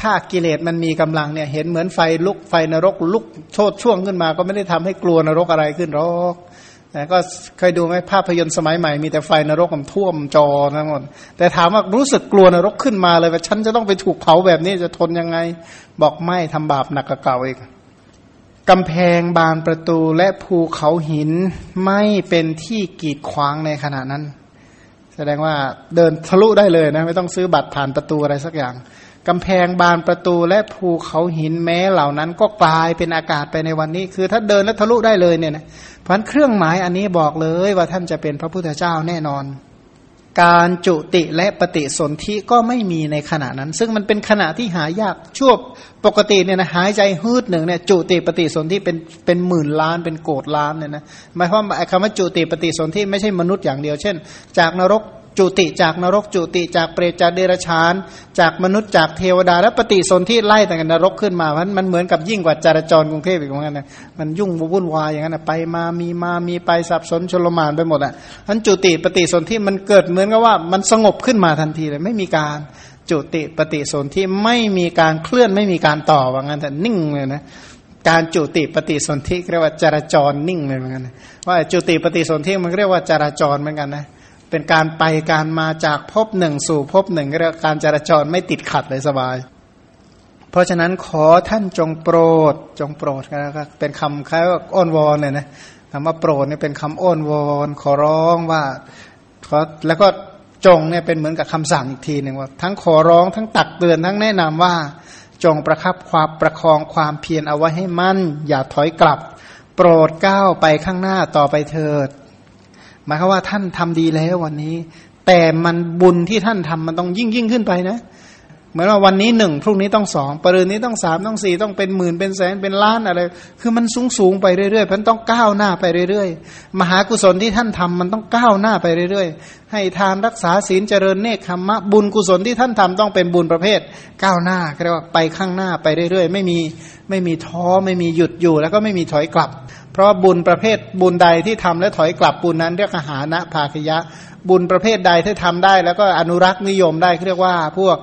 ถ้ากิเลสมันมีกำลังเนี่ย เห็นเหมือนไฟลุกไฟนรกลุกโชดช่วงขึ้นมา ก็ไม่ได้ทำให้กลัวนรกอะไรขึ้นหรอก แต่ก็เคยดูไหมภาพยนตร์สมัยใหม่มีแต่ไฟนรกมันท่วมจอทั้งหมดแต่ถามว่ารู้สึกกลัวนรกขึ้นมาเลยว่าฉันจะต้องไปถูกเผาแบบนี้จะทนยังไง บอกไม่ทำบาปหนักกว่าเก่าอีกกำแพงบานประตูและภูเขาหินไม่เป็นที่กีดขวางในขณะนั้น แสดงว่าเดินทะลุได้เลยนะ ไม่ต้องซื้อบัตรผ่านประตูอะไรสักอย่าง กำแพงบานประตูและภูเขาหินแม้เหล่านั้นก็กลายเป็นอากาศไปในวันนี้ คือถ้าเดินแล้วทะลุได้เลยเนี่ยนะพันเครื่องหมายอันนี้บอกเลยว่าท่านจะเป็นพระพุทธเจ้าแน่นอน การจุติและปฏิสนธิก็ไม่มีในขณะนั้น ซึ่งมันเป็นขณะที่หายากช่วปกติเนี่ยนะหายใจฮืดหนึ่งเนี่ยจุติปฏิสนธิเป็นเป็นหมื่นล้านเป็นโกดล้านเนี่ยนะหมายความว่าคำว่าจุติปฏิสนธิไม่ใช่มนุษย์อย่างเดียว เช่น จากนรก จุติจากนรกจุติจากเปรตจากเดรัจฉาน จากมนุษย์จากเทวดาและปฏิสนธิไล่แต่กันนรกขึ้นมามันมันเหมือนกับยิ่งกว่าจราจรกรุงเทพอีกเหมือนกันนะมันยุ่งวุ่นวายอย่างนั้นนะไปมามีมามีไปสับสนชลมานไปหมดอะนั้นจุติปฏิสนธิมันเกิดเหมือนกับว่ามันสงบขึ้นมาทันทีเลยไม่มีการจุติปฏิสนธิไม่มีการเคลื่อนไม่มีการต่อว่างั้นแต่นิ่งเลยนะการจุติปฏิสนธิเรียกว่าจราจรนิ่งเลยเหมือนกันว่าจุติปฏิสนธิมันเรียกว่าจราจรเหมือนกันนะ เป็นการไปการมาจากภพหนึ่งสู่ภพหนึ่งเรียกการจราจรไม่ติดขัดเลยสบาย เพราะฉะนั้นขอท่านจงโปรดจงโปรดก็เป็นคำคล้ายว่าอ้อนวอนเนี่ยนะคำว่าโปรดเนี่ยเป็นคำอ้อนวอนขอร้องว่าขอแล้วก็จงเนี่ยเป็นเหมือนกับคำสั่งอีกทีหนึ่งว่า ทั้งขอร้องทั้งตักเตือนทั้งแนะนำว่าจงประคับความประคองความเพียรเอาไว้ให้มั่น อย่าถอยกลับ โปรดก้าวไปข้างหน้าต่อไปเถิด หมายความว่าท่านทำดีแล้ววันนี้ แต่มันบุญที่ท่านทำมันต้องยิ่งยิ่งขึ้นไปนะเหมือนว่าวันนี้หนึ่งพรุ่งนี้ต้องสองปรืนนี้ต้องสามต้องสี่ต้องเป็นหมื่นเป็นแสนเป็นล้านอะไร คือมันสูงสูงไปเรื่อยๆพันต้องก้าวหน้าไปเรื่อยๆ มหากุศลที่ท่านทำมันต้องก้าวหน้าไปเรื่อยๆ ให้ทานรักษาศีลเจริญเนคขมมะบุญกุศลที่ท่านทำต้องเป็นบุญประเภท ก้าวหน้าเรียกว่าไปข้างหน้าไปเรื่อยๆ ไม่มีไม่มีท้อไม่มีหยุดอยู่ แล้วก็ไม่มีถอยกลับ เพราะบุญประเภทบุญใดที่ทำและถอยกลับบุญนั้นเรียกหานะภาคยะ บุญประเภทใดที่ทำได้ แล้วก็อนุรักษ์นิยมได้เรียกว่าพวก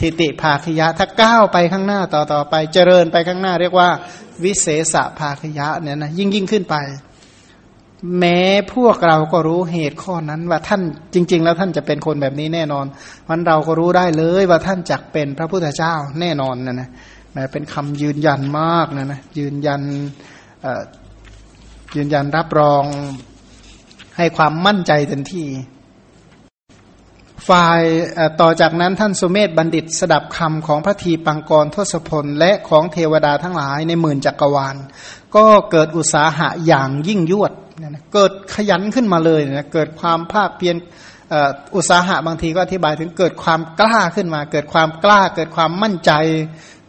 ทิติภาคยะถ้าก้าวไปข้างหน้าต่อต่อไปเจริญไปข้างหน้า เรียกว่า วิเศษภาคยะเนี่ยนะยิ่งยิ่งขึ้นไป แม้พวกเราก็รู้เหตุข้อนั้นว่าท่านจริง ๆ แล้วท่านจะเป็นคนแบบนี้แน่นอนมันเราก็รู้ได้เลยว่าท่านจักเป็นพระพุทธเจ้าแน่นอนนะนะเป็นคำยืนยันมากนะนะยืนยัน ยืนยันรับรองให้ความมั่นใจเต็มที่ ฝ่ายต่อจากนั้นท่านสุเมธบัณฑิตสดับคำของพระทีปังกรทศพล และของเทวดาทั้งหลายในหมื่นจักรวาล ก็เกิดอุตสาหะอย่างยิ่งยวด เกิดขยันขึ้นมาเลยนะเกิดความภาคเพียรอุตสาหะบางทีก็อธิบายถึงเกิดความกล้าขึ้นมา เกิดความกล้า เกิดความมั่นใจ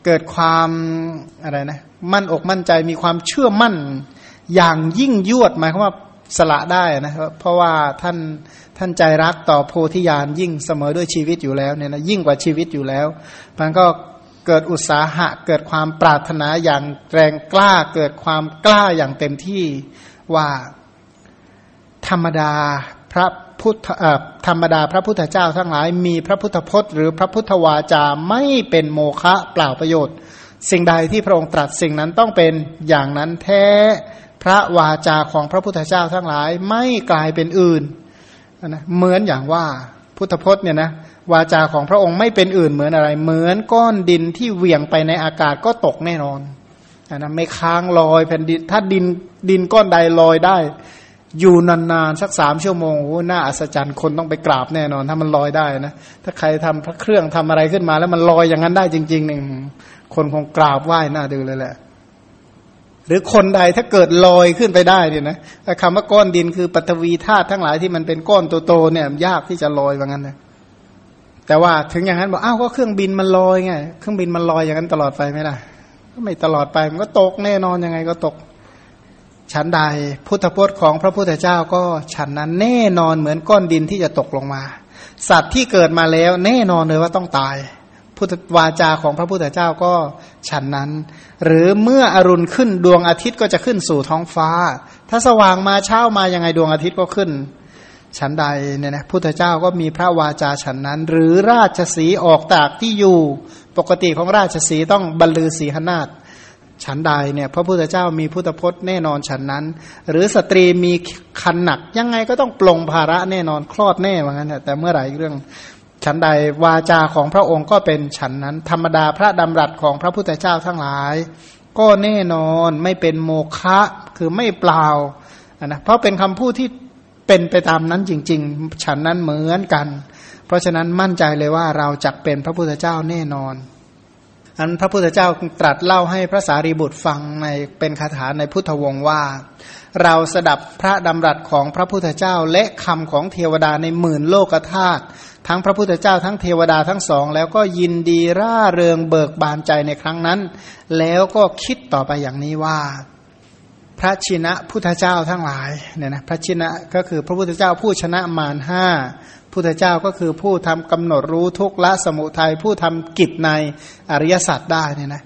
เกิดความอะไรนะ มั่นอกมั่นใจมีความเชื่อมั่นอย่างยิ่งยวดหมายความว่าสละได้นะเพราะว่าท่านท่านใจรักต่อโพธิญาณยิ่งเสมอด้วยชีวิตอยู่แล้วเนี่ยนะยิ่งกว่าชีวิตอยู่แล้วมันก็เกิดอุตสาหะเกิดความปรารถนาอย่างแรงกล้าเกิดความกล้าอย่างเต็มที่ว่าธรรมดาพระพุทธธรรมดาพระพุทธเจ้าทั้งหลายมีพระพุทธพจน์ หรือพระพุทธวาจาไม่เป็นโมฆะเปล่าประโยชน์ สิ่งใดที่พระองค์ตรัสสิ่งนั้นต้องเป็นอย่างนั้นแท้พระวาจาของพระพุทธเจ้าทั้งหลายไม่กลายเป็นอื่นนะเหมือนอย่างว่าพุทธพจน์เนี่ยนะวาจาของพระองค์ไม่เป็นอื่นเหมือนอะไร เหมือนก้อนดินที่เหวี่ยงไปในอากาศก็ตกแน่นอนนะไม่ค้างลอยแผ่นดินถ้าดินดินก้อนใดลอยได้ อยู่นานๆสักสามชั่วโมงโอ้น่าอัศจรรย์คนต้องไปกราบแน่นอน ถ้ามันลอยได้นะถ้าใครทำพระเครื่องทำอะไรขึ้นมา แล้วมันลอยอย่างนั้นได้จริงๆหนึ่ง คนคงกราบไหว้หน่าดูเลยแหละ หรือคนใดถ้าเกิดลอยขึ้นไปได้เนี่ยนะแต่คำว่าก้อนดินคือปฐวีธาตุทั้งหลายที่มันเป็นก้อนโตๆเนี่ย ยากที่จะลอยว่างั้นนะแต่ว่าถึงอย่างนั้นบอกอ้าวก็เครื่องบินมันลอยไงเครื่องบินมันลอยอย่างนั้นตลอดไปไม่ได้ก็ไม่ตลอดไปมันก็ตกแน่นอนยังไงก็ตกฉันใดพุทธพจน์ของพระพุทธเจ้าก็ฉันนั้นแน่นอนเหมือนก้อนดินที่จะตกลงมา สัตว์ที่เกิดมาแล้วแน่นอนเลยว่าต้องตาย พุทธวาจาของพระพุทธเจ้าก็ฉันนั้น หรือเมื่ออรุณขึ้นดวงอาทิตย์ก็จะขึ้นสู่ท้องฟ้า ถ้าสว่างมาเช้ามายังไงดวงอาทิตย์ก็ขึ้น ฉันใดเนี่ยนะพุทธเจ้าก็มีพระวาจาฉันนั้น หรือราชสีออกจากที่อยู่ปกติของราชสีต้องบรรลือสีหนาฏฉันใดเนี่ยพระพุทธเจ้ามีพุทธพจน์แน่นอนฉันนั้น หรือสตรีมีคันหนักยังไงก็ต้องปลงภาระแน่นอนคลอดแน่เหมือนกันแต่เมื่อไหร่เรื่อง ฉันใดวาจาของพระองค์ก็เป็นฉันนั้น ธรรมดาพระดำรัสของพระพุทธเจ้าทั้งหลาย ก็แน่นอนไม่เป็นโมฆะคือไม่เปล่านะเพราะเป็นคำพูดที่เป็นไปตามนั้นจริง ๆ ฉันนั้นเหมือนกัน เพราะฉะนั้นมั่นใจเลยว่าเราจะเป็นพระพุทธเจ้าแน่นอนอันพระพุทธเจ้าตรัสเล่าให้พระสารีบุตรฟังในเป็นคาถาในพุทธวงศ์ว่า เราสดับพระดำรัสของพระพุทธเจ้าและคำของเทวดาในหมื่นโลกธาตุ ทั้งพระพุทธเจ้าทั้งเทวดาทั้งสอง แล้วก็ยินดีร่าเริงเบิกบานใจในครั้งนั้น แล้วก็คิดต่อไปอย่างนี้ว่า พระชินะพุทธเจ้าทั้งหลายเนี่ยนะพระชินะก็คือพระพุทธเจ้าผู้ชนะมารห้าพุทธเจ้าก็คือผู้ทำกำหนดรู้ทุกละสมุทัยผู้ทำกิจในอริยสัจได้เนี่ยนะ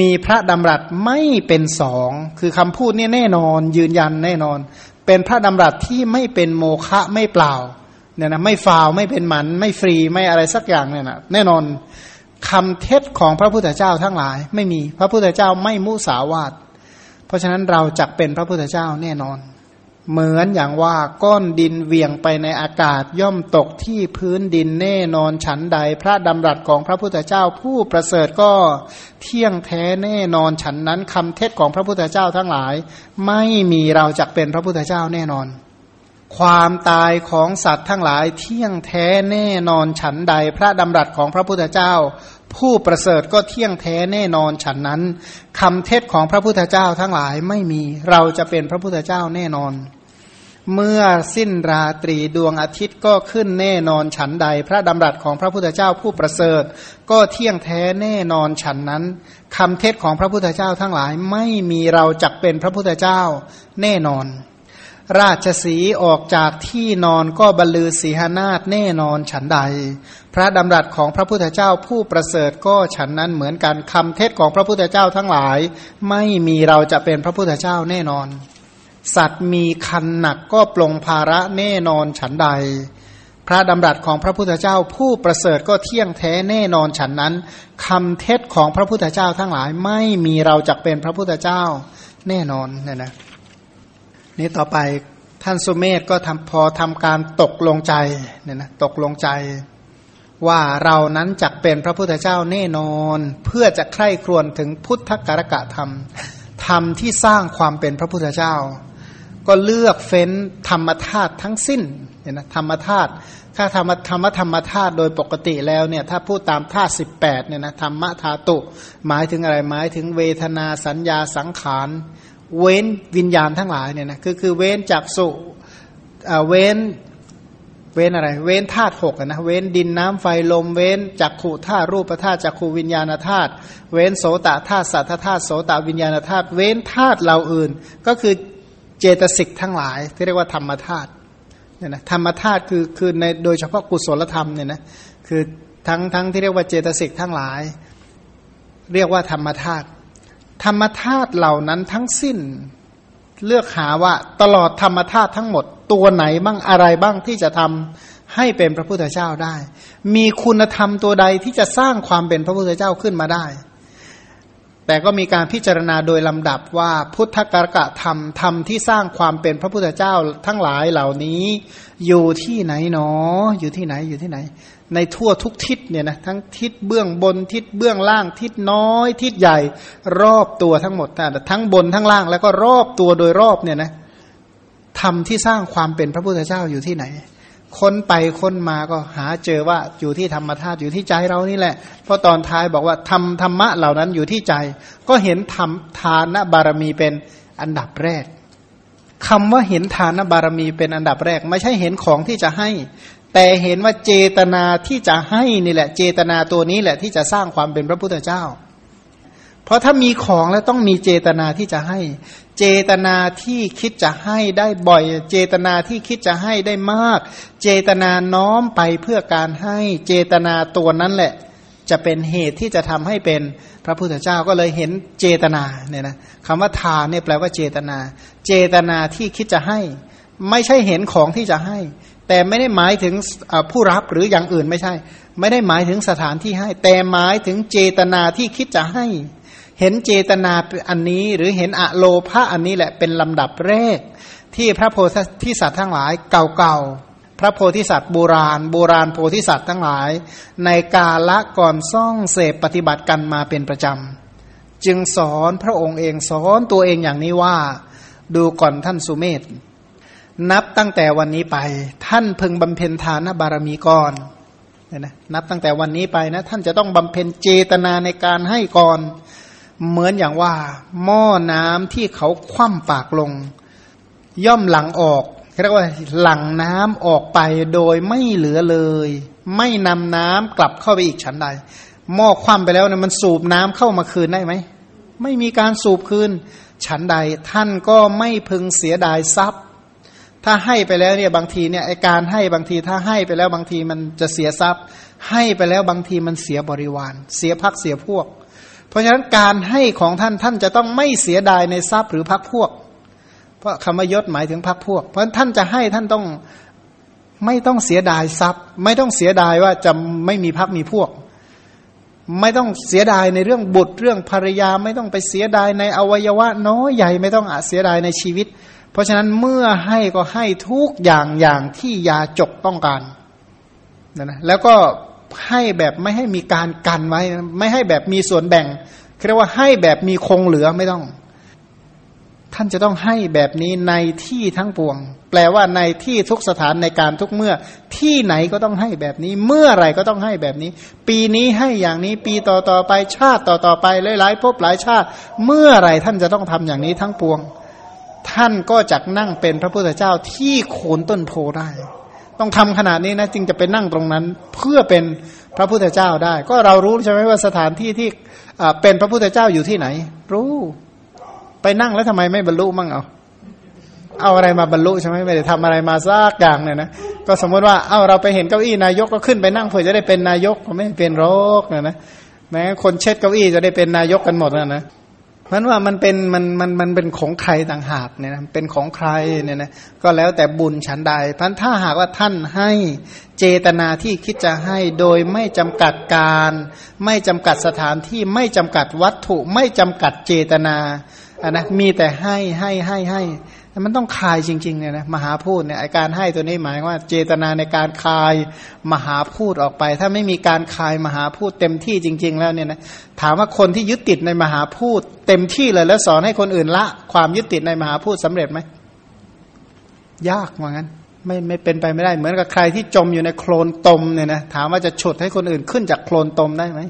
มีพระดำรัสไม่เป็นสองคือคำพูดนี่แน่นอนยืนยันแน่นอน เป็นพระดำรัสที่ไม่เป็นโมฆะไม่เปล่า เนี่ยนะไม่ฟาวไม่เป็นหมัน ไม่ฟรีไม่อะไรสักอย่างเนี่ยนะแน่นอนคำเท็จของพระพุทธเจ้าทั้งหลาย ไม่มีพระพุทธเจ้าไม่มุสาวาทเพราะฉะนั้นเราจะเป็นพระพุทธเจ้าแน่นอน เหมือนอย่างว่าก้อนดินเวียงไปในอากาศย่อมตกที่พื้นดินแน่นอนฉันใด พระดำรัสของพระพุทธเจ้าผู้ประเสริฐก็เที่ยงแท้แน่นอนฉันนั้นคำเท็จของพระพุทธเจ้าทั้งหลาย ไม่มีเราจะเป็นพระพุทธเจ้าแน่นอน ความตายของสัตว์ทั้งหลายเที่ยงแท้แน่นอนฉันใด พระดำรัสของพระพุทธเจ้า ผู้ประเสริฐก็เที่ยงแท้แน่นอนฉันนั้นคำเทศของพระพุทธเจ้าทั้งหลายไม่มีเราจะเป็นพระพุทธเจ้าแน่นอน เมื่อสิ้นราตรีดวงอาทิตย์ก็ขึ้นแน่นอนฉันใด พระดำรัสของพระพุทธเจ้าผู้ประเสริฐ ก็เที่ยงแท้แน่นอนฉันนั้นคำเทศของพระพุทธเจ้าทั้งหลายไม่มีเราจักเป็นพระพุทธเจ้าแน่นอน ราชสีออกจากที่นอนก็บรรลือสีหนาฏแน่นอนฉันใด พระดำรัสของพระพุทธเจ้าผู้ประเสริฐก็ฉันนั้นเหมือนกันคำเทศของพระพุทธเจ้าทั้งหลาย ไม่มีเราจะเป็นพระพุทธเจ้าแน่นอน สัตว์มีคันหนักก็ปลงภาระแน่นอนฉันใด พระดำรัสของพระพุทธเจ้าผู้ประเสริฐก็เที่ยงแท้แน่นอนฉันนั้นคำเทศของพระพุทธเจ้าทั้งหลาย ไม่มีเราจะเป็นพระพุทธเจ้าแน่นอนเนี่ยนะ นี้ต่อไปท่านสุเมธก็ทำพอทำการตกลงใจเนี่ยนะตกลงใจ ว่าเรานั้นจักเป็นพระพุทธเจ้าแน่นอน เพื่อจะใคร่ครวญถึงพุทธกรกะธรรมธรรมที่สร้างความเป็นพระพุทธเจ้า ก็เลือกเฟ้นธรรมธาตุทั้งสิ้นเนี่ยนะธรรมธาตุถ้าธรรมธรรมธรรมธาตุโดยปกติแล้วเนี่ยถ้าพูดตามธาตุสิบแปดเนี่ยนะธรรมธาตุหมายถึงอะไรหมายถึงเวทนาสัญญาสังขาร เว้นวิญญาณทั้งหลายเนี่ยนะคือคือเว้นจากสุเว้นเว้นอะไร เว้นธาตุหกนะเว้นดินน้ำไฟลม เว้นจักขู่ธาตุรูปธาตุจักขูวิญญาณธาตุเว้นโสตธาตุสัทธธาตุโสตวิญญาณธาตุเว้นธาตุเหล่าอื่น ก็คือเจตสิกทั้งหลาย ที่เรียกว่าธรรมธาตุเนี่ยนะธรรมธาตุคือคือในโดยเฉพาะกุศลธรรมเนี่ยนะคือทั้งทั้งที่เรียกว่าเจตสิกทั้งหลาย เรียกว่าธรรมธาตุ ธรรมธาตุเหล่านั้นทั้งสิ้น เลือกหาว่าตลอดธรรมธาตุทั้งหมด ตัวไหนบ้างอะไรบ้างที่จะทำให้เป็นพระพุทธเจ้าได้ มีคุณธรรมตัวใดที่จะสร้างความเป็นพระพุทธเจ้าขึ้นมาได้ แต่ก็มีการพิจารณาโดยลำดับว่าพุทธกรกะธรรมธรรมที่สร้างความเป็นพระพุทธเจ้าทั้งหลายเหล่านี้ อยู่ที่ไหนหนอ อยู่ที่ไหนอยู่ที่ไหน ในทั่วทุกทิศเนี่ยนะทั้งทิศเบื้องบนทิศเบื้องล่างทิศน้อย ทิศใหญ่ รอบตัวทั้งหมดแต่ทั้งบนทั้งล่างแล้วก็รอบตัวโดยรอบเนี่ยนะทำที่สร้างความเป็นพระพุทธเจ้าอยู่ที่ไหน ค้นไปค้นมาก็หาเจอว่าอยู่ที่ธรรมธาตุอยู่ที่ใจเรานี่แหละ เพราะตอนท้ายบอกว่าทำธรรมะเหล่านั้นอยู่ที่ใจ ก็เห็นธรรมทานบารมีเป็นอันดับแรกคำว่าเห็นทานบารมีเป็นอันดับแรก ไม่ใช่เห็นของที่จะให้ แต่เห็นว่าเจตนาที่จะให้นี่แหละ เจตนาตัวนี้แหละที่จะสร้างความเป็นพระพุทธเจ้า เพราะถ้ามีของแล้วต้องมีเจตนาที่จะให้ เจตนาที่คิดจะให้ได้บ่อย เจตนาที่คิดจะให้ได้มาก เจตนาน้อมไปเพื่อการให้ เจตนาตัวนั้นแหละ จะเป็นเหตุที่จะทำให้เป็นพระพุทธเจ้าก็เลยเห็นเจตนาเนี่ยนะคำว่าทานเนี่ยแปลว่าเจตนา เจตนาที่คิดจะให้ ไม่ใช่เห็นของที่จะให้ แต่ไม่ได้หมายถึงผู้รับหรืออย่างอื่นไม่ใช่ ไม่ได้หมายถึงสถานที่ให้ แต่หมายถึงเจตนาที่คิดจะให้ เห็นเจตนาอันนี้หรือเห็นอะโลภะอันนี้แหละเป็นลำดับแรก ที่พระโพธิสัตว์ทั้งหลายเก่าๆพระโพธิสัตว์โบราณ โบราณโพธิสัตว์ทั้งหลาย ในกาละก่อนซ่องเสพปฏิบัติกันมาเป็นประจำจึงสอนพระองค์เองสอนตัวเองอย่างนี้ว่า ดูก่อนท่านสุเมธ นับตั้งแต่วันนี้ไป ท่านพึงบำเพ็ญทานบารมีก่อนเนี่ยนะนับตั้งแต่วันนี้ไปนะ ท่านจะต้องบำเพ็ญเจตนาในการให้ก่อน เหมือนอย่างว่า หม้อน้ำที่เขาคว่ำปากลง ย่อมหลังออกเรียกว่าหลังน้ำออกไปโดยไม่เหลือเลย ไม่นำน้ำกลับเข้าไปอีกชั้นใดหม้อคว่ำไปแล้วเนี่ยมันสูบน้ำเข้ามาคืนได้ไหมไม่มีการสูบคืนชั้นใด ท่านก็ไม่พึงเสียดายทรัพย์ ถ้าให้ไปแล้วเนี่ยบางทีเนี่ยไอการให้บางทีถ้าให้ไปแล้วบางทีมันจะเสียทรัพย์ ให้ไปแล้วบางทีมันเสียบริวาร เสียพักเสียพวก เพราะฉะนั้นการให้ของท่านท่านจะต้องไม่เสียดายในทรัพย์หรือพักพวก เพราะคำว่ายศหมายถึงพักพวก เพราะท่านจะให้ท่านต้องไม่ต้องเสียดายทรัพย์ ไม่ต้องเสียดายว่าจะไม่มีพักมีพวก ไม่ต้องเสียดายในเรื่องบุตรเรื่องภรรยา ไม่ต้องไปเสียดายในอวัยวะน้อยใหญ่ไม่ต้องอาเสียดายในชีวิต เพราะฉะนั้นเมื่อให้ก็ให้ทุกอย่างอย่างที่ยาจกต้องการนะนะแล้วก็ให้แบบไม่ให้มีการกันไว้ ไม่ให้แบบมีส่วนแบ่งเรียกว่าให้แบบมีคงเหลือไม่ต้อง ท่านจะต้องให้แบบนี้ในที่ทั้งปวง แปลว่าในที่ทุกสถานในการทุกเมื่อ ที่ไหนก็ต้องให้แบบนี้ เมื่อไรก็ต้องให้แบบนี้ ปีนี้ให้อย่างนี้ปีต่อต่อไปชาติต่อต่อไปหลายๆภพหลายชาติ เมื่อไรท่านจะต้องทำอย่างนี้ทั้งปวง ท่านก็จะนั่งเป็นพระพุทธเจ้าที่โคนต้นโพได้ ต้องทำขนาดนี้นะจึงจะไปนั่งตรงนั้นเพื่อเป็นพระพุทธเจ้าได้ ก็เรารู้ใช่ไหมว่าสถานที่ที่เป็นพระพุทธเจ้าอยู่ที่ไหน รู้ ไปนั่งแล้วทำไมไม่บรรลุมั่งเอาเอาอะไรมาบรรลุใช่ไหมไม่ได้ทำอะไรมาซากอย่างเนี่ยนะก็สมมติว่าเอาเราไปเห็นเก้าอี้นายกก็ขึ้นไปนั่งเพื่อจะได้เป็นนายกก็ไม่เป็นโรคเนะนะแม้คนเช็ดเก้าอี้จะได้เป็นนายกกันหมดนะนะ มันว่ามันเป็นมันมันมันเป็นของใครต่างหากเนี่ยนะเป็นของใครเนี่ยนะก็แล้วแต่บุญฉันใดพันถ้าหากว่าท่านให้เจตนาที่คิดจะให้โดยไม่จำกัดการ ไม่จำกัดสถานที่ไม่จำกัดวัตถุไม่จำกัดเจตนาอะนะมีแต่ให้ให้ให้ให้ มันต้องคายจริงๆเนี่ยนะมหาพูดเนี่ยอาการให้ตัวนี้หมายว่า เจตนาในการคายมหาพูดออกไป ถ้าไม่มีการคายมหาพูดเต็มที่จริง ๆ แล้วเนี่ยนะถามว่าคนที่ยึดติดในมหาพูด เต็มที่เลยแล้วสอนให้คนอื่นละ ความยึดติดในมหาพูดสำเร็จไหมยากว่างั้น ไม่ไม่เป็นไปไม่ได้เหมือนกับใครที่จมอยู่ในโคลนตมเนี่ยนะถามว่าจะฉุดให้คนอื่นขึ้นจากโคลนตมได้ไหม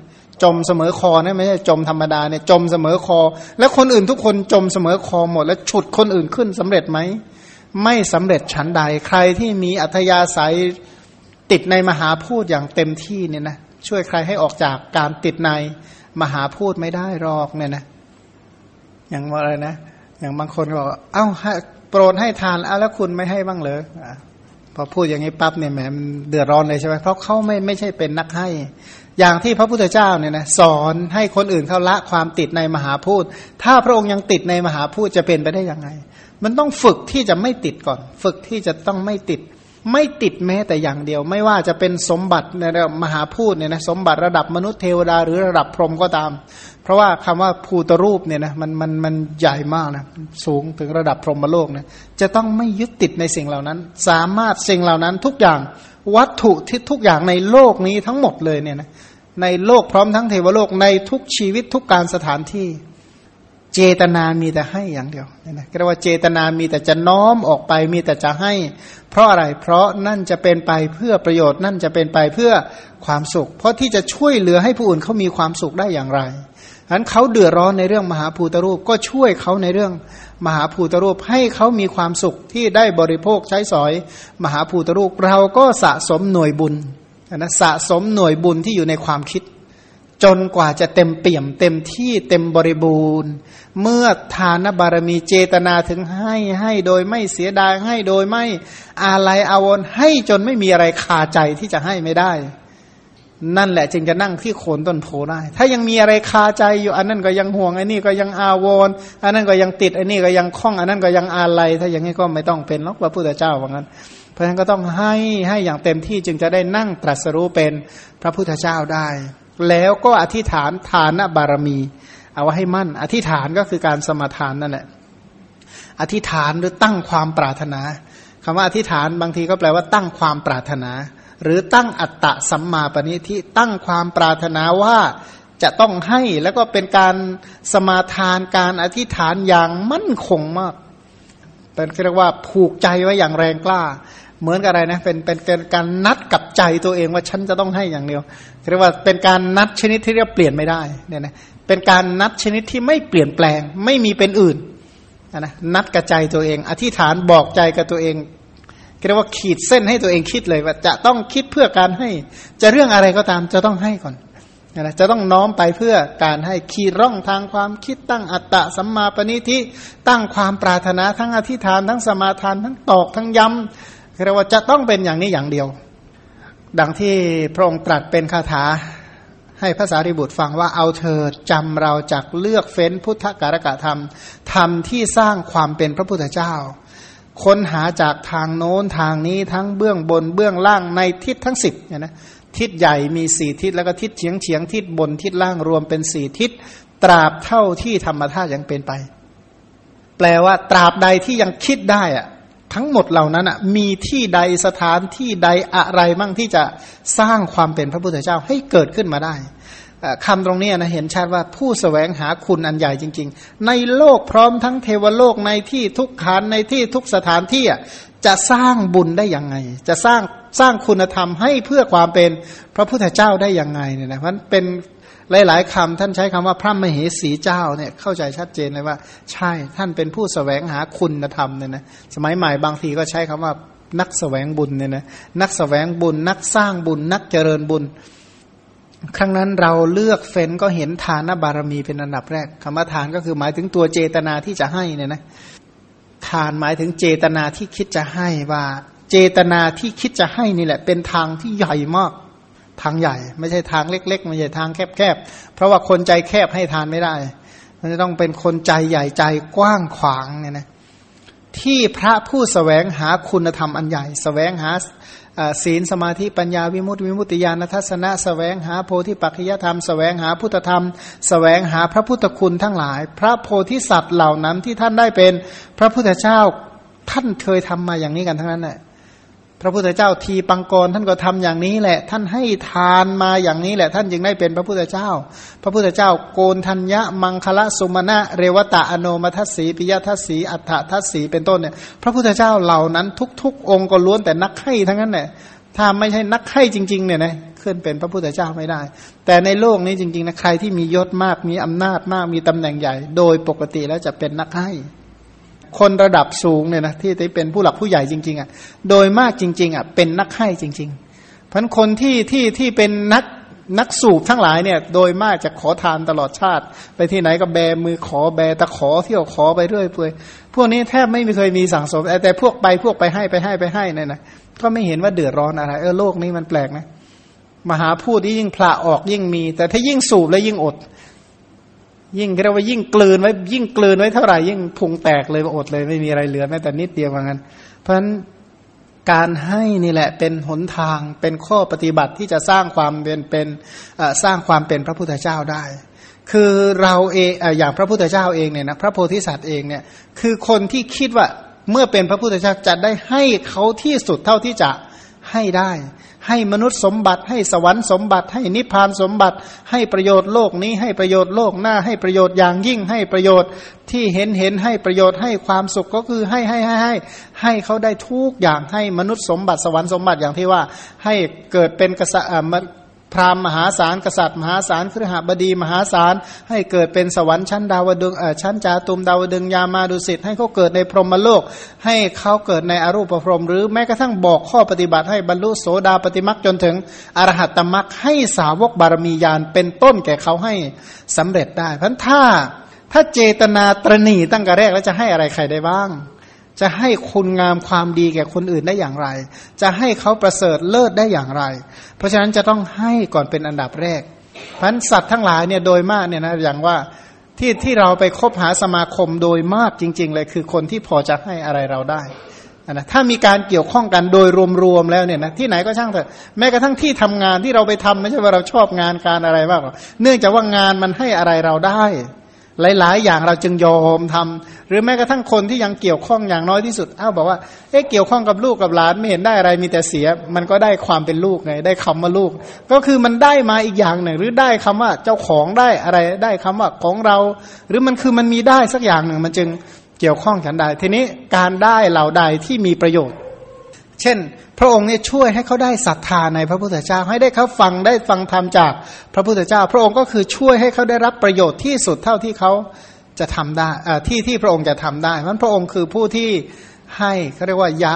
จมเสมอคอนะไม่ใช่จมธรรมดาเนี่ยจมเสมอคอ แล้วคนอื่นทุกคนจมเสมอคอหมด แล้วฉุดคนอื่นขึ้นสำเร็จไหมไม่สำเร็จฉันใดใครที่มีอัธยาศัยติดในมหาพูดอย่างเต็มที่เนี่ยนะช่วยใครให้ออกจากการติดในมหาพูดไม่ได้หรอกเนี่ยนะอย่างว่าอะไรนะอย่างบางคนบอกเอ้าโปรดให้ทานเอาแล้วคุณไม่ให้บ้างเลยพอพูดอย่างนี้ปั๊บเนี่ยแหมเดือดร้อนเลยใช่ไหมเพราะเขาไม่ไม่ใช่เป็นนักให้ อย่างที่พระพุทธเจ้าเนี่ยนะสอนให้คนอื่นเขาละความติดในมหาพูดถ้าพระองค์ยังติดในมหาพูดจะเป็นไปได้ยังไง มันต้องฝึกที่จะไม่ติดก่อน ฝึกที่จะต้องไม่ติด ไม่ติดแม้แต่อย่างเดียว ไม่ว่าจะเป็นสมบัติในระดับมหาพูดเนี่ยนะสมบัติระดับมนุษย์เทวดาหรือระดับพรหมก็ตาม เพราะว่าคำว่าภูตรูปเนี่ยนะมันมันมันใหญ่มากนะสูงถึงระดับพรหมโลกนะจะต้องไม่ยึดติดในสิ่งเหล่านั้น สามารถสิ่งเหล่านั้นทุกอย่างวัตถุที่ทุกอย่างในโลกนี้ทั้งหมดเลยเนี่ยนะ ในโลกพร้อมทั้งเทวโลกในทุกชีวิตทุกการสถานที่ เจตนามีแต่ให้อย่างเดียวนี่นะเรียกว่าเจตนามีแต่จะน้อมออกไปมีแต่จะให้ เพราะอะไรเพราะนั่นจะเป็นไปเพื่อประโยชน์นั่นจะเป็นไปเพื่อความสุข เพราะที่จะช่วยเหลือให้ผู้อื่นเขามีความสุขได้อย่างไรฉะนั้นเขาเดือดร้อนในเรื่องมหาภูตรูปก็ช่วยเขาในเรื่องมหาภูตรูปให้เขามีความสุขที่ได้บริโภคใช้สอย มหาภูตรูปเราก็สะสมหน่วยบุญ นะสะสมหน่วยบุญที่อยู่ในความคิด จนกว่าจะเต็มเปี่ยม เต็มที่เต็มบริบูรณ์ เมื่อทานบารมีเจตนาถึงให้ให้โดยไม่เสียดายให้โดยไม่อาลัยอาวรให้จนไม่มีอะไรคาใจที่จะให้ไม่ได้ นั่นแหละจึงจะนั่งที่โคนต้นโพได้ ถ้ายังมีอะไรคาใจอยู่อันนั้นก็ยังห่วงอันนี้ก็ยังอาวรอันนั้นก็ยังติดอันนี้ก็ยังคล้องอันนั้นก็ยังอาลัยถ้าอย่างนี้ก็ไม่ต้องเป็นหรอกพระพุทธเจ้าว่างั้น ราะฉะนั้นก็ต้องให้ให้อย่างเต็มที่จึงจะได้นั่งตรัสรู้เป็นพระพุทธเจ้าได้ แล้วก็อธิษฐานทานบารมี เอาไว้ให้มั่น อธิษฐานก็คือการสมาทานนั่นแหละอธิษฐานหรือตั้งความปรารถนาคำว่าอธิษฐานบางทีก็แปลว่าตั้งความปรารถนา หรือตั้งอัตตะสัมมาปณิที่ตั้งความปรารถนาว่าจะต้องให้แล้วก็เป็นการสมาทานการอธิษฐานอย่างมั่นคงมากเป็นเรียกว่าผูกใจไว้อย่างแรงกล้า เหมือนกับอะไรนะเป็นเป็นการนัดกับใจตัวเองว่าฉันจะต้องให้อย่างเดียวเรียกว่าเป็นการนัดชนิดที่เรียกเปลี่ยนไม่ได้เนี่ยนะเป็นการนัดชนิดที่ไม่เปลี่ยนแปลง ไม่มีเป็นอื่นนะนัดกับใจตัวเอง อธิษฐานบอกใจกับตัวเองเรียกว่าขีดเส้นให้ตัวเองคิดเลยว่าจะต้องคิดเพื่อการให้ จะเรื่องอะไรก็ตามจะต้องให้ก่อนนะจะต้องน้อมไปเพื่อการให้ขีดร่องทางความคิดตั้งอัตตะสัมมาปณิทิตั้งความปรารถนาทั้งอธิษฐานทั้งสมาทานทั้งตอกทั้งย้ำ เรียกว่าจะต้องเป็นอย่างนี้อย่างเดียว ดังที่พระองค์ตรัสเป็นคาถาให้ภาษาริบุตรฟังว่าเอาเธอจำเราจากเลือกเฟ้นพุทธการกะธรรมธรรมที่สร้างความเป็นพระพุทธเจ้า ค้นหาจากทางโน้นทางนี้ทั้งเบื้องบนเบื้องล่างในทิศทั้งสิบเนี่ยนะทิศใหญ่มีสี่ทิศแล้วก็ทิศเฉียงเฉียงทิศบนทิศล่างรวมเป็นสี่ทิศ ตราบเท่าที่ธรรมธาตุยังเป็นไป แปลว่าตราบใดที่ยังคิดได้อะ ทั้งหมดเหล่านั้นอะมีที่ใดสถานที่ใดอะไรมั่งที่จะสร้างความเป็นพระพุทธเจ้าให้เกิดขึ้นมาได้คำตรงนี้นะเห็นชัดว่าผู้สแสวงหาคุณอันใหญ่จริง ๆ ในโลกพร้อมทั้งเทวโลกในที่ทุกขานในที่ทุกสถานที่จะสร้างบุญได้ยังไง จะสร้างสร้างคุณธรรมให้เพื่อความเป็นพระพุทธเจ้าได้ยังไงเนี่ยนะมันเป็น หลายๆคำท่านใช้คำว่าพระมเหสีเจ้าเนี่ยเข้าใจชัดเจนเลยว่า ใช่ท่านเป็นผู้สแสวงหาคุณธรรมเนี่ยนะสมัยใหม่บางทีก็ใช้คำว่านักสแสวงบุญเนี่ยนะนักสแสวงบุญ นักสร้างบุญ นักเจริญบุญ ครั้งนั้นเราเลือกเฟ้นก็เห็นทานบารมีเป็นอันดับแรกคำว่าทานก็คือหมายถึงตัวเจตนาที่จะให้เนี่ยนะทานหมายถึงเจตนาที่คิดจะให้ว่า เจตนาที่คิดจะให้นี่แหละ เป็นทางที่ใหญ่มาก ทางใหญ่ ไม่ใช่ทางเล็ก ๆ ไม่ใช่ทางแคบๆ เพราะว่าคนใจแคบให้ทานไม่ได้ มันจะต้องเป็นคนใจใหญ่ใจกว้างขวางเนี่ยนะที่พระผู้สแสวงหาคุณธรรมอันใหญ่สแสวงหาศีลสมาธิปัญญาวิมุตติวิมุตติญาณทัศนะสแสวงหาโพธิปัจจยธรรมสแสวงหาพุทธธรรมสแสวงหาพระพุทธคุณทั้งหลาย พระโพธิสัตว์เหล่านั้นที่ท่านได้เป็นพระพุทธเจ้าท่านเคยทำมาอย่างนี้กันทั้งนั้นแหละ พระพุทธเจ้าทีปังกรท่านก็ทำอย่างนี้แหละ ท่านให้ทานมาอย่างนี้แหละ ท่านจึงได้เป็นพระพุทธเจ้า พระพุทธเจ้าโกนทัญญะมังคละสุมาณะเรวตะอโนมัทสีปิยทัศสีอัฏฐทัศสีเป็นต้นเนี่ย พระพุทธเจ้าเหล่านั้นทุก ๆ องค์ก็ล้วนแต่นักให้ทั้งนั้นแหละถ้าไม่ใช่นักให้จริง ๆ เนี่ยนะขึ้นเป็นพระพุทธเจ้าไม่ได้ แต่ในโลกนี้จริงๆนะใครที่มียศมากมีอำนาจมากมีตำแหน่งใหญ่ โดยปกติแล้วจะเป็นนักให้ คนระดับสูงเนี่ยนะที่ได้เป็นผู้หลักผู้ใหญ่จริงๆอะโดยมากจริง ๆอะเป็นนักให้จริงๆเพราะคนที่ที่ที่เป็นนักนักสูบทั้งหลายเนี่ยโดยมากจะขอทานตลอดชาติ ไปที่ไหนก็แบมือขอแบตะขอเที่ยวขอไปเรื่อยเปื่อยพวกนี้แทบไม่มีเคยมีสังสม แต่พวกไปพวกไปให้ไปให้ไปให้เนี่ยนะก็ไม่เห็นว่าเดือดร้อนอะไร เออโลกนี้มันแปลกนะมหาพูดที่ยิ่งพละออกยิ่งมี แต่ถ้ายิ่งสูบแล้วยิ่งอด ยิ่งเรียกว่ายิ่งกลืนไว้ยิ่งกลืนไว้เท่าไหร่ยิ่งพุงแตกเลยอดเลยไม่มีอะไรเหลือแม้แต่นิดเดียวเหมือนกันเพราะฉะนั้นการให้นี่แหละเป็นหนทางเป็นข้อปฏิบัติที่จะสร้างความเป็นเป็นสร้างความเป็นพระพุทธเจ้าได้ คือเราเองอย่างพระพุทธเจ้าเองเนี่ยนะพระโพธิสัตว์เองเนี่ยคือคนที่คิดว่าเมื่อเป็นพระพุทธเจ้าจะได้ให้เขาที่สุดเท่าที่จะ ให้ได้ ให้มนุษย์สมบัติให้สวรรค์สมบัติ ให้นิพพานสมบัติ ให้ประโยชน์โลกนี้ ให้ประโยชน์โลกหน้า ให้ประโยชน์อย่างยิ่ง ให้ประโยชน์ที่เห็นเห็นให้ประโยชน์ให้ความสุขก็คือให้ให้ให้ให้ให้เขาได้ทุกอย่างให้มนุษย์สมบัติสวรรค์สมบัติอย่างที่ว่า ให้เกิดเป็นกษัตริย์ พราหมณ์มหาศาลกษัตริย์มหาศาลครหบดีมหาศาลให้เกิดเป็นสวรรค์ชั้นดาวดึงชั้นจาตุมดาวดึงยามาดุสิตให้เขาเกิดในพรหมโลก ให้เขาเกิดในอรูปพรหมหรือแม้กระทั่งบอกข้อปฏิบัติให้บรรลุโสดาปฏิมักจนถึงอรหัตตมักให้สาวกบารมียานเป็นต้นแก่เขาให้สำเร็จได้เพราะถ้าถ้าเจตนาตรณีตั้งแต่แรกแล้วจะให้อะไรใครได้บ้าง จะให้คุณงามความดีแก่คนอื่นได้อย่างไร จะให้เขาประเสริฐเลิศได้อย่างไร เพราะฉะนั้นจะต้องให้ก่อนเป็นอันดับแรกพันสัตว์ทั้งหลายเนี่ยโดยมากเนี่ยนะอย่างว่าที่ที่เราไปคบหาสมาคมโดยมากจริง ๆ เลยคือคนที่พอจะให้อะไรเราได้นะถ้ามีการเกี่ยวข้องกันโดยรวมๆแล้วเนี่ยนะที่ไหนก็ช่างเถอะแม้กระทั่งที่ทำงานที่เราไปทำไม่ใช่ว่าเราชอบงานการอะไรมากหรอกเนื่องจากว่างานมันให้อะไรเราได้ หลาย ๆ อย่างเราจึงยอมทำหรือแม้กระทั่งคนที่ยังเกี่ยวข้องอย่างน้อยที่สุดอ้าวบอกว่าเอ๊ะเกี่ยวข้องกับลูกกับหลานไม่เห็นได้อะไรมีแต่เสีย มันก็ได้ความเป็นลูกไง ได้คำว่าลูก ก็คือมันได้มาอีกอย่างหนึ่ง หรือได้คำว่าเจ้าของได้อะไรได้คำว่าของเรา หรือมันคือมันมีได้สักอย่างหนึ่งมันจึงเกี่ยวข้องกันได้ทีนี้การได้เหล่าใดที่มีประโยชน์ เช่น พระองค์เนี่ยช่วยให้เขาได้ศรัทธาในพระพุทธเจ้า ให้ได้เขาฟังได้ฟังธรรมจากพระพุทธเจ้า พระองค์ก็คือช่วยให้เขาได้รับประโยชน์ที่สุดเท่าที่เขาจะทำได้ที่ที่พระองค์จะทำได้มันพระองค์คือผู้ที่ให้เขาเรียกว่ายะ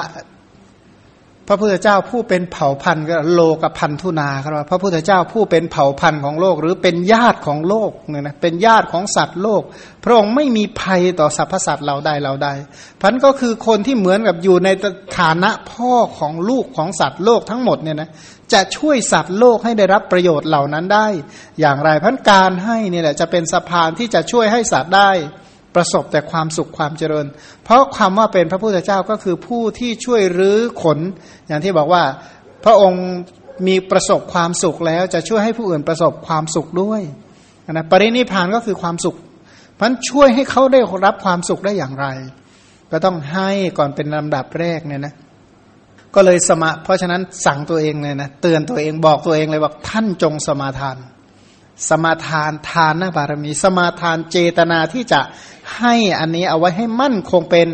พระพุทธเจ้าผู้เป็นเผ่าพันธุ์ก็โลกพันธุนาครับพระพุทธเจ้าผู้เป็นเผ่าพันธุ์ของโลก หรือเป็นญาติของโลกเนี่ยนะเป็นญาติของสัตว์โลก พระองค์ไม่มีภัยต่อสรรพสัตว์เราได้เราได้พันก็คือคนที่เหมือนกับอยู่ในฐานะพ่อของลูกของสัตว์โลกทั้งหมดเนี่ยนะจะช่วยสัตว์โลกให้ได้รับประโยชน์เหล่านั้นได้ อย่างไรพันการให้เนี่ยแหละจะเป็นสะพานที่จะช่วยให้สัตว์ได้ ประสบแต่ความสุขความเจริญ เพราะความว่าเป็นพระพุทธเจ้าก็คือผู้ที่ช่วยรื้อขน อย่างที่บอกว่าพระองค์มีประสบความสุขแล้วจะช่วยให้ผู้อื่นประสบความสุขด้วยนะปรินิพานก็คือความสุขพันช่วยให้เขาได้รับความสุขได้อย่างไร ก็ต้องให้ก่อนเป็นลำดับแรกเนี่ยนะก็เลยสมาเพราะฉะนั้นสั่งตัวเองเลยนะเตือนตัวเองบอกตัวเองเลยบอกท่านจงสมาทาน สมาทานทานนะบารมี สมาทานเจตนาที่จะ ให้อันนี้เอาไว้ให้มั่นคงเป็น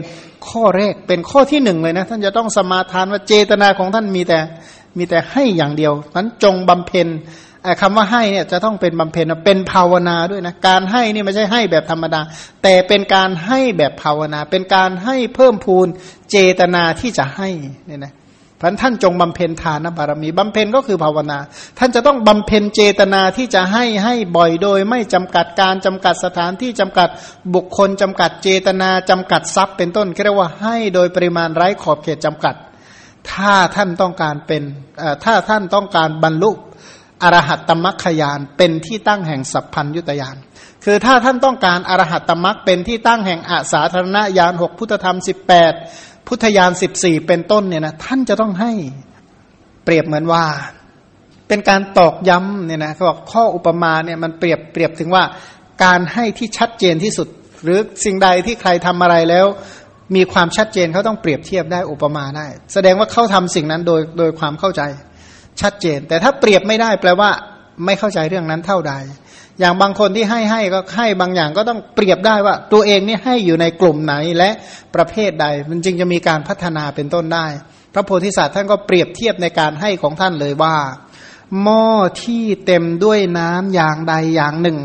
ข้อแรกเป็นข้อที่หนึ่งเลยนะ ท่านจะต้องสมาทานว่าเจตนาของท่านมีแต่มีแต่ให้อย่างเดียวนั้นจงบำเพ็ญคำว่าให้เนี่ยจะต้องเป็นบำเพ็ญเป็นภาวนาด้วยนะการให้นี่ไม่ใช่ให้แบบธรรมดา แต่เป็นการให้แบบภาวนา เป็นการให้เพิ่มพูนเจตนาที่จะให้เนี่ยนะ พันท่านจงบำเพ็ญทานบารมีบำเพ็ญก็คือภาวนา ท่านจะต้องบำเพ็ญเจตนาที่จะให้ให้บ่อยโดย ไม่จำกัดการจำกัดสถานที่จำกัดบุคคลจำกัดเจตนาจำกัดทรัพย์ เป็นต้นเรียกว่าให้โดยปริมาณไร้ขอบเขตจำกัด ถ้าท่านต้องการเป็นถ้าท่านต้องการบรรลุอรหัตตมัคคยานเป็นที่ตั้งแห่งสัพพัญยุตยานคือถ้าท่านต้องการอรหัตตมัคเป็นที่ตั้งแห่งอาสาธารณญาณหกพุทธธรรมสิบแปด พุทธญาณสิบสี่เป็นต้นเนี่ยนะท่านจะต้องให้เปรียบเหมือนว่า เป็นการตอกย้ำเนี่ยนะเขาบอกข้ออุปมาเนี่ยมันเปรียบเปรียบถึงว่าการให้ที่ชัดเจนที่สุด หรือสิ่งใดที่ใครทำอะไรแล้ว มีความชัดเจนเขาต้องเปรียบเทียบได้อุปมาได้ แสดงว่าเขาทำสิ่งนั้นโดยโดยความเข้าใจชัดเจน แต่ถ้าเปรียบไม่ได้แปลว่า ไม่เข้าใจเรื่องนั้นเท่าใด อย่างบางคนที่ให้ให้ก็ให้บางอย่างก็ต้องเปรียบได้ว่า ตัวเองนี่ให้อยู่ในกลุ่มไหนและประเภทใด มันจึงจะมีการพัฒนาเป็นต้นได้ พระโพธิสัตว์ท่านก็เปรียบเทียบในการให้ของท่านเลยว่า หม้อที่เต็มด้วยน้ำอย่างใดอย่างหนึ่ง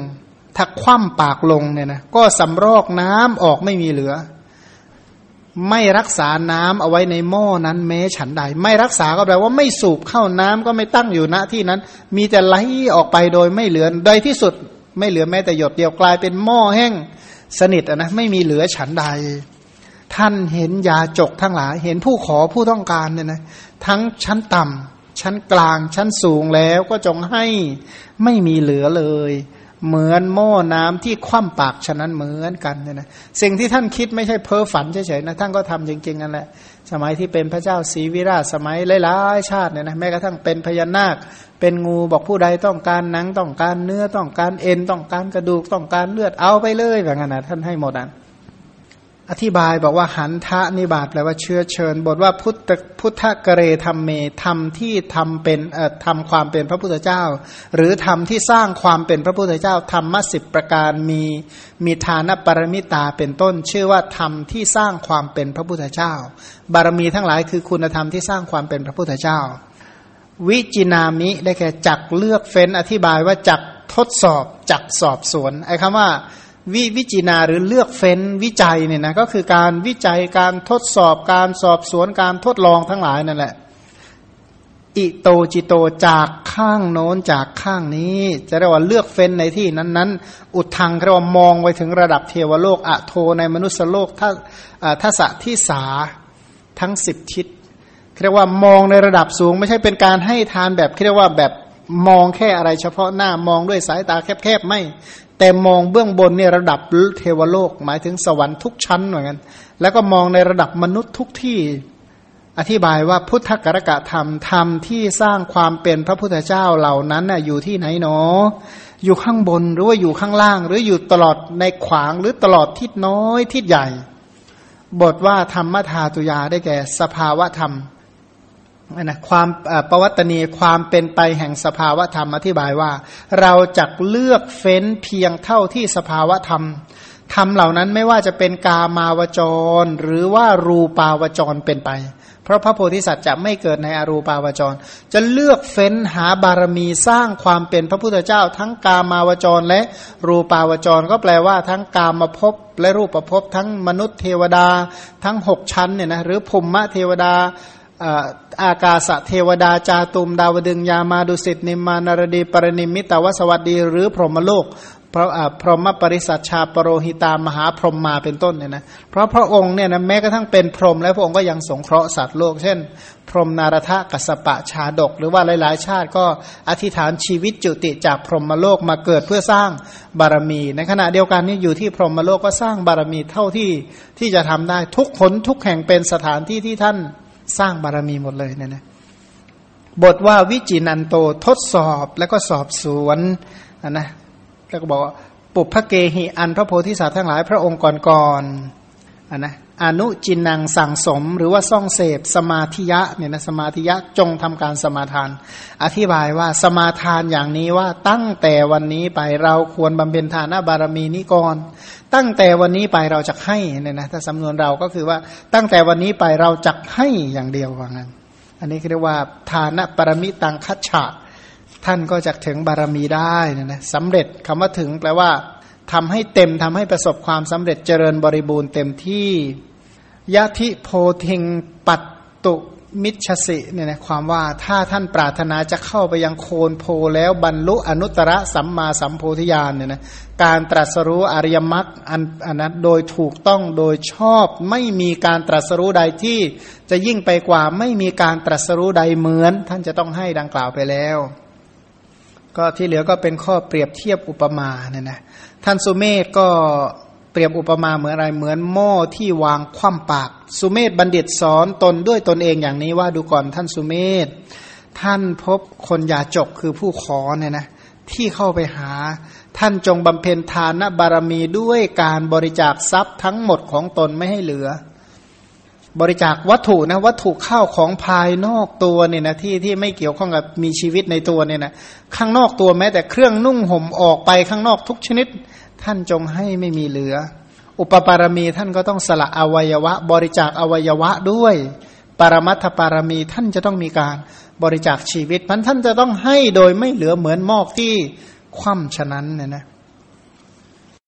ถ้าคว่ำปากลงเนี่ยนะก็สำรอกน้ำออกไม่มีเหลือ ไม่รักษาน้ำเอาไว้ในหม้อนั้นแม้ฉันใด ไม่รักษาก็แปลว่าไม่สูบเข้าน้ำก็ไม่ตั้งอยู่ณที่นั้น มีแต่ไหลออกไปโดยไม่เหลือโดยที่สุด ไม่เหลือแม้แต่หยดเดียวกลายเป็นหม้อแห้งสนิทนะไม่มีเหลือฉันใด ท่านเห็นยาจกทั้งหลาย เห็นผู้ขอผู้ต้องการเนี่ยนะทั้งชั้นต่ำชั้นกลาง ชั้นสูงแล้วก็จงให้ไม่มีเหลือเลย เหมือนหม้อน้ำที่คว่ำปากฉะนั้นเหมือนกันเนี่ยนะสิ่งที่ท่านคิดไม่ใช่เพ้อฝันเฉยๆนะท่านก็ทำจริงๆกันแหละ สมัยที่เป็นพระเจ้าศรีวิราชสมัยหลายๆชาติเนี่ยนะแม้กระทั่งเป็นพญานาค เป็นงูบอกผู้ใดต้องการหนังต้องการเนื้อต้องการเอ็นต้องการกระดูกต้องการเลือดเอาไปเลยแบบนั้นนะท่านให้หมดอะ อธิบายบอกว่าหันทะนิบาตแปลว่าเชื้อเชิญ บทว่าพุทธพุทธกเรธรรมเมธรรมที่ทำเป็นเอ่อทำความเป็นพระพุทธเจ้า หรือธรรมที่สร้างความเป็นพระพุทธเจ้าธรรมสิบประการมีมีฐานปรมิตาเป็นต้น ชื่อว่าธรรมที่สร้างความเป็นพระพุทธเจ้า บารมีทั้งหลายคือคุณธรรมที่สร้างความเป็นพระพุทธเจ้า วิจินามิได้แก่จักเลือกเฟ้นอธิบายว่าจักทดสอบจักสอบสวนไอ้คำว่า วิวิจินาหรือเลือกเฟ้นวิจัยเนี่ยนะก็คือการวิจัยการทดสอบการสอบสวนการทดลองทั้งหลายนั่นแหละ อิโตจิโตจากข้างโน้นจากข้างนี้ จะเรียกว่าเลือกเฟ้นในที่นั้นนั้นอุทางเรียกว่ามองไปถึงระดับเทวโลกอะโทในมนุษยโลกทัทัศที่สาทั้งสิบทิศเรียกว่ามองในระดับสูง ไม่ใช่เป็นการให้ทานแบบเรียกว่าแบบมองแค่อะไรเฉพาะหน้ามองด้วยสายตาแคบๆไม่ แต่มองเบื้องบนเนี่ยระดับเทวโลก หมายถึงสวรรค์ทุกชั้นเหมือนกันแล้วก็มองในระดับมนุษย์ทุกที่ อธิบายว่าพุทธกรกะธรรมธรรมที่สร้างความเป็นพระพุทธเจ้าเหล่านั้นน่ะอยู่ที่ไหนเนอ อยู่ข้างบนหรือว่าอยู่ข้างล่าง หรืออยู่ตลอดในขวางหรือตลอดทิศน้อยทิศใหญ่ บทว่าธรรมธาตุยาได้แก่สภาวะธรรม นะความประวัตนีความเป็นไปแห่งสภาวธรรมอธิบายว่า เราจะเลือกเฟ้นเพียงเท่าที่สภาวธรรมธรรมเหล่านั้นไม่ว่าจะเป็นกามาวจร หรือว่ารูปาวจรเป็นไป เพราะพระโพธิสัตว์จะไม่เกิดในอรูปาวจร จะเลือกเฟ้นหาบารมีสร้างความเป็นพระพุทธเจ้า ทั้งกามาวจรและรูปาวจร ก็แปลว่าทั้งกามภพและรูปภพทั้งมนุษย์เทวดา ทั้งหกชั้นเนี่ยนะหรือภูมิเทวดา อากาศเทวดาจาตุม ดาวดึงยามาดุสิตนิมานารดีปรนิมิตาวสวัสดีหรือพรหมโลกพระพรหมปริสัชชาปรโรหิตามหาพรหมมาเป็นต้นเนี่ยนะเพราะพระองค์เนี่ยนะแม้กระทั่งเป็นพรหมแล้วพระองค์ก็ยังสงเคราะห์สัตว์โลก เช่น พรหมนารทะกัสปะชาดก หรือว่าหลายๆ ชาติก็อธิษฐานชีวิตจุติจากพรหมโลกมาเกิดเพื่อสร้างบารมี ในขณะเดียวกันนี่อยู่ที่พรหมโลกก็สร้างบารมีเท่าที่ที่จะทำได้ทุกผลทุกแห่งเป็นสถานที่ที่ท่าน สร้างบารมีหมดเลยเนี่ยนะบทว่าวิจินันโตทดสอบแล้วก็สอบสวนนนะแล้วก็บอกว่าปุพเกหิอันพระโพธิสัตว์ทั้งหลายพระองค์ก่อนๆนนะอนุจินังสั่งสมหรือว่าซ่องเสพสมาธิยะเนี่ยนะสมาธิยะจงทำการสมาทาน อธิบายว่าสมาทานอย่างนี้ว่าตั้งแต่วันนี้ไปเราควรบำเพ็ญทานบารมีนี้ก่อน ตั้งแต่วันนี้ไปเราจะให้เนี่ยนะถ้าสำนวนเราก็คือว่าตั้งแต่วันนี้ไปเราจะให้อย่างเดียวว่างั้น อันนี้เรียกว่าทานปรมิตังคัจฉะท่านก็จะถึงบารมีได้นะนะสำเร็จคำว่าถึงแปลว่าทำให้เต็มทำให้ประสบความสำเร็จเจริญบริบูรณ์เต็มที่ยะทิโพธิงปัตตุ มิชสิเนี่ยนะความว่าถ้าท่านปรารถนาจะเข้าไปยังโคนโพแล้วบรรลุอนุตตรสัมมาสัมโพธิญาณเนี่ยนะการตรัสรู้อริยมรรคอันอันนั้นโดยถูกต้องโดยชอบไม่มีการตรัสรู้ใดที่จะยิ่งไปกว่าไม่มีการตรัสรู้ใดเหมือน ท่านจะต้องให้ดังกล่าวไปแล้ว ก็ที่เหลือก็เป็นข้อเปรียบเทียบอุปมาเนี่ยนะท่านสุเมธก็ เปรียบอุปมาเหมือนอะไรเหมือนหม้อที่วางคว่ำปาก สุเมธบัณฑิตสอนตนด้วยตนเองอย่างนี้ว่าดูก่อนท่านสุเมธท่านพบคนยาจกคือผู้ขอเนี่ยนะที่เข้าไปหา ท่านจงบำเพ็ญทานบารมีด้วยการบริจาคทรัพย์ทั้งหมดของตนไม่ให้เหลือ บริจาควัตถุนะวัตถุข้าวของภายนอกตัวเนี่ยนะที่ที่ไม่เกี่ยวข้องกับมีชีวิตในตัวเนี่ยนะข้างนอกตัวแม้แต่เครื่องนุ่งห่มออกไปข้างนอกทุกชนิด ท่านจงให้ไม่มีเหลือ อุปปารมีท่านก็ต้องสละอวัยวะ บริจาคอวัยวะด้วย ปรมัตถปารมีท่านจะต้องมีการบริจาคชีวิตพันท่านจะต้องให้โดยไม่เหลือเหมือนมอกที่คว่ำฉะนั้นเนี่ยนะ